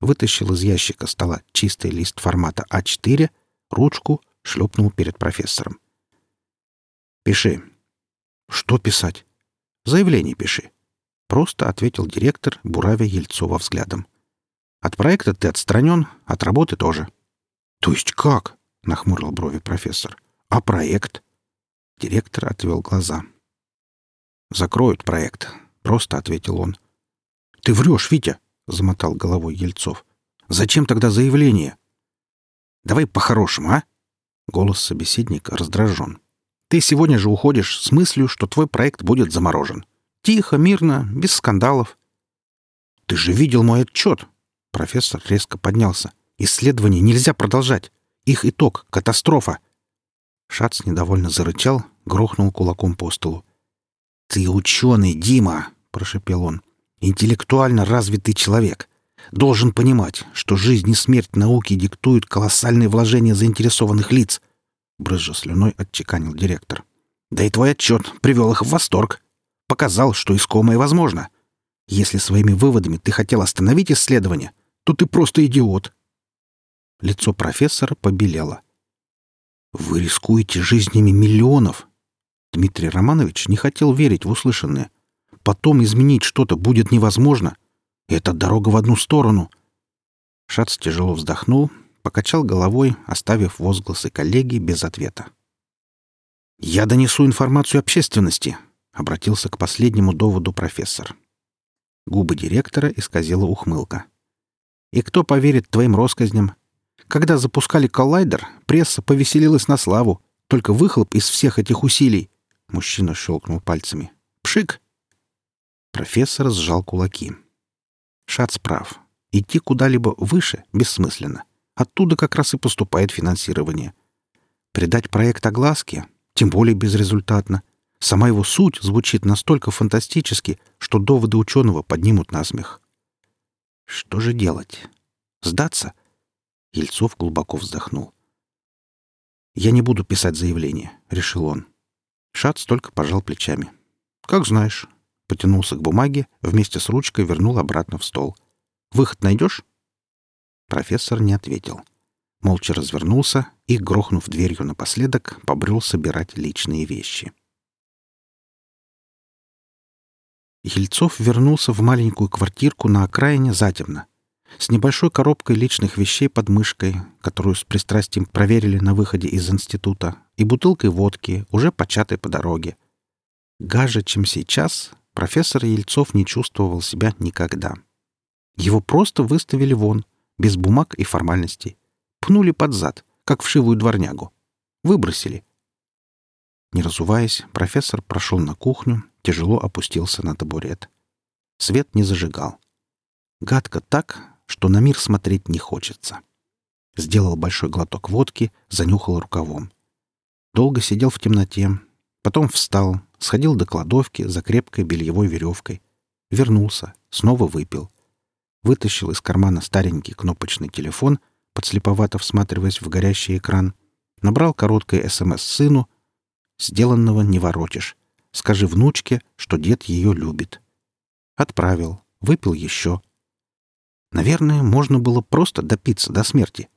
Вытащил из ящика стола чистый лист формата А4, ручку, шлепнул перед профессором. «Пиши». «Что писать?» «Заявление пиши». Просто ответил директор, буравя Ельцова взглядом. От проекта ты отстранен, от работы тоже». «То есть как?» — нахмурил брови профессор. «А проект?» Директор отвел глаза. «Закроют проект», — просто ответил он. «Ты врешь, Витя!» — замотал головой Ельцов. «Зачем тогда заявление?» «Давай по-хорошему, а?» Голос собеседника раздражен. «Ты сегодня же уходишь с мыслью, что твой проект будет заморожен. Тихо, мирно, без скандалов». «Ты же видел мой отчет!» Профессор резко поднялся. «Исследование нельзя продолжать. Их итог — катастрофа». Шац недовольно зарычал, грохнул кулаком по столу. «Ты ученый, Дима!» — прошепел он. «Интеллектуально развитый человек. Должен понимать, что жизнь и смерть науки диктуют колоссальные вложения заинтересованных лиц». Брызжа слюной отчеканил директор. «Да и твой отчет привел их в восторг. Показал, что искомое возможно. Если своими выводами ты хотел остановить исследование, то ты просто идиот». Лицо профессора побелело. «Вы рискуете жизнями миллионов!» Дмитрий Романович не хотел верить в услышанное. «Потом изменить что-то будет невозможно. Это дорога в одну сторону». Шац тяжело вздохнул, покачал головой, оставив возгласы коллеги без ответа. «Я донесу информацию общественности», — обратился к последнему доводу профессор. Губы директора исказила ухмылка. «И кто поверит твоим россказням? Когда запускали коллайдер, пресса повеселилась на славу. Только выхлоп из всех этих усилий. Мужчина щелкнул пальцами. Пшик! Профессор сжал кулаки. Шац прав. Идти куда-либо выше бессмысленно. Оттуда как раз и поступает финансирование. Придать проект огласке, тем более безрезультатно. Сама его суть звучит настолько фантастически, что доводы ученого поднимут насмех. Что же делать? Сдаться? Ельцов глубоко вздохнул. «Я не буду писать заявление», — решил он. Шац только пожал плечами. «Как знаешь». Потянулся к бумаге, вместе с ручкой вернул обратно в стол. «Выход найдешь?» Профессор не ответил. Молча развернулся и, грохнув дверью напоследок, побрел собирать личные вещи. Ельцов вернулся в маленькую квартирку на окраине затемно, с небольшой коробкой личных вещей под мышкой, которую с пристрастием проверили на выходе из института, и бутылкой водки, уже початой по дороге. Гаже, чем сейчас, профессор Ельцов не чувствовал себя никогда. Его просто выставили вон, без бумаг и формальностей. Пнули под зад, как вшивую дворнягу. Выбросили. Не разуваясь, профессор прошел на кухню, тяжело опустился на табурет. Свет не зажигал. Гадко так, что на мир смотреть не хочется. Сделал большой глоток водки, занюхал рукавом. Долго сидел в темноте, потом встал, сходил до кладовки за крепкой бельевой веревкой. Вернулся, снова выпил. Вытащил из кармана старенький кнопочный телефон, подслеповато всматриваясь в горящий экран. Набрал короткое СМС сыну. «Сделанного не воротишь. Скажи внучке, что дед ее любит». Отправил. Выпил еще. Наверное, можно было просто допиться до смерти.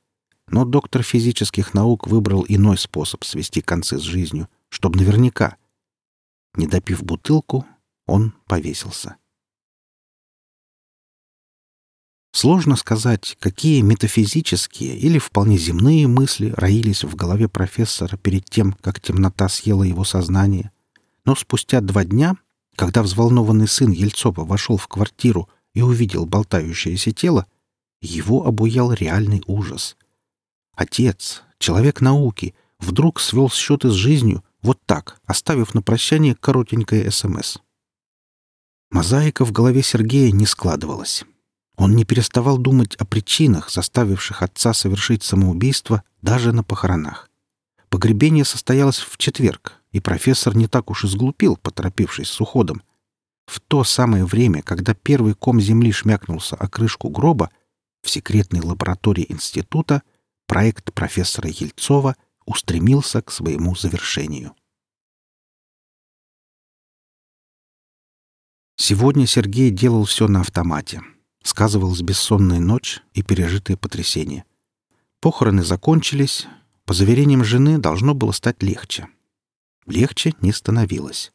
Но доктор физических наук выбрал иной способ свести концы с жизнью, чтобы наверняка. Не допив бутылку, он повесился. Сложно сказать, какие метафизические или вполне земные мысли роились в голове профессора перед тем, как темнота съела его сознание. Но спустя два дня, когда взволнованный сын Ельцова вошел в квартиру и увидел болтающееся тело, его обуял реальный ужас. Отец, человек науки, вдруг свел счеты с жизнью вот так, оставив на прощание коротенькое СМС. Мозаика в голове Сергея не складывалась. Он не переставал думать о причинах, заставивших отца совершить самоубийство даже на похоронах. Погребение состоялось в четверг, и профессор не так уж и сглупил, поторопившись с уходом — в то самое время, когда первый ком земли шмякнулся о крышку гроба, в секретной лаборатории института проект профессора Ельцова устремился к своему завершению. Сегодня Сергей делал все на автомате. Сказывалась бессонная ночь и пережитые потрясения. Похороны закончились. По заверениям жены, должно было стать легче. Легче не становилось.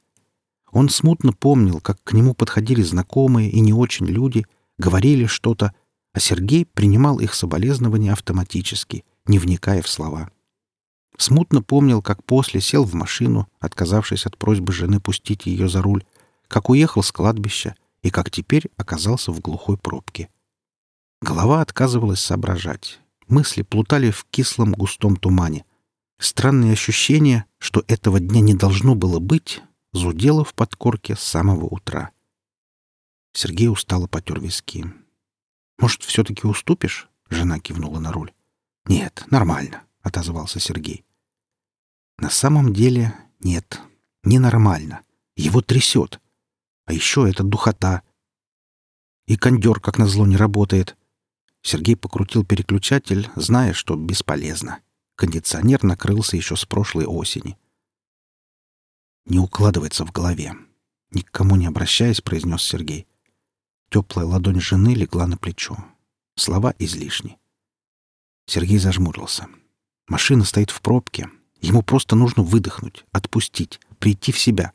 Он смутно помнил, как к нему подходили знакомые и не очень люди, говорили что-то, а Сергей принимал их соболезнования автоматически, не вникая в слова. Смутно помнил, как после сел в машину, отказавшись от просьбы жены пустить ее за руль, как уехал с кладбища и как теперь оказался в глухой пробке. Голова отказывалась соображать. Мысли плутали в кислом густом тумане. Странное ощущение, что этого дня не должно было быть, зудело в подкорке с самого утра. Сергей устало потер виски. «Может, все-таки уступишь?» — жена кивнула на руль. «Нет, нормально», — отозвался Сергей. «На самом деле нет, ненормально. Его трясет. А еще это духота. И кондер, как назло, не работает. Сергей покрутил переключатель, зная, что бесполезно. Кондиционер накрылся еще с прошлой осени. «Не укладывается в голове», — никому не обращаясь, произнес Сергей. Теплая ладонь жены легла на плечо. Слова излишни. Сергей зажмурился. Машина стоит в пробке. Ему просто нужно выдохнуть, отпустить, прийти в себя.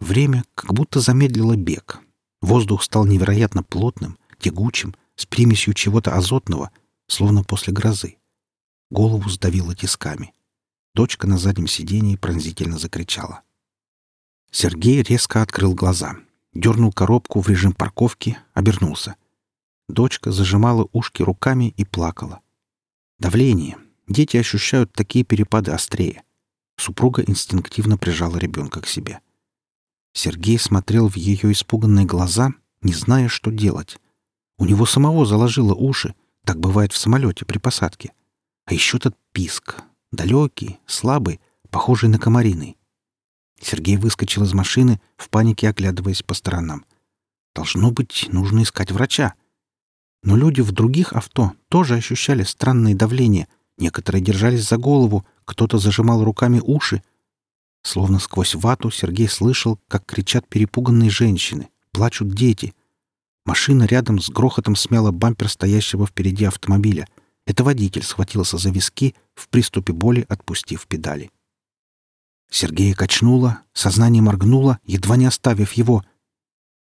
Время как будто замедлило бег. Воздух стал невероятно плотным, тягучим, с примесью чего-то азотного, словно после грозы. Голову сдавило тисками. Дочка на заднем сидении пронзительно закричала. Сергей резко открыл глаза, дернул коробку в режим парковки, обернулся. Дочка зажимала ушки руками и плакала. Давление. Дети ощущают такие перепады острее. Супруга инстинктивно прижала ребенка к себе. Сергей смотрел в ее испуганные глаза, не зная, что делать. У него самого заложило уши. Так бывает в самолете при посадке. А еще тот писк. Далекий, слабый, похожий на комариный. Сергей выскочил из машины, в панике оглядываясь по сторонам. Должно быть, нужно искать врача. Но люди в других авто тоже ощущали странное давление. Некоторые держались за голову, кто-то зажимал руками уши. Словно сквозь вату Сергей слышал, как кричат перепуганные женщины, плачут дети — Машина рядом с грохотом смяла бампер стоящего впереди автомобиля. Это водитель схватился за виски, в приступе боли отпустив педали. Сергея качнуло, сознание моргнуло, едва не оставив его,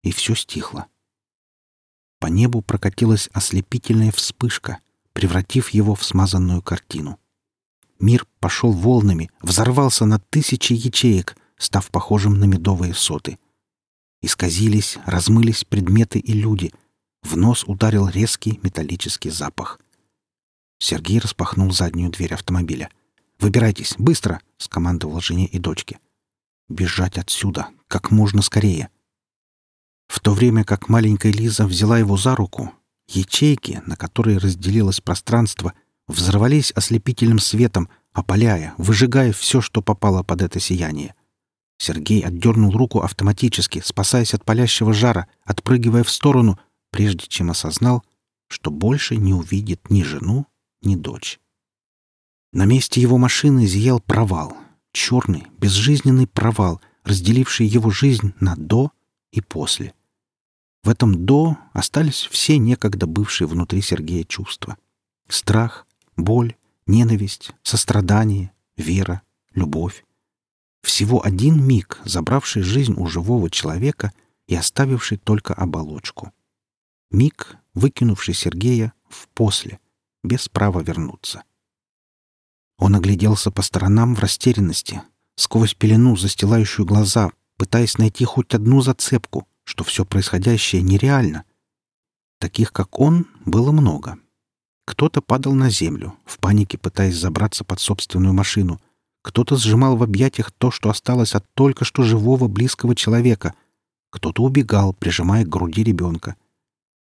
и все стихло. По небу прокатилась ослепительная вспышка, превратив его в смазанную картину. Мир пошел волнами, взорвался на тысячи ячеек, став похожим на медовые соты — Исказились, размылись предметы и люди. В нос ударил резкий металлический запах. Сергей распахнул заднюю дверь автомобиля. «Выбирайтесь, быстро!» — скомандовал жене и дочке. «Бежать отсюда, как можно скорее!» В то время как маленькая Лиза взяла его за руку, ячейки, на которые разделилось пространство, взорвались ослепительным светом, опаляя, выжигая все, что попало под это сияние. Сергей отдернул руку автоматически, спасаясь от палящего жара, отпрыгивая в сторону, прежде чем осознал, что больше не увидит ни жену, ни дочь. На месте его машины зиял провал. Черный, безжизненный провал, разделивший его жизнь на «до» и «после». В этом «до» остались все некогда бывшие внутри Сергея чувства. Страх, боль, ненависть, сострадание, вера, любовь. Всего один миг, забравший жизнь у живого человека и оставивший только оболочку. Миг, выкинувший Сергея в после, без права вернуться. Он огляделся по сторонам в растерянности, сквозь пелену, застилающую глаза, пытаясь найти хоть одну зацепку, что все происходящее нереально. Таких, как он, было много. Кто-то падал на землю, в панике пытаясь забраться под собственную машину, кто-то сжимал в объятиях то, что осталось от только что живого близкого человека. Кто-то убегал, прижимая к груди ребенка.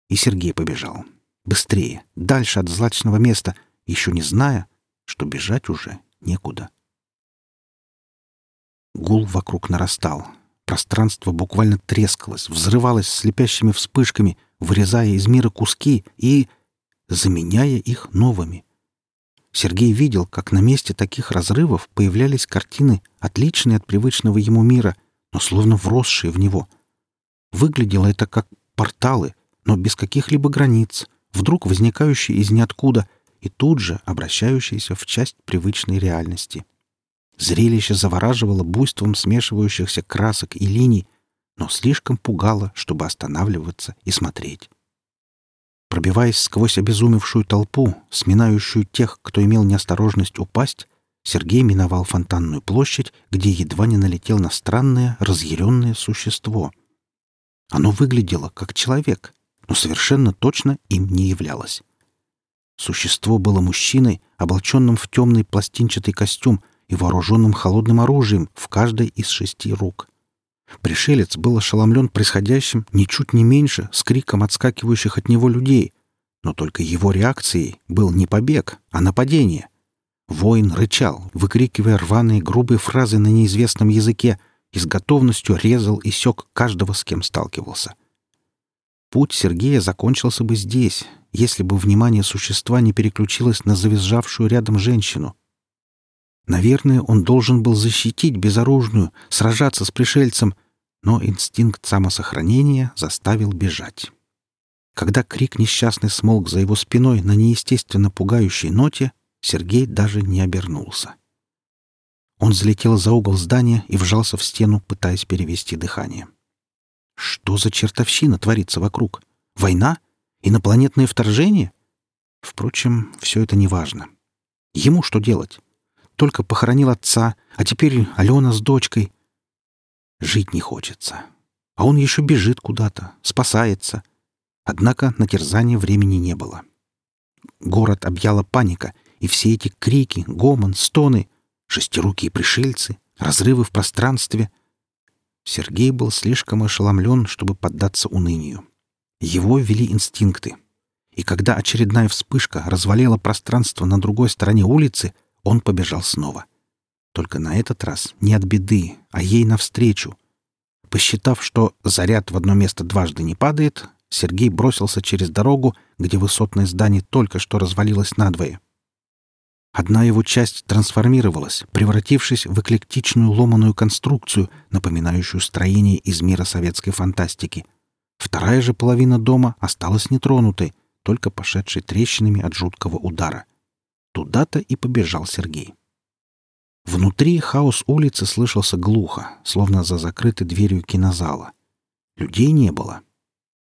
И Сергей побежал. Быстрее, дальше от злачного места, еще не зная, что бежать уже некуда. Гул вокруг нарастал. Пространство буквально трескалось, взрывалось слепящими вспышками, вырезая из мира куски и заменяя их новыми — Сергей видел, как на месте таких разрывов появлялись картины, отличные от привычного ему мира, но словно вросшие в него. Выглядело это как порталы, но без каких-либо границ, вдруг возникающие из ниоткуда и тут же обращающиеся в часть привычной реальности. Зрелище завораживало буйством смешивающихся красок и линий, но слишком пугало, чтобы останавливаться и смотреть. Пробиваясь сквозь обезумевшую толпу, сминающую тех, кто имел неосторожность упасть, Сергей миновал фонтанную площадь, где едва не налетел на странное, разъяренное существо. Оно выглядело как человек, но совершенно точно им не являлось. Существо было мужчиной, облаченным в темный пластинчатый костюм и вооруженным холодным оружием в каждой из шести рук. Пришелец был ошеломлен происходящим ничуть не меньше с криком отскакивающих от него людей, но только его реакцией был не побег, а нападение. Воин рычал, выкрикивая рваные грубые фразы на неизвестном языке и с готовностью резал и сёк каждого, с кем сталкивался. Путь Сергея закончился бы здесь, если бы внимание существа не переключилось на завизжавшую рядом женщину. Наверное, он должен был защитить безоружную, сражаться с пришельцем, но инстинкт самосохранения заставил бежать. Когда крик несчастный смолк за его спиной на неестественно пугающей ноте, Сергей даже не обернулся. Он взлетел за угол здания и вжался в стену, пытаясь перевести дыхание. Что за чертовщина творится вокруг? Война? Инопланетное вторжение? Впрочем, все это неважно. Ему что делать? Только похоронил отца, а теперь Алена с дочкой. Жить не хочется. А он еще бежит куда-то, спасается. Однако на терзание времени не было. Город объяла паника, и все эти крики, гомон, стоны, шестирукие пришельцы, разрывы в пространстве. Сергей был слишком ошеломлен, чтобы поддаться унынию. Его вели инстинкты. И когда очередная вспышка развалила пространство на другой стороне улицы — он побежал снова. Только на этот раз не от беды, а ей навстречу. Посчитав, что заряд в одно место дважды не падает, Сергей бросился через дорогу, где высотное здание только что развалилось надвое. Одна его часть трансформировалась, превратившись в эклектичную ломаную конструкцию, напоминающую строение из мира советской фантастики. Вторая же половина дома осталась нетронутой, только пошедшей трещинами от жуткого удара. Туда-то и побежал Сергей. Внутри хаос улицы слышался глухо, словно за закрытой дверью кинозала. Людей не было.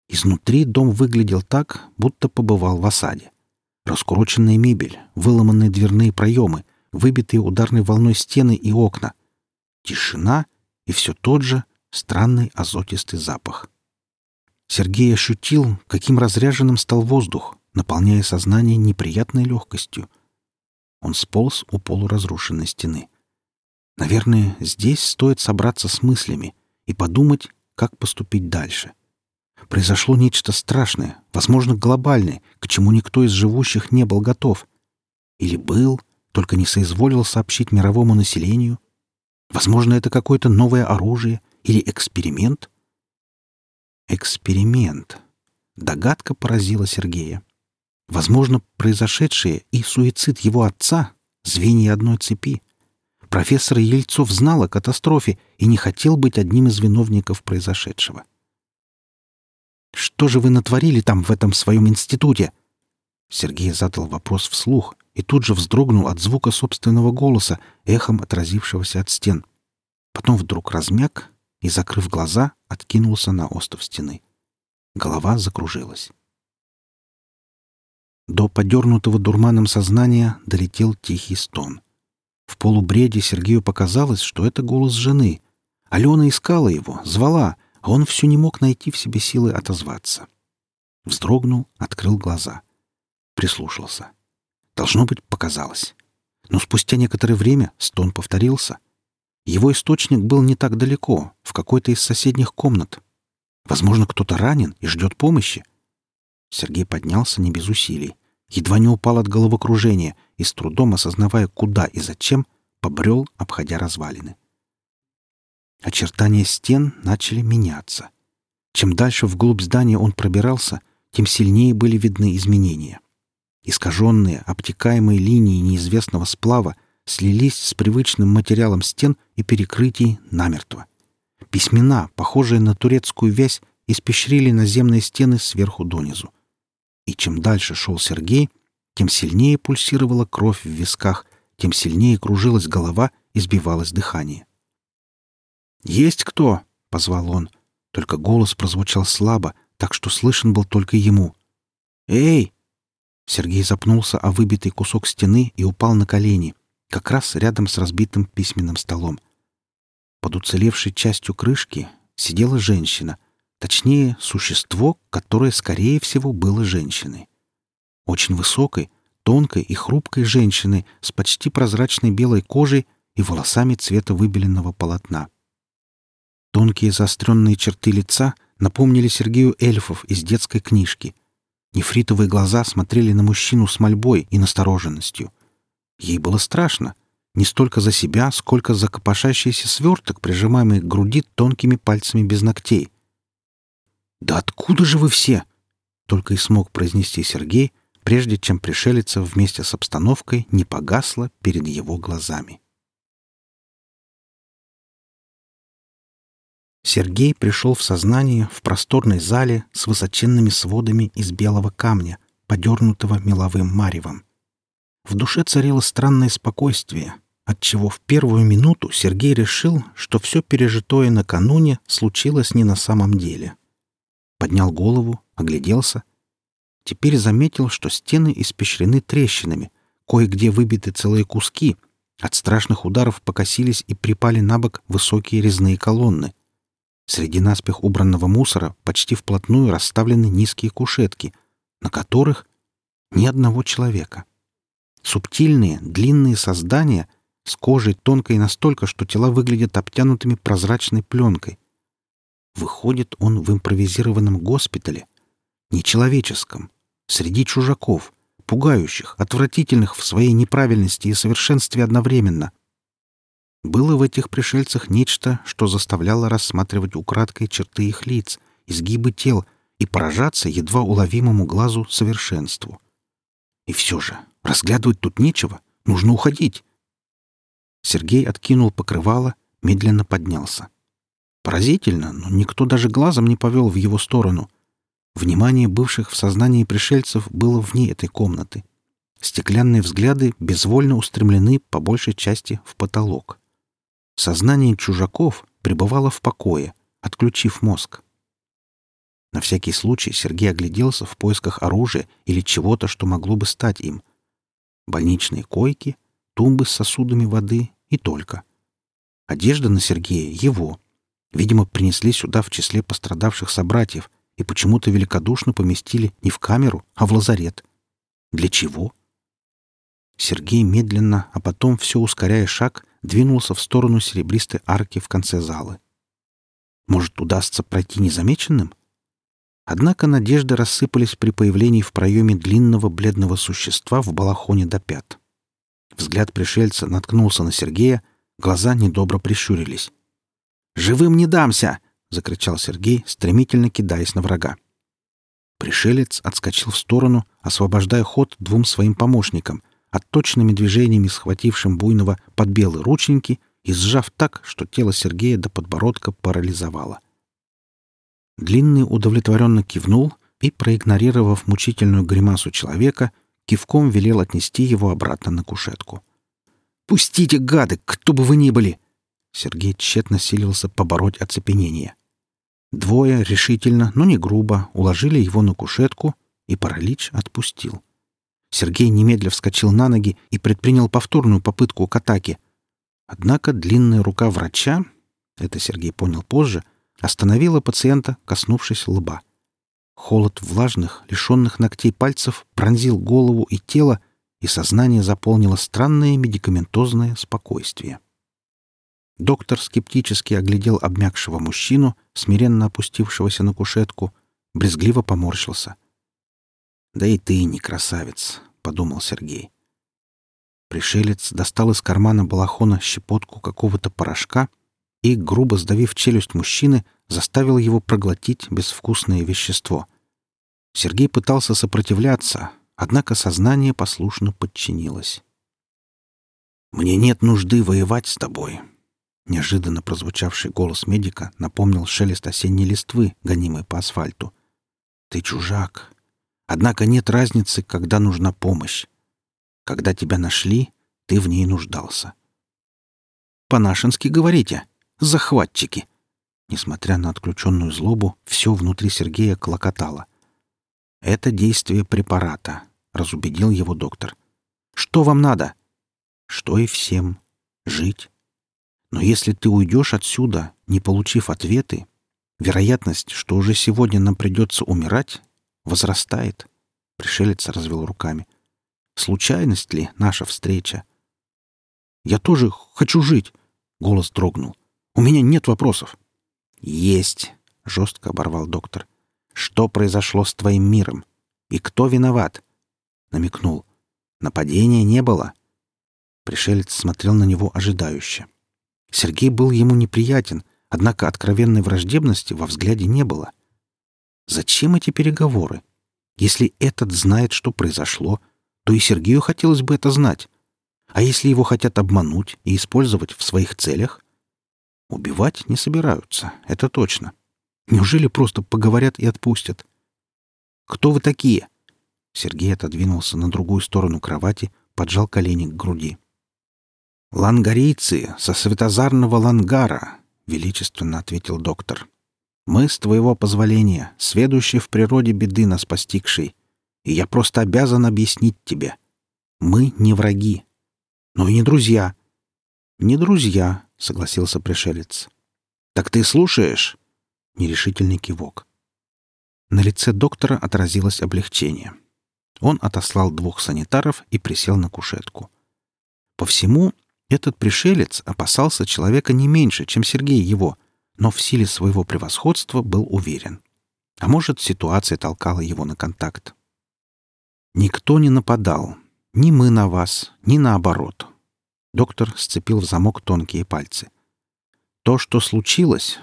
Изнутри дом выглядел так, будто побывал в осаде. Раскуроченная мебель, выломанные дверные проемы, выбитые ударной волной стены и окна. Тишина и все тот же странный азотистый запах. Сергей ощутил, каким разряженным стал воздух, наполняя сознание неприятной легкостью — он сполз у полуразрушенной стены. Наверное, здесь стоит собраться с мыслями и подумать, как поступить дальше. Произошло нечто страшное, возможно, глобальное, к чему никто из живущих не был готов. Или был, только не соизволил сообщить мировому населению. Возможно, это какое-то новое оружие или эксперимент. Эксперимент. Догадка поразила Сергея. Возможно, произошедшее и суицид его отца — звенья одной цепи. Профессор Ельцов знал о катастрофе и не хотел быть одним из виновников произошедшего. «Что же вы натворили там в этом своем институте?» Сергей задал вопрос вслух и тут же вздрогнул от звука собственного голоса, эхом отразившегося от стен. Потом вдруг размяк и, закрыв глаза, откинулся на остов стены. Голова закружилась. До подернутого дурманом сознания долетел тихий стон. В полубреде Сергею показалось, что это голос жены. Алена искала его, звала, а он все не мог найти в себе силы отозваться. Вздрогнул, открыл глаза. Прислушался. Должно быть, показалось. Но спустя некоторое время стон повторился. Его источник был не так далеко, в какой-то из соседних комнат. Возможно, кто-то ранен и ждет помощи. Сергей поднялся не без усилий, едва не упал от головокружения и, с трудом осознавая, куда и зачем, побрел, обходя развалины. Очертания стен начали меняться. Чем дальше вглубь здания он пробирался, тем сильнее были видны изменения. Искаженные, обтекаемые линии неизвестного сплава слились с привычным материалом стен и перекрытий намертво. Письмена, похожие на турецкую вязь, испещрили наземные стены сверху донизу. И чем дальше шел Сергей, тем сильнее пульсировала кровь в висках, тем сильнее кружилась голова и сбивалось дыхание. «Есть кто?» — позвал он. Только голос прозвучал слабо, так что слышен был только ему. «Эй!» Сергей запнулся о выбитый кусок стены и упал на колени, как раз рядом с разбитым письменным столом. Под уцелевшей частью крышки сидела женщина, точнее, существо, которое, скорее всего, было женщиной. Очень высокой, тонкой и хрупкой женщиной с почти прозрачной белой кожей и волосами цвета выбеленного полотна. Тонкие заостренные черты лица напомнили Сергею эльфов из детской книжки. Нефритовые глаза смотрели на мужчину с мольбой и настороженностью. Ей было страшно. Не столько за себя, сколько за копошащийся сверток, прижимаемый к груди тонкими пальцами без ногтей. «Да откуда же вы все?» — только и смог произнести Сергей, прежде чем пришелица вместе с обстановкой не погасла перед его глазами. Сергей пришел в сознание в просторной зале с высоченными сводами из белого камня, подернутого меловым маревом. В душе царило странное спокойствие, отчего в первую минуту Сергей решил, что все пережитое накануне случилось не на самом деле. Поднял голову, огляделся. Теперь заметил, что стены испещрены трещинами, кое-где выбиты целые куски, от страшных ударов покосились и припали на бок высокие резные колонны — Среди наспех убранного мусора почти вплотную расставлены низкие кушетки, на которых ни одного человека. Субтильные, длинные создания с кожей тонкой настолько, что тела выглядят обтянутыми прозрачной пленкой. Выходит он в импровизированном госпитале, нечеловеческом, среди чужаков, пугающих, отвратительных в своей неправильности и совершенстве одновременно — было в этих пришельцах нечто, что заставляло рассматривать украдкой черты их лиц, изгибы тел и поражаться едва уловимому глазу совершенству. И все же, разглядывать тут нечего, нужно уходить. Сергей откинул покрывало, медленно поднялся. Поразительно, но никто даже глазом не повел в его сторону. Внимание бывших в сознании пришельцев было вне этой комнаты. Стеклянные взгляды безвольно устремлены по большей части в потолок. Сознание чужаков пребывало в покое, отключив мозг. На всякий случай Сергей огляделся в поисках оружия или чего-то, что могло бы стать им. Больничные койки, тумбы с сосудами воды и только. Одежда на Сергея — его. Видимо, принесли сюда в числе пострадавших собратьев и почему-то великодушно поместили не в камеру, а в лазарет. Для чего? Сергей медленно, а потом, все ускоряя шаг, двинулся в сторону серебристой арки в конце зала. Может, удастся пройти незамеченным? Однако надежды рассыпались при появлении в проеме длинного бледного существа в балахоне до пят. Взгляд пришельца наткнулся на Сергея, глаза недобро прищурились. «Живым не дамся!» — закричал Сергей, стремительно кидаясь на врага. Пришелец отскочил в сторону, освобождая ход двум своим помощникам — отточными движениями схватившим буйного под белые рученьки и сжав так, что тело Сергея до подбородка парализовало. Длинный удовлетворенно кивнул и, проигнорировав мучительную гримасу человека, кивком велел отнести его обратно на кушетку. «Пустите, гады, кто бы вы ни были!» Сергей тщетно силился побороть оцепенение. Двое решительно, но не грубо, уложили его на кушетку, и паралич отпустил. Сергей немедля вскочил на ноги и предпринял повторную попытку к атаке. Однако длинная рука врача, это Сергей понял позже, остановила пациента, коснувшись лба. Холод влажных, лишенных ногтей пальцев пронзил голову и тело, и сознание заполнило странное медикаментозное спокойствие. Доктор скептически оглядел обмякшего мужчину, смиренно опустившегося на кушетку, брезгливо поморщился — «Да и ты не красавец», — подумал Сергей. Пришелец достал из кармана балахона щепотку какого-то порошка и, грубо сдавив челюсть мужчины, заставил его проглотить безвкусное вещество. Сергей пытался сопротивляться, однако сознание послушно подчинилось. «Мне нет нужды воевать с тобой», — неожиданно прозвучавший голос медика напомнил шелест осенней листвы, гонимой по асфальту. «Ты чужак, Однако нет разницы, когда нужна помощь. Когда тебя нашли, ты в ней нуждался. По-нашенски говорите. Захватчики. Несмотря на отключенную злобу, все внутри Сергея клокотало. «Это действие препарата», — разубедил его доктор. «Что вам надо?» «Что и всем. Жить. Но если ты уйдешь отсюда, не получив ответы, вероятность, что уже сегодня нам придется умирать, возрастает». Пришелец развел руками. «Случайность ли наша встреча?» «Я тоже хочу жить», — голос дрогнул. «У меня нет вопросов». «Есть», — жестко оборвал доктор. «Что произошло с твоим миром? И кто виноват?» Намекнул. «Нападения не было». Пришелец смотрел на него ожидающе. Сергей был ему неприятен, однако откровенной враждебности во взгляде не было. Зачем эти переговоры? Если этот знает, что произошло, то и Сергею хотелось бы это знать. А если его хотят обмануть и использовать в своих целях? Убивать не собираются, это точно. Неужели просто поговорят и отпустят? «Кто вы такие?» Сергей отодвинулся на другую сторону кровати, поджал колени к груди. «Лангарийцы со светозарного лангара», — величественно ответил доктор. «Мы, с твоего позволения, сведущие в природе беды нас постигшей, и я просто обязан объяснить тебе. Мы не враги, но и не друзья». «Не друзья», — согласился пришелец. «Так ты слушаешь?» — нерешительный кивок. На лице доктора отразилось облегчение. Он отослал двух санитаров и присел на кушетку. По всему, этот пришелец опасался человека не меньше, чем Сергей его, но в силе своего превосходства был уверен. А может, ситуация толкала его на контакт. Никто не нападал. Ни мы на вас, ни наоборот. Доктор сцепил в замок тонкие пальцы. То, что случилось,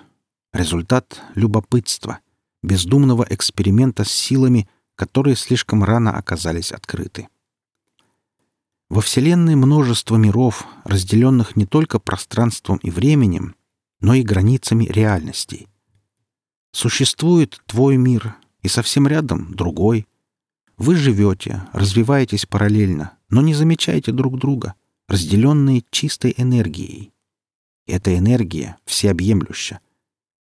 результат любопытства, бездумного эксперимента с силами, которые слишком рано оказались открыты. Во Вселенной множество миров, разделенных не только пространством и временем, но и границами реальностей. Существует твой мир, и совсем рядом другой. Вы живете, развиваетесь параллельно, но не замечаете друг друга, разделенные чистой энергией. Эта энергия всеобъемлюща.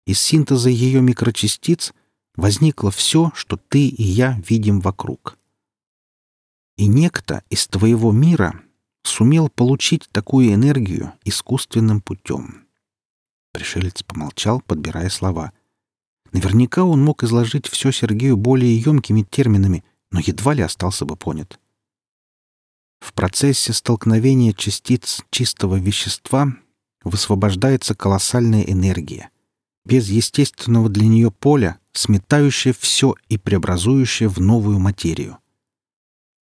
Из синтеза ее микрочастиц возникло все, что ты и я видим вокруг. И некто из твоего мира сумел получить такую энергию искусственным путем. Пришелец помолчал, подбирая слова. Наверняка он мог изложить все Сергею более емкими терминами, но едва ли остался бы понят. В процессе столкновения частиц чистого вещества высвобождается колоссальная энергия, без естественного для нее поля, сметающая все и преобразующая в новую материю.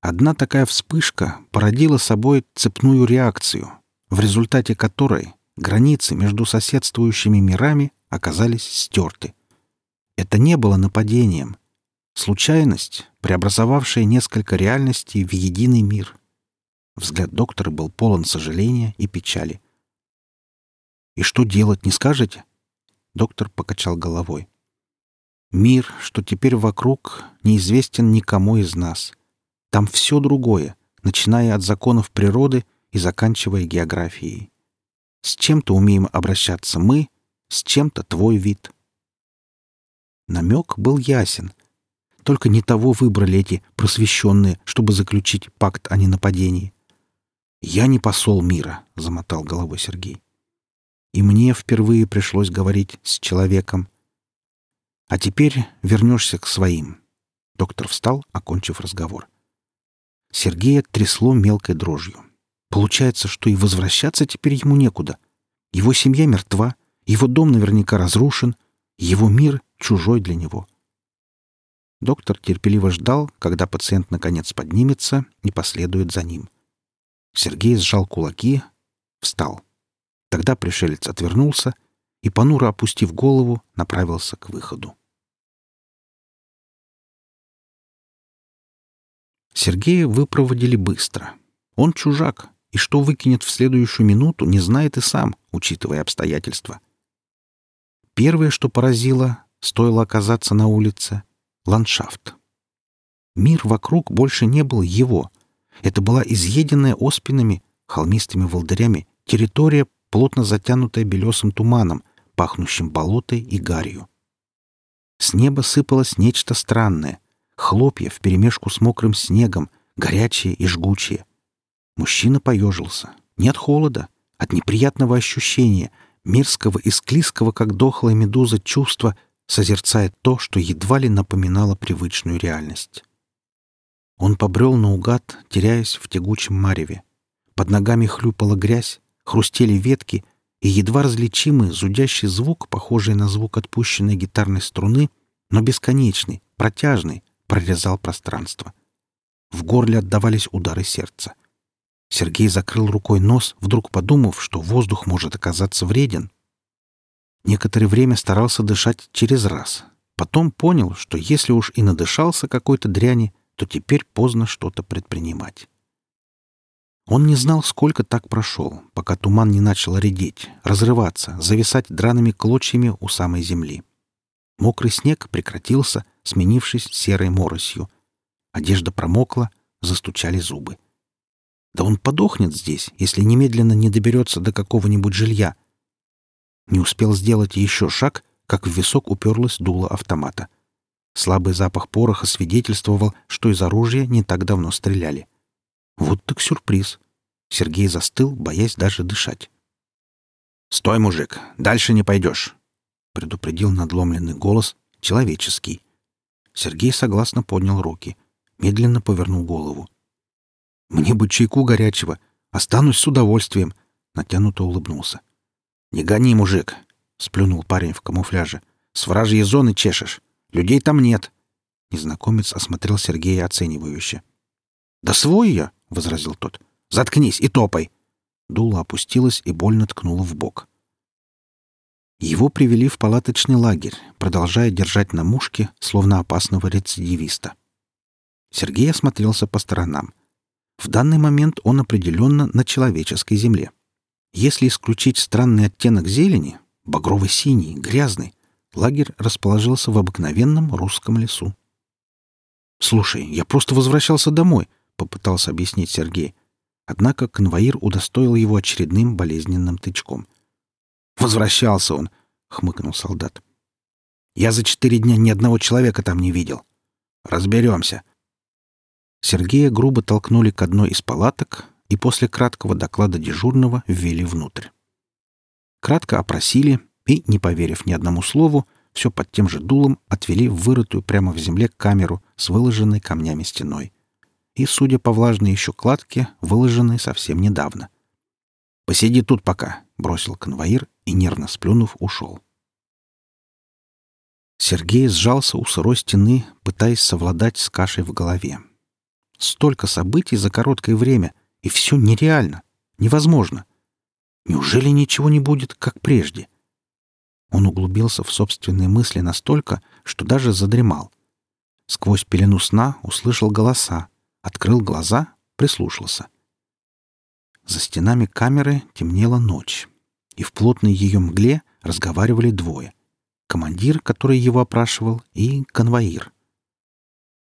Одна такая вспышка породила собой цепную реакцию, в результате которой границы между соседствующими мирами оказались стерты. Это не было нападением. Случайность, преобразовавшая несколько реальностей в единый мир. Взгляд доктора был полон сожаления и печали. «И что делать, не скажете?» Доктор покачал головой. «Мир, что теперь вокруг, неизвестен никому из нас. Там все другое, начиная от законов природы и заканчивая географией. С чем-то умеем обращаться мы, с чем-то твой вид. Намек был ясен. Только не того выбрали эти просвещенные, чтобы заключить пакт о ненападении. «Я не посол мира», — замотал головой Сергей. «И мне впервые пришлось говорить с человеком. А теперь вернешься к своим». Доктор встал, окончив разговор. Сергея трясло мелкой дрожью. Получается, что и возвращаться теперь ему некуда. Его семья мертва, его дом наверняка разрушен, его мир чужой для него. Доктор терпеливо ждал, когда пациент наконец поднимется и последует за ним. Сергей сжал кулаки, встал. Тогда пришелец отвернулся и, понуро опустив голову, направился к выходу. Сергея выпроводили быстро. Он чужак, и что выкинет в следующую минуту, не знает и сам, учитывая обстоятельства. Первое, что поразило, стоило оказаться на улице — ландшафт. Мир вокруг больше не был его. Это была изъеденная оспинами, холмистыми волдырями, территория, плотно затянутая белесым туманом, пахнущим болотой и гарью. С неба сыпалось нечто странное, хлопья вперемешку с мокрым снегом, горячие и жгучие. Мужчина поежился. Не от холода, от неприятного ощущения, мерзкого и склизкого, как дохлая медуза, чувства, созерцая то, что едва ли напоминало привычную реальность. Он побрел наугад, теряясь в тягучем мареве. Под ногами хлюпала грязь, хрустели ветки, и едва различимый зудящий звук, похожий на звук отпущенной гитарной струны, но бесконечный, протяжный, прорезал пространство. В горле отдавались удары сердца. Сергей закрыл рукой нос, вдруг подумав, что воздух может оказаться вреден. Некоторое время старался дышать через раз. Потом понял, что если уж и надышался какой-то дряни, то теперь поздно что-то предпринимать. Он не знал, сколько так прошел, пока туман не начал редеть, разрываться, зависать драными клочьями у самой земли. Мокрый снег прекратился, сменившись серой моросью. Одежда промокла, застучали зубы. Да он подохнет здесь, если немедленно не доберется до какого-нибудь жилья. Не успел сделать еще шаг, как в висок уперлась дуло автомата. Слабый запах пороха свидетельствовал, что из оружия не так давно стреляли. Вот так сюрприз. Сергей застыл, боясь даже дышать. «Стой, мужик! Дальше не пойдешь!» — предупредил надломленный голос, человеческий. Сергей согласно поднял руки, медленно повернул голову. «Мне бы чайку горячего. Останусь с удовольствием», — натянуто улыбнулся. «Не гони, мужик!» — сплюнул парень в камуфляже. «С вражьей зоны чешешь. Людей там нет». Незнакомец осмотрел Сергея оценивающе. «Да свой я!» — возразил тот. «Заткнись и топай!» Дуло опустилась и больно ткнула в бок. Его привели в палаточный лагерь, продолжая держать на мушке, словно опасного рецидивиста. Сергей осмотрелся по сторонам. В данный момент он определенно на человеческой земле. Если исключить странный оттенок зелени, багрово-синий, грязный, лагерь расположился в обыкновенном русском лесу. «Слушай, я просто возвращался домой», — попытался объяснить Сергей. Однако конвоир удостоил его очередным болезненным тычком. «Возвращался он», — хмыкнул солдат. «Я за четыре дня ни одного человека там не видел. Разберемся». Сергея грубо толкнули к одной из палаток и после краткого доклада дежурного ввели внутрь. Кратко опросили и, не поверив ни одному слову, все под тем же дулом отвели в вырытую прямо в земле камеру с выложенной камнями стеной. И, судя по влажной еще кладке, выложенной совсем недавно. «Посиди тут пока», — бросил конвоир и, нервно сплюнув, ушел. Сергей сжался у сырой стены, пытаясь совладать с кашей в голове. Столько событий за короткое время, и все нереально, невозможно. Неужели ничего не будет, как прежде? Он углубился в собственные мысли настолько, что даже задремал. Сквозь пелену сна услышал голоса, открыл глаза, прислушался. За стенами камеры темнела ночь, и в плотной ее мгле разговаривали двое. Командир, который его опрашивал, и конвоир.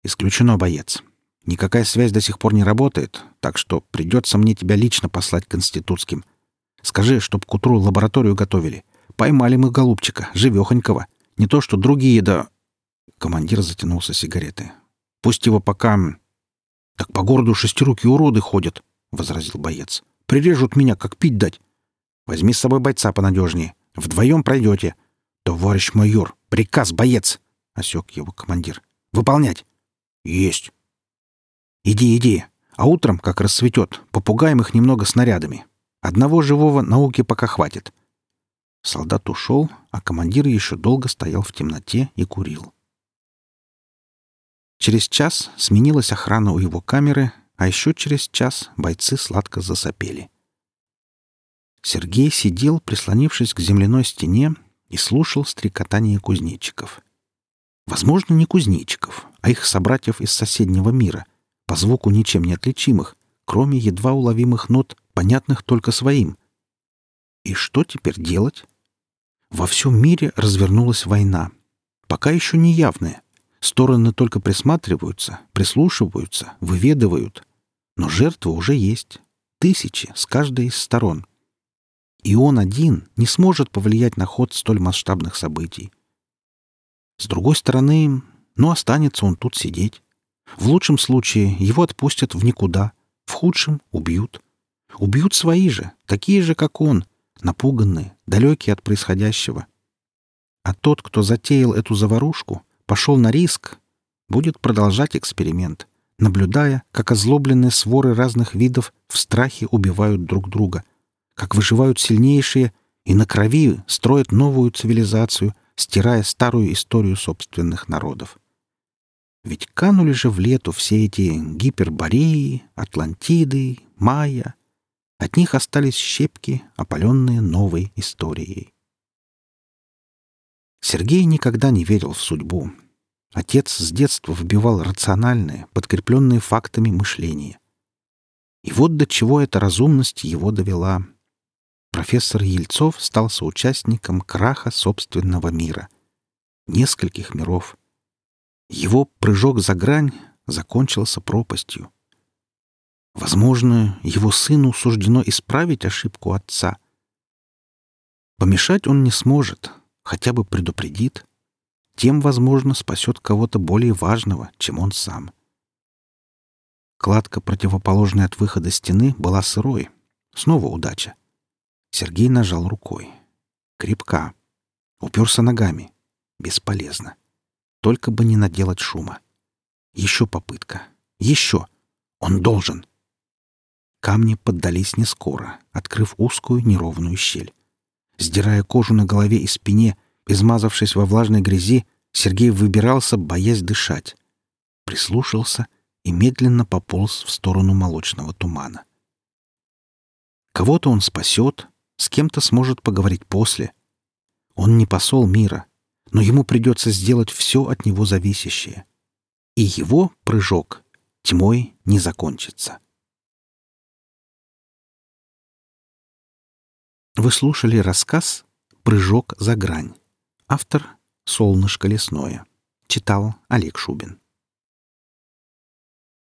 «Исключено, боец. Никакая связь до сих пор не работает, так что придется мне тебя лично послать к институтским. Скажи, чтоб к утру лабораторию готовили. Поймали мы голубчика, живехонького. Не то, что другие, да...» Командир затянулся сигаретой. «Пусть его пока...» «Так по городу шестируки уроды ходят», — возразил боец. «Прирежут меня, как пить дать. Возьми с собой бойца понадежнее. Вдвоем пройдете». «Товарищ майор, приказ, боец!» — осек его командир. «Выполнять!» «Есть!» «Иди, иди. А утром, как рассветет, попугаем их немного снарядами. Одного живого науки пока хватит». Солдат ушел, а командир еще долго стоял в темноте и курил. Через час сменилась охрана у его камеры, а еще через час бойцы сладко засопели. Сергей сидел, прислонившись к земляной стене, и слушал стрекотание кузнечиков. Возможно, не кузнечиков, а их собратьев из соседнего мира, по звуку ничем не отличимых, кроме едва уловимых нот, понятных только своим. И что теперь делать? Во всем мире развернулась война. Пока еще не явная. Стороны только присматриваются, прислушиваются, выведывают. Но жертвы уже есть. Тысячи с каждой из сторон. И он один не сможет повлиять на ход столь масштабных событий. С другой стороны, но останется он тут сидеть. В лучшем случае его отпустят в никуда, в худшем — убьют. Убьют свои же, такие же, как он, напуганные, далекие от происходящего. А тот, кто затеял эту заварушку, пошел на риск, будет продолжать эксперимент, наблюдая, как озлобленные своры разных видов в страхе убивают друг друга, как выживают сильнейшие и на крови строят новую цивилизацию, стирая старую историю собственных народов. Ведь канули же в лету все эти гипербореи, Атлантиды, Майя. От них остались щепки, опаленные новой историей. Сергей никогда не верил в судьбу. Отец с детства вбивал рациональное, подкрепленное фактами мышление. И вот до чего эта разумность его довела. Профессор Ельцов стал соучастником краха собственного мира. Нескольких миров — его прыжок за грань закончился пропастью. Возможно, его сыну суждено исправить ошибку отца. Помешать он не сможет, хотя бы предупредит. Тем, возможно, спасет кого-то более важного, чем он сам. Кладка, противоположная от выхода стены, была сырой. Снова удача. Сергей нажал рукой. Крепка. Уперся ногами. Бесполезно. Только бы не наделать шума. Еще попытка. Еще. Он должен. Камни поддались не скоро, открыв узкую неровную щель. Сдирая кожу на голове и спине, измазавшись во влажной грязи, Сергей выбирался, боясь дышать. Прислушался и медленно пополз в сторону молочного тумана. Кого-то он спасет, с кем-то сможет поговорить после. Он не посол мира, но ему придется сделать все от него зависящее. И его прыжок тьмой не закончится. Вы слушали рассказ «Прыжок за грань». Автор «Солнышко лесное». Читал Олег Шубин.